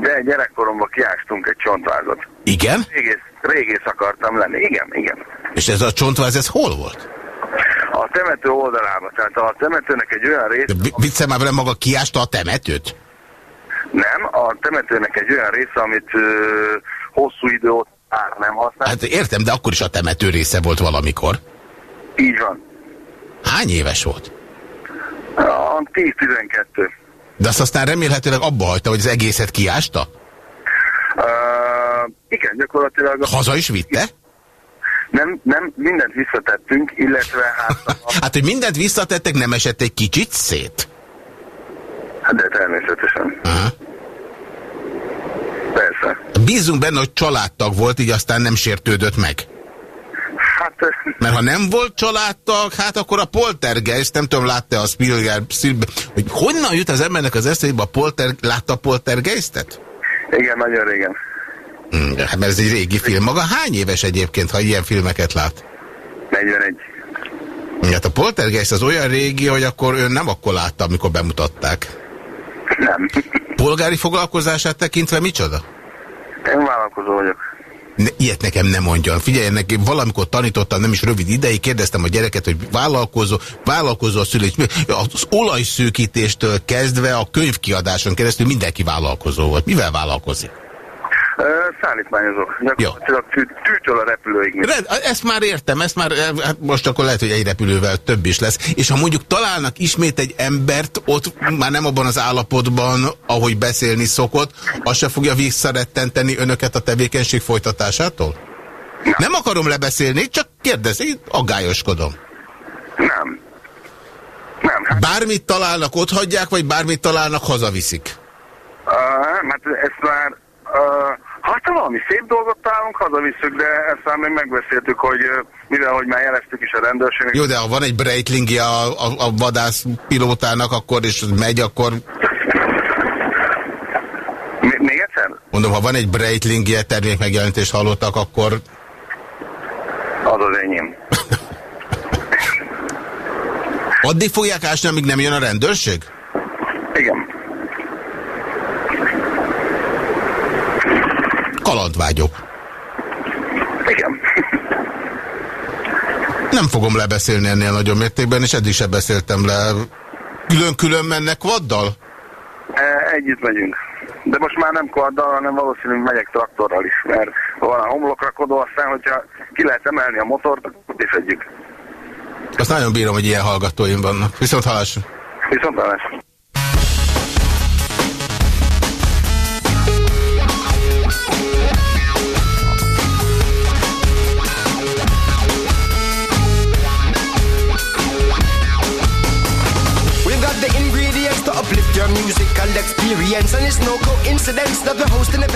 S23: De gyerekkoromban kiástunk egy csontvázat.
S2: Igen?
S23: Régész, régész akartam lenni. Igen, igen.
S2: És ez a csontváz, ez hol volt?
S23: A temető oldalában. Tehát a temetőnek egy olyan része...
S2: Viccem már velem maga kiásta a temetőt?
S23: Nem, a temetőnek egy olyan része, amit ö, hosszú idő ott nem használ.
S2: Hát értem, de akkor is a temető része volt valamikor.
S23: Így van.
S2: Hány éves volt?
S23: A 10-12.
S2: De azt aztán remélhetőleg abba hagyta, hogy az egészet kiásta?
S23: Uh, igen, gyakorlatilag...
S2: Haza is vitte?
S23: Nem, nem, mindent visszatettünk, illetve hát...
S2: A... hát, hogy mindent visszatettek, nem esett egy kicsit szét?
S23: Hát de természetesen. Aha. Persze.
S2: Bízunk benne, hogy családtag volt, így aztán nem sértődött meg.
S23: Hát...
S2: Mert ha nem volt családtag, hát akkor a poltergeist, nem tudom, látta a Spielberg, Spielberg hogy honnan jut az embernek az eszébe a polter, látta a poltergeistet?
S23: Igen, nagyon régen.
S2: Hmm, hát mert ez egy régi film. Maga hány éves egyébként, ha ilyen filmeket lát?
S23: 41.
S2: Hát a poltergeist az olyan régi, hogy akkor ön nem akkor látta, amikor bemutatták.
S23: Nem.
S2: Polgári foglalkozását tekintve micsoda?
S23: Én vállalkozó vagyok.
S2: Ne, ilyet nekem nem mondjon. Figyelj, neki valamikor tanítottam, nem is rövid ideig, kérdeztem a gyereket, hogy vállalkozó, vállalkozó a szülés. Az olajszűkítéstől kezdve a könyvkiadáson keresztül mindenki vállalkozó volt. Mivel vállalkozik?
S23: Szállítmányozok. Gyakorlatilag tű, tűtől a repülőig.
S2: Red, ezt már értem, ezt már, hát most akkor lehet, hogy egy repülővel több is lesz. És ha mondjuk találnak ismét egy embert, ott már nem abban az állapotban, ahogy beszélni szokott, az se fogja visszarettenteni önöket a tevékenység folytatásától? Nem, nem akarom lebeszélni, csak kérdezi, aggályoskodom.
S23: Nem. Nem.
S2: Hát... Bármit találnak, ott hagyják, vagy bármit találnak, hazaviszik?
S23: Uh, hát ezt már Uh, hát valami szép dolgot találunk, hazavisszük, de ezt már még megbeszéltük, hogy mivel, hogy már jeleztük is a rendőrségnek.
S2: Jó, de ha van egy Breitlingje a, a, a vadász pilótának, akkor és megy, akkor...
S23: M még egyszer?
S2: Mondom, ha van egy Breitlingje termékmegjelentést hallottak, akkor...
S23: Az az enyém.
S2: Addig fogják ásni, amíg nem jön a rendőrség?
S23: Igen.
S2: Kalandvágyok.
S23: Igen.
S2: Nem fogom lebeszélni ennél nagyobb mértékben, és eddig sem beszéltem le. Külön-külön mennek vaddal?
S23: E, együtt megyünk. De most már nem karddal, hanem valószínűleg megyek traktorral is, mert van a homlokrakodó, aztán, hogyha ki lehet emelni a motort, akkor is egyik.
S2: Azt nagyon bírom, hogy ilyen hallgatóim vannak. Viszont hallásra.
S23: Viszont hallásra.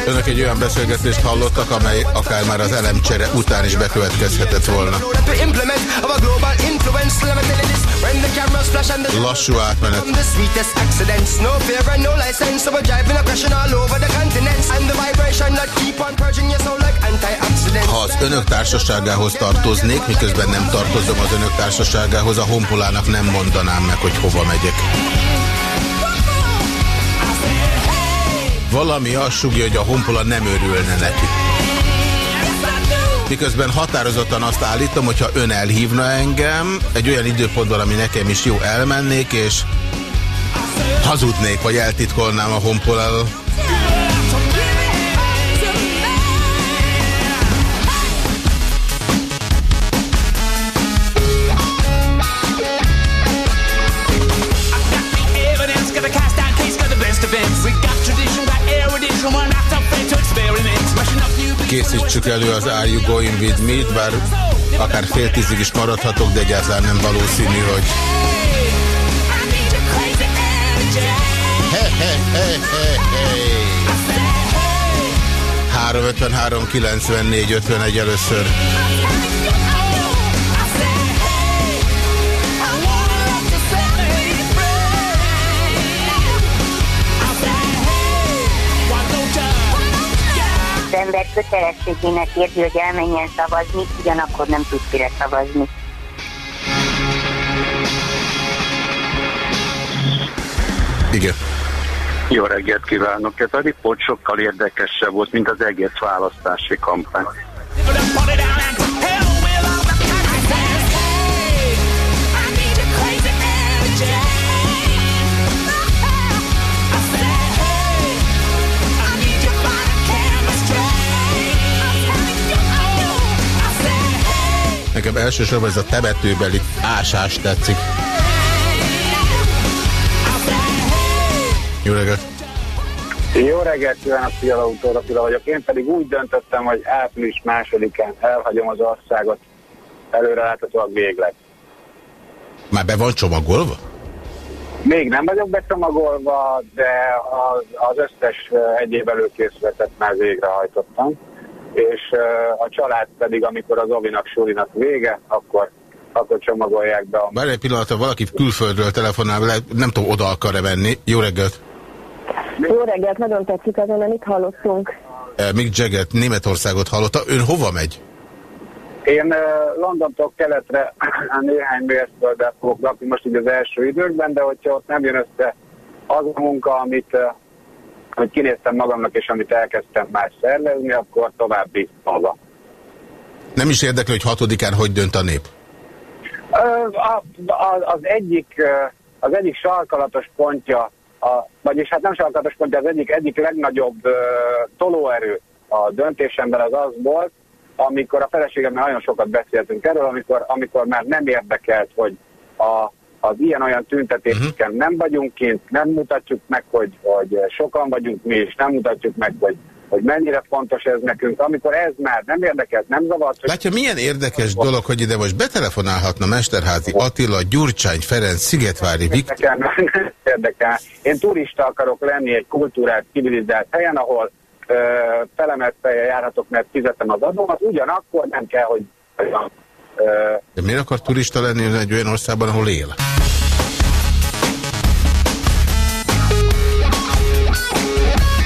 S2: Önök egy olyan beszélgetést hallottak, amely akár már az elemcsere után is bekövetkezhetett volna. Lassú átmenet. Ha az önök társaságához tartoznék, miközben nem tartozom az önök társaságához, a honpolának nem mondanám meg, hogy hova megyek. Valami azt sugja, hogy a honpola nem örülne neki. Miközben határozottan azt állítom, hogyha ön elhívna engem, egy olyan időpontban, ami nekem is jó, elmennék, és hazudnék, vagy eltitkolnám a honpolal. Készítsük elő az Are You Going With Me-t, bár akár fél tízig is maradhatok, de egyáltalán nem valószínű, hogy... Hey, hey, hey, hey, hey. 353 94 51 először.
S25: Ember kötelességének érzi, hogy elmenjen szavazni, ugyanakkor nem tud kire szavazni.
S2: Igen.
S26: Jó reggelt kívánok! Ez a riport sokkal érdekesebb volt, mint az egész választási kampány.
S2: Nekem elsősorban ez a temetőbeli ásás tetszik. Jó reggelt!
S27: Jó reggelt kívánok, Fiala Utóra Fila vagyok. Én pedig úgy döntöttem, hogy április másodikán elhagyom az országot. Előre láthatóak végleg.
S2: Már be van csomagolva?
S27: Még nem vagyok becsomagolva, de az, az összes egyéb előkészületet már végrehajtottam és a család pedig, amikor az Ovinak Sulinak vége, akkor akkor csomagolják be. A...
S2: Bár egy pillanatra valaki külföldről telefonál, nem tudom, oda akar-e venni. Jó reggelt!
S28: Jó reggelt, nagyon tetszik azon, amit hallottunk.
S2: Mick Jagger Németországot hallotta. Ön hova megy?
S27: Én Londontól keletre néhány mérföldet fogok lakni most így az első időkben, de hogyha ott nem jön össze az a munka, amit amit kinéztem magamnak, és amit elkezdtem már szervezni, akkor további haza.
S2: Nem is érdekli, hogy hatodikán hogy dönt a nép?
S27: Az egyik, az egyik sarkalatos pontja, a, vagyis hát nem sarkalatos pontja, az egyik, egyik legnagyobb tolóerő a döntésemben az az volt, amikor a feleségemmel nagyon sokat beszéltünk erről, amikor, amikor már nem érdekelt, hogy a az ilyen-olyan tüntetéseken uh-huh. nem vagyunk kint, nem mutatjuk meg, hogy, hogy sokan vagyunk mi, és nem mutatjuk meg, hogy, hogy mennyire fontos ez nekünk. Amikor ez már nem érdekelt, nem zavart. Hogy...
S2: Látja, milyen érdekes dolog, hogy ide most betelefonálhatna Mesterházi Attila, Gyurcsány, Ferenc, Szigetvári Viktor.
S27: Érdekel, érdekel. Én turista akarok lenni egy kultúrát, civilizált helyen, ahol ö, felemett járhatok, mert fizetem az adómat, ugyanakkor nem kell, hogy
S2: de miért akar turista lenni egy olyan országban, ahol él?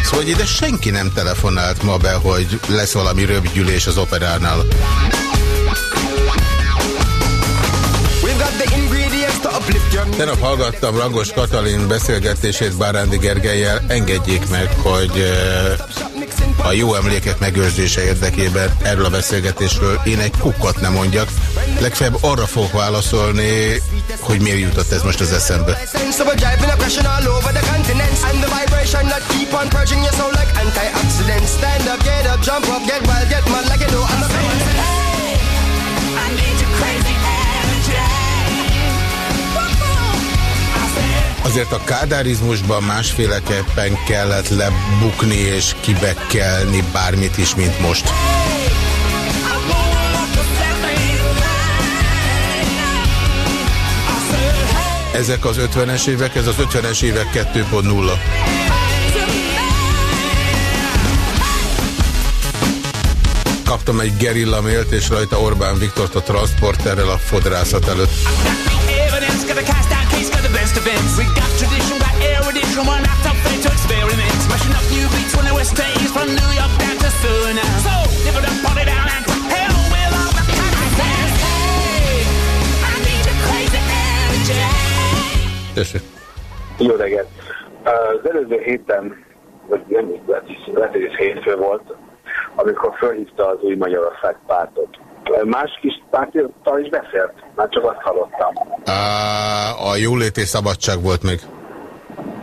S2: Szóval ide senki nem telefonált ma be, hogy lesz valami röpgyűlés az operánál. Tegnap hallgattam Rangos Katalin beszélgetését Bárándi Gergelyel. Engedjék meg, hogy eh, a jó emlékek megőrzése érdekében erről a beszélgetésről én egy kukkot nem mondjak. Legfeljebb arra fogok válaszolni, hogy miért jutott ez most az eszembe. Azért a kádárizmusban másféleképpen kellett lebukni és kibekkelni bármit is, mint most. Ezek az 50-es évek, ez az 50-es évek 2.0. Kaptam egy gerilla mélt, és rajta Orbán Viktort a transporterrel a fodrászat előtt.
S26: the best events. We got tradition, got erudition, we're not afraid to experiment. Smashing up new beats when the West stays from New York down to Suriname. So, live it up, put it down, and hell with all the kindness. Hey, I need the crazy energy.
S27: Tessék. Jó reggelt! Az előző héten,
S29: vagy nem, lehet, hogy ez hétfő volt, amikor fölhívta az új Magyarország pártot Más kis párttal is beszélt, már csak azt hallottam.
S2: A jólét és szabadság volt még.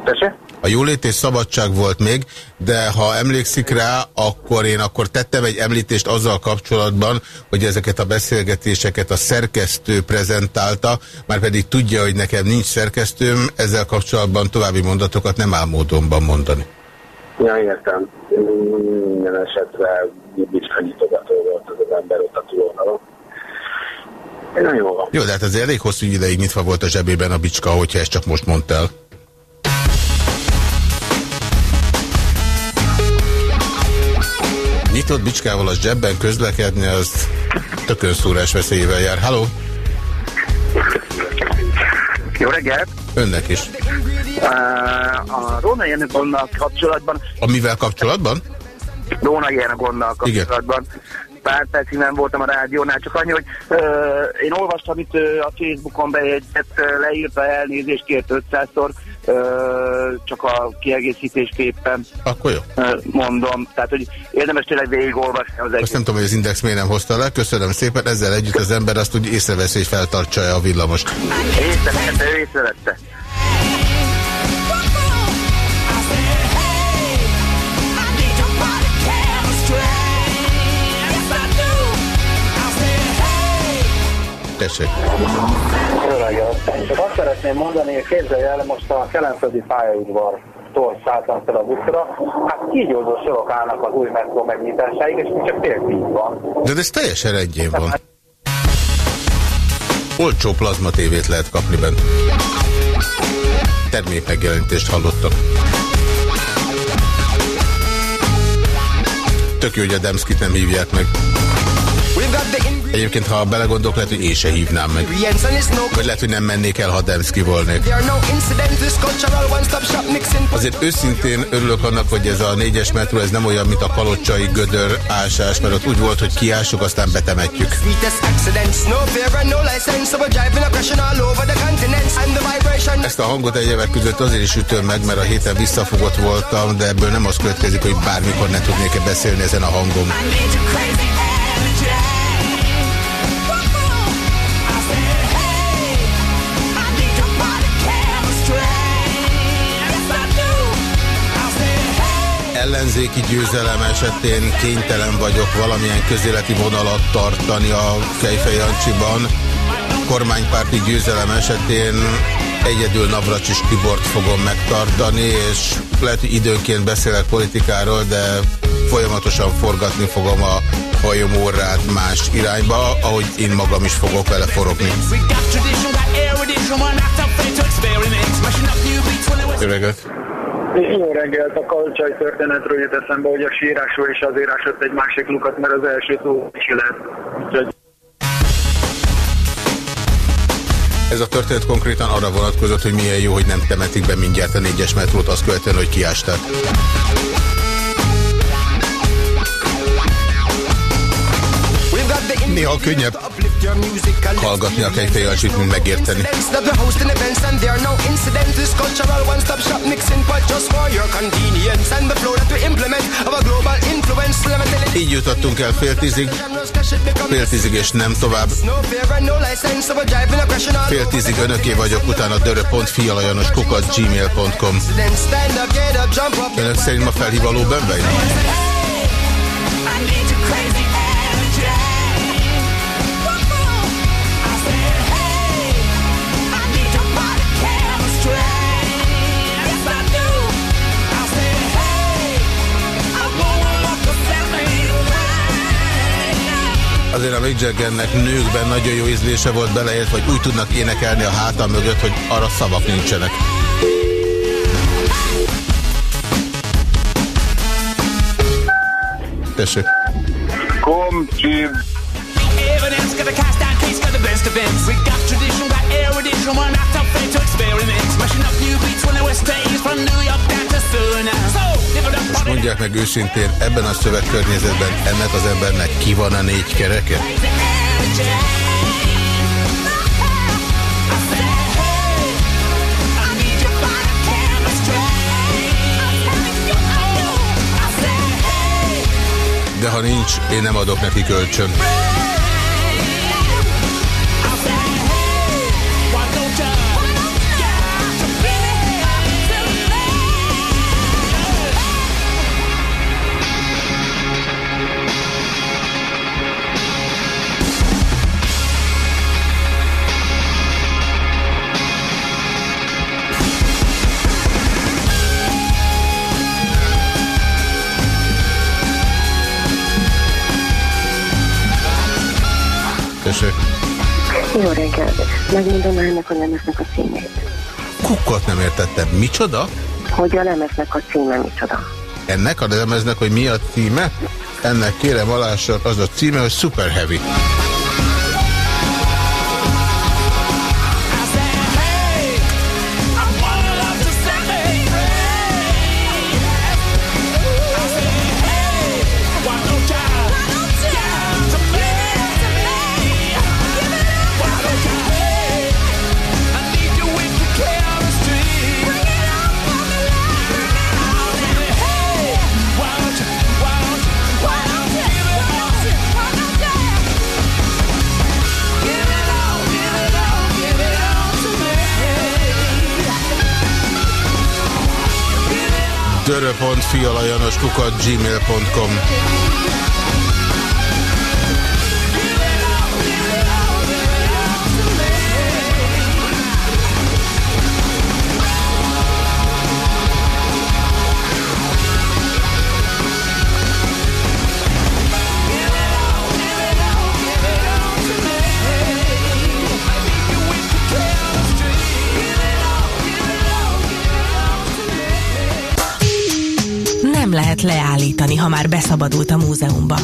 S29: Tessék?
S2: A jólét és szabadság volt még, de ha emlékszik rá, akkor én akkor tettem egy említést azzal kapcsolatban, hogy ezeket a beszélgetéseket a szerkesztő prezentálta, már pedig tudja, hogy nekem nincs szerkesztőm, ezzel kapcsolatban további mondatokat nem áll módonban mondani.
S29: Ja, értem. Minden esetre bicska nyitogató volt ember ott a túloldalon. Na jó.
S2: Jó, de hát ez elég hosszú ideig nyitva volt a zsebében a bicska, hogyha ezt csak most mondtál. Nyitott bicskával a zsebben közlekedni, az tökönszúrás veszélyével jár. Halló!
S23: Jó reggelt!
S2: Önnek is.
S23: A Róna Jenegonnal kapcsolatban...
S2: Amivel kapcsolatban?
S23: Róna Jenegonnal kapcsolatban. Pár percig nem voltam a rádiónál, csak annyi, hogy uh, én olvastam itt uh, a Facebookon bejegyzett, uh, leírta elnézést, kért 500-szor, csak a kiegészítésképpen
S2: Akkor jó.
S23: mondom. Tehát, hogy érdemes tényleg végigolvasni az egész.
S2: Azt nem tudom, hogy az Index miért nem hozta le. Köszönöm szépen. Ezzel együtt az ember azt úgy észreveszi, hogy feltartsa a villamost.
S23: Észrevette, ő észrevette.
S2: Tessék.
S30: Jó reggelt. Csak azt szeretném mondani, hogy képzelj el, most a kelenföldi pályaudvartól szálltam fel a buszra, hát kígyózó sorok állnak az új metró megnyitásáig, és csak fél tíz van.
S2: De ez teljesen rendjén van. Olcsó plazma tévét lehet kapni benne. Termék megjelentést hallottak. Tök jó, hogy a Demszkit nem hívják meg. Egyébként, ha belegondolok, lehet, hogy én se hívnám meg. Vagy lehet, hogy nem mennék el, ha Demszki volnék. Azért őszintén örülök annak, hogy ez a négyes metró, ez nem olyan, mint a kalocsai gödör ásás, mert ott úgy volt, hogy kiások, aztán betemetjük. Ezt a hangot egyébek között azért is ütöm meg, mert a héten visszafogott voltam, de ebből nem az következik, hogy bármikor ne tudnék-e beszélni ezen a hangon. Ellenzéki győzelem esetén kénytelen vagyok valamilyen közéleti vonalat tartani a Kejfejancsiban. Kormánypárti győzelem esetén egyedül Navracsis Tibort fogom megtartani, és lehet, hogy időnként beszélek politikáról, de folyamatosan forgatni fogom a hajom órát más irányba, ahogy én magam is fogok vele forogni. Jó!
S31: Jó reggelt, a kalcsai történetről jut eszembe, hogy a sírásról és azért ásott egy másik lukat, mert az első szó is lehet. Úgyhogy...
S2: Ez a történet konkrétan arra vonatkozott, hogy milyen jó, hogy nem temetik be mindjárt a négyes metrót, azt követően, hogy kiásták. Néha könnyebb hallgatni a kejfejancsit, mint megérteni. Így jutottunk el fél tízig, fél tízig és nem tovább. Fél tízig önöké vagyok, utána dörö.fialajanos kukat gmail.com Önök szerint ma felhívaló benvegy? Azért a Mick Jaggernek nőkben nagyon jó ízlése volt beleért, hogy úgy tudnak énekelni a hátam mögött, hogy arra szavak nincsenek. Tessék.
S32: Komcsi.
S26: Even when I felt free to experiment Smashing up new beats when I was days From New York down to Suna
S2: Most mondják meg őszintén, ebben a szövegkörnyezetben ennek az embernek ki van a négy kereke?
S26: De ha nincs, én nem adok neki kölcsön. Tessék.
S28: Jó reggelt. Megmondom ennek a lemeznek a címét.
S26: Kukkot nem értettem. Micsoda?
S28: Hogy a lemeznek a címe micsoda.
S26: Ennek a lemeznek, hogy mi a címe? Ennek kérem alássak az a címe, hogy Super Heavy. dörö.fialajanoskukat gmail.com
S9: lehet leállítani, ha már beszabadult a múzeumba.